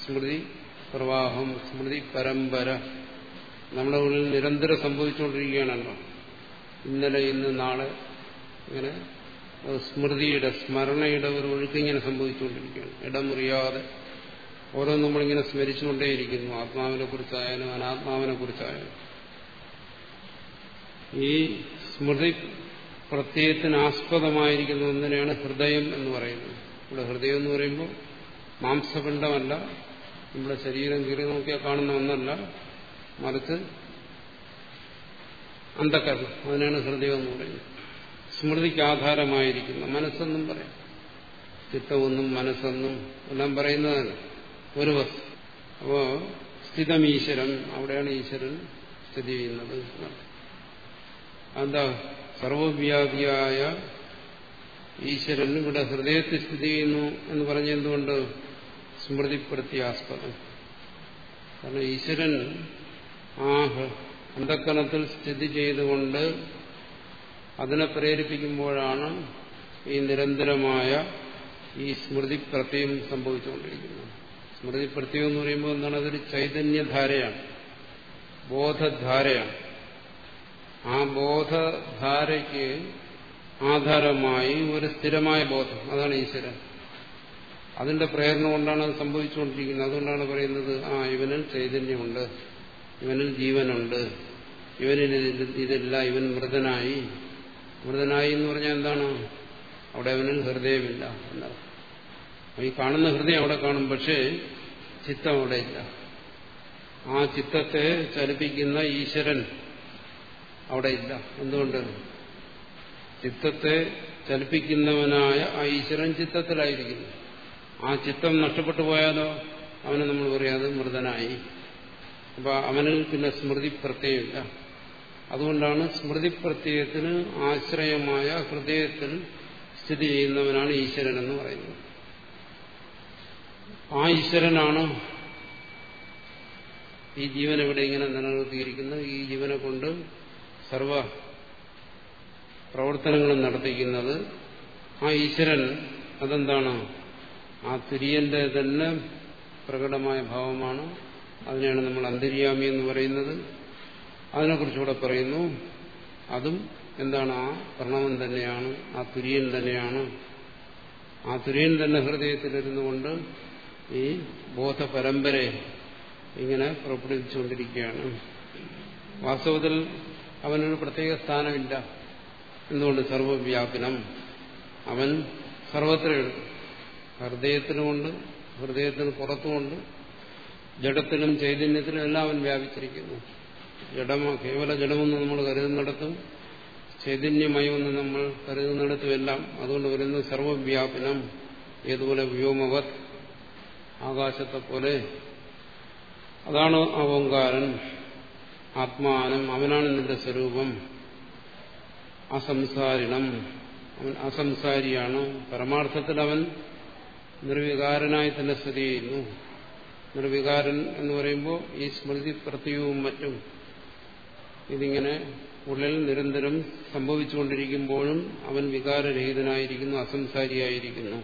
സ്മൃതി പ്രവാഹം സ്മൃതി പരമ്പര. നമ്മുടെ ഉള്ളിൽ നിരന്തരം സംഭവിച്ചുകൊണ്ടിരിക്കുകയാണല്ലോ. ഇന്നലെ ഇന്ന് നാളെ ഇങ്ങനെ സ്മൃതിയുടെ സ്മരണയുടെ ഒരു ഒഴുക്കിങ്ങനെ സംഭവിച്ചുകൊണ്ടിരിക്കുകയാണ്. ഇടമുറിയാതെ ഓരോ നമ്മളിങ്ങനെ സ്മരിച്ചുകൊണ്ടേയിരിക്കുന്നു. ആത്മാവിനെ കുറിച്ചായാലും അനാത്മാവിനെ കുറിച്ചായാലും. ഈ സ്മൃതി പ്രത്യയത്തിന് ആസ്പദമായിരിക്കുന്ന ഒന്നിനെയാണ് ഹൃദയം എന്ന് പറയുന്നത്? ഇവിടെ ഹൃദയം എന്ന് പറയുമ്പോൾ മാംസപിണ്ഡമല്ല. നമ്മുടെ ശരീരം കീറി നോക്കിയാൽ കാണുന്ന ഒന്നല്ല. മറിച്ച് അന്ധക്കരണം അതിനാണ് ഹൃദയം എന്ന് പറയുന്നത്. സ്മൃതിക്ക് ആധാരമായിരിക്കുന്ന മനസ്സെന്നും പറയാം. ചിത്തമൊന്നും മനസ്സെന്നും എല്ലാം പറയുന്നതല്ല ഒരു വസ്തു. അപ്പോ സ്ഥിതം ഈശ്വരൻ അവിടെയാണ് ഈശ്വരൻ സ്ഥിതി ചെയ്യുന്നത് എന്താ സർവവ്യാപിയായ ഈശ്വരൻ ഇവിടെ ഹൃദയത്തിൽ സ്ഥിതി ചെയ്യുന്നു എന്ന് പറഞ്ഞ എന്തുകൊണ്ട് സ്മൃതിപ്പെടുത്തിയാസ്പദം കാരണം ഈശ്വരൻ ആ അന്ധക്കണത്തിൽ സ്ഥിതി ചെയ്തുകൊണ്ട് അതിനെ പ്രേരിപ്പിക്കുമ്പോഴാണ് ഈ നിരന്തരമായ ഈ സ്മൃതി പ്രത്യയം സംഭവിച്ചുകൊണ്ടിരിക്കുന്നത്. സ്മൃതി എന്ന് പറയുമ്പോൾ എന്താണ്? അതൊരു ചൈതന്യധാരയാണ്. ബോധധാരയാണ്. ആ ബോധധാരയ്ക്ക് ആധാരമായി ഒരു സ്ഥിരമായ ബോധം. അതാണ് ഈശ്വരൻ. അതിന്റെ പ്രേരണ കൊണ്ടാണ് അത് സംഭവിച്ചുകൊണ്ടിരിക്കുന്നത്. അതുകൊണ്ടാണ് പറയുന്നത് ആ ഇവനിൽ ചൈതന്യമുണ്ട്. ഇവനിൽ ജീവനുണ്ട്. ഇവനിൽ ഇതില്ല ഇവൻ മൃതനായി. മൃതനായി എന്ന് പറഞ്ഞാൽ എന്താണ്? അവിടെ അവനിൽ ഹൃദയമില്ല എന്നാണ്. ഈ കാണുന്ന ഹൃദയം അവിടെ കാണും പക്ഷേ ചിത്തം അവിടെ ഇല്ല. ആ ചിത്തത്തെ ചലിപ്പിക്കുന്ന ഈശ്വരൻ അവിടെ ഇല്ല. എന്തുകൊണ്ട്? ചിത്തത്തെ ചലിപ്പിക്കുന്നവനായ ആ ഈശ്വരൻ ചിത്തത്തിലായിരിക്കുന്നു. ആ ചിത്തം നഷ്ടപ്പെട്ടു പോയാലോ? അവനെ നമ്മൾ പറയാതെ മൃതനായി. അപ്പൊ അവനിൽ പിന്നെ സ്മൃതി പ്രത്യയമില്ല. അതുകൊണ്ടാണ് സ്മൃതി പ്രത്യയത്തിന് ആശ്രയമായ ഹൃദയത്തിൽ സ്ഥിതി ചെയ്യുന്നവനാണ് ഈശ്വരൻ എന്ന് പറയുന്നത്. ആ ഈശ്വരനാണ് ഈ ജീവൻ ഇവിടെ ഇങ്ങനെ നിലനിർത്തിയിരിക്കുന്നത്? ഈ ജീവനെ കൊണ്ട് സർവ പ്രവർത്തനങ്ങളും നടത്തിക്കുന്നത് ആ ഈശ്വരൻ അതെന്താണ്? ആ തുര്യന്റെ തന്നെ പ്രകടമായ ഭാവമാണ്. അതിനെയാണ് നമ്മൾ അന്തര്യാമി എന്ന് പറയുന്നത്. അതിനെക്കുറിച്ചുകൂടെ പറയുന്നു അതും എന്താണ്? ആ പ്രണവൻ തന്നെയാണ് ആ തുര്യൻ തന്നെയാണ്. ആ തുര്യൻ തന്നെ ഹൃദയത്തിലിരുന്നു കൊണ്ട് ഈ ബോധപരമ്പരയെ ഇങ്ങനെ പുറപ്പെടുവിച്ചുകൊണ്ടിരിക്കുകയാണ് വാസ്തവത്തിൽ അവനൊരു പ്രത്യേക സ്ഥാനമില്ല എന്തുകൊണ്ട് സർവവ്യാപനം അവൻ സർവത്രയുണ്ട് ഹൃദയത്തിനുമുണ്ട് ഹൃദയത്തിന് പുറത്തുമുണ്ട് ജഡത്തിലും ചൈതന്യത്തിലും എല്ലാം അവൻ വ്യാപിച്ചിരിക്കുന്നു. ജഡമോ കേവല ജഡമെന്ന് നമ്മൾ കരുതുന്നിടത്തും ചൈതന്യമയമെന്ന് നമ്മൾ കരുതുന്നിടത്തുമെല്ലാം അതുകൊണ്ട് വരുന്നത് സർവവ്യാപനം. ഏതുപോലെ വ്യോമവത് ആകാശത്തെ പോലെ അതാണ് ഓങ്കാരൻ. ആത്മാനം. അവനാണ് നിന്റെ സ്വരൂപം. അസംസാരിണം. അവൻ അസംസാരിയാണ്. പരമാർത്ഥത്തിൽ അവൻ നിർവികാരനായി തന്നെ സ്ഥിതി ചെയ്യുന്നു. നിർവികാരൻ എന്ന് പറയുമ്പോൾ ഈ സ്മൃതി പ്രത്യവും മറ്റും ഇതിങ്ങനെ ഉള്ളിൽ നിരന്തരം സംഭവിച്ചുകൊണ്ടിരിക്കുമ്പോഴും അവൻ വികാരരഹിതനായിരിക്കുന്നു അസംസാരിയായിരിക്കുന്നു.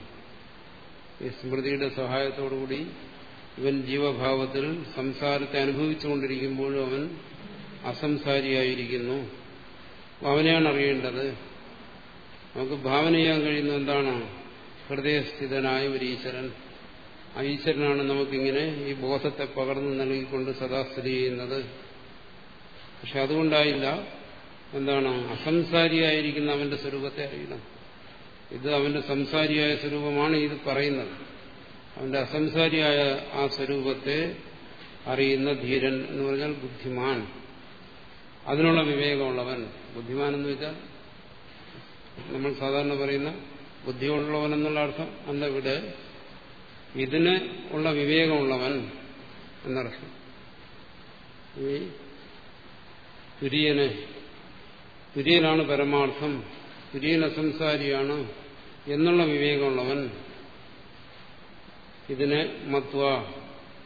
ഈ സ്മൃതിയുടെ സഹായത്തോടുകൂടി ഇവൻ ജീവഭാവത്തിൽ സംസാരത്തെ അനുഭവിച്ചുകൊണ്ടിരിക്കുമ്പോഴും അവൻ അസംസാരിയായിരിക്കുന്നു. അവനെയാണ് അറിയേണ്ടത് നമുക്ക് ഭാവന ചെയ്യാൻ കഴിയുന്ന എന്താണ്? ഹൃദയസ്ഥിതനായ ഒരു ഈശ്വരൻ. ആ ഈശ്വരനാണ് നമുക്കിങ്ങനെ ഈ ബോധത്തെ പകർന്നു നൽകിക്കൊണ്ട് സദാ സ്ഥിതി ചെയ്യുന്നത്. പക്ഷെ അതുകൊണ്ടായില്ല എന്താണ്? അസംസാരിയായിരിക്കുന്ന അവന്റെ സ്വരൂപത്തെ അറിയണം. ഇത് അവന്റെ സംസാരിയായ സ്വരൂപമാണ് ഇത് പറയുന്നത്. അവന്റെ അസംസാരിയായ ആ സ്വരൂപത്തെ അറിയുന്ന ധീരൻ എന്ന് പറഞ്ഞാൽ ബുദ്ധിമാൻ. അതിനുള്ള വിവേകമുള്ളവൻ ബുദ്ധിമാൻ എന്ന് വെച്ചാൽ നമ്മൾ സാധാരണ പറയുന്ന ബുദ്ധിയുള്ളവൻ എന്നുള്ള അർത്ഥം അല്ല ഇവിടെ. ഇതിന് ഉള്ള വിവേകമുള്ളവൻ എന്നർത്ഥം. ഈ തുര്യന് തുര്യനാണ് പരമാർത്ഥം തുര്യൻ അസംസാരിയാണ് എന്നുള്ള വിവേകമുള്ളവൻ ഇതിനെ മത്വ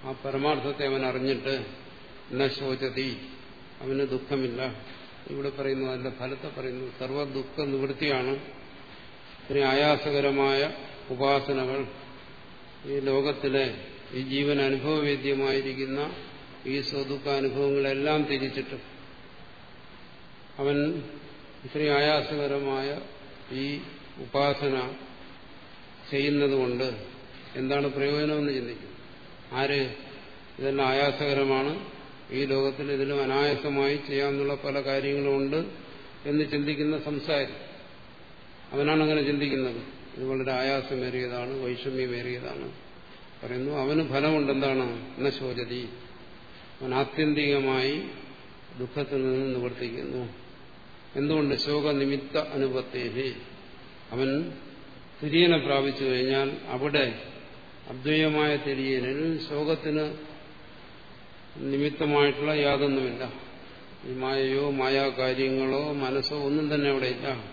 ആ പരമാർത്ഥത്തെ അവൻ അറിഞ്ഞിട്ട് എന്ന ശോചതി. അവന് ദുഃഖമില്ല. ഇവിടെ പറയുന്നു അതിന്റെ ഫലത്തെ പറയുന്നു സർവ ദുഃഖ നിവൃത്തിയാണ്. ഇനി ആയാസകരമായ ഉപാസനകൾ ഈ ലോകത്തിലെ ഈ ജീവൻ അനുഭവവേദ്യമായിരിക്കുന്ന ഈ സ്വദുഃഖ അനുഭവങ്ങളെല്ലാം തിരിച്ചിട്ട് അവൻ ഇത്രയും ആയാസകരമായ ഈ ഉപാസന ചെയ്യുന്നതുകൊണ്ട് എന്താണ് പ്രയോജനമെന്ന് ചിന്തിക്കും ആര് ഇതെല്ലാം ആയാസകരമാണ്? ഈ ലോകത്തിൽ ഇതിലും അനായാസമായി ചെയ്യാമെന്നുള്ള പല കാര്യങ്ങളുമുണ്ട് എന്ന് ചിന്തിക്കുന്ന സംസാരി. അവനാണ് അങ്ങനെ ചിന്തിക്കുന്നത്. ഇത് വളരെ ആയാസമേറിയതാണ് വൈഷമ്യമേറിയതാണ്. പറയുന്നു അവന് ഫലമുണ്ട് എന്താണ് എന്ന ശോചതി. അവൻ ആത്യന്തികമായി ദുഃഖത്തിൽ നിന്ന് നിവർത്തിക്കുന്നു. എന്തുകൊണ്ട്? ശോകനിമിത്ത അനുപത്തേഹി. അവൻ തുര്യനെ പ്രാപിച്ചു കഴിഞ്ഞാൽ അവിടെ അദ്വൈതമായ തിരിയനിൽ ശോകത്തിന് നിമിത്തമായിട്ടുള്ള യാതൊന്നുമില്ല. ഈ മായയോ മായാകാര്യങ്ങളോ മനസ്സോ ഒന്നും തന്നെ അവിടെ ഇല്ല.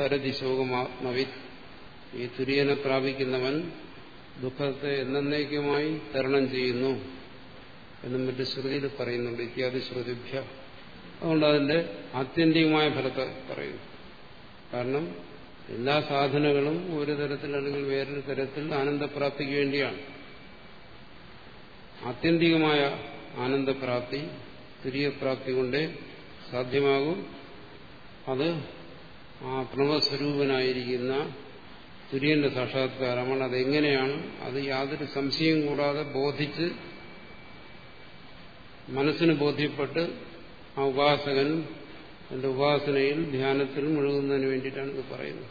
തരതി ശോകമാത്മവി ഈ തുര്യനെ പ്രാപിക്കുന്നവൻ ദുഃഖത്തെ എന്നേക്കുമായി തരണം ചെയ്യുന്നു എന്നും മറ്റു ശ്രുതിയിൽ പറയുന്നുണ്ട്. ഇത്യാദി ശ്രുതിഭ്യ. അതുകൊണ്ട് അതിന്റെ ആത്യന്തികമായ ഫലത്തെ പറയുന്നു. കാരണം എല്ലാ സാധനങ്ങളും ഒരു തരത്തിൽ അല്ലെങ്കിൽ വേറൊരു തരത്തിൽ ആനന്ദപ്രാപ്തിക്ക് വേണ്ടിയാണ്. ആത്യന്തികമായ ആനന്ദപ്രാപ്തി തുര്യപ്രാപ്തി കൊണ്ടേ സാധ്യമാകും. അത് ആ പ്രണവസ്വരൂപനായിരിക്കുന്ന തുര്യന്റെ സാക്ഷാത്കാരമാണ്. അതെങ്ങനെയാണ്? അത് യാതൊരു സംശയം കൂടാതെ ബോധിച്ച് മനസ്സിന് ബോധ്യപ്പെട്ട് ആ ഉപാസകൻ എന്റെ ഉപാസനയിൽ ധ്യാനത്തിൽ മുഴുകുന്നതിന് വേണ്ടിയിട്ടാണ് ഇത് പറയുന്നത്.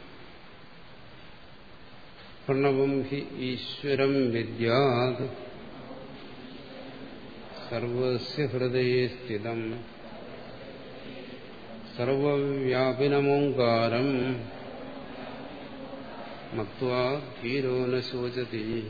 പ്രണവം ഹി ഈശ്വരം വിദ്യാത് സർവസ്യ ഹൃദയേ സ്ഥിതം സർവവ്യാപിനമോങ്കാരം മത്വാ ധീരോ ന ശോചതി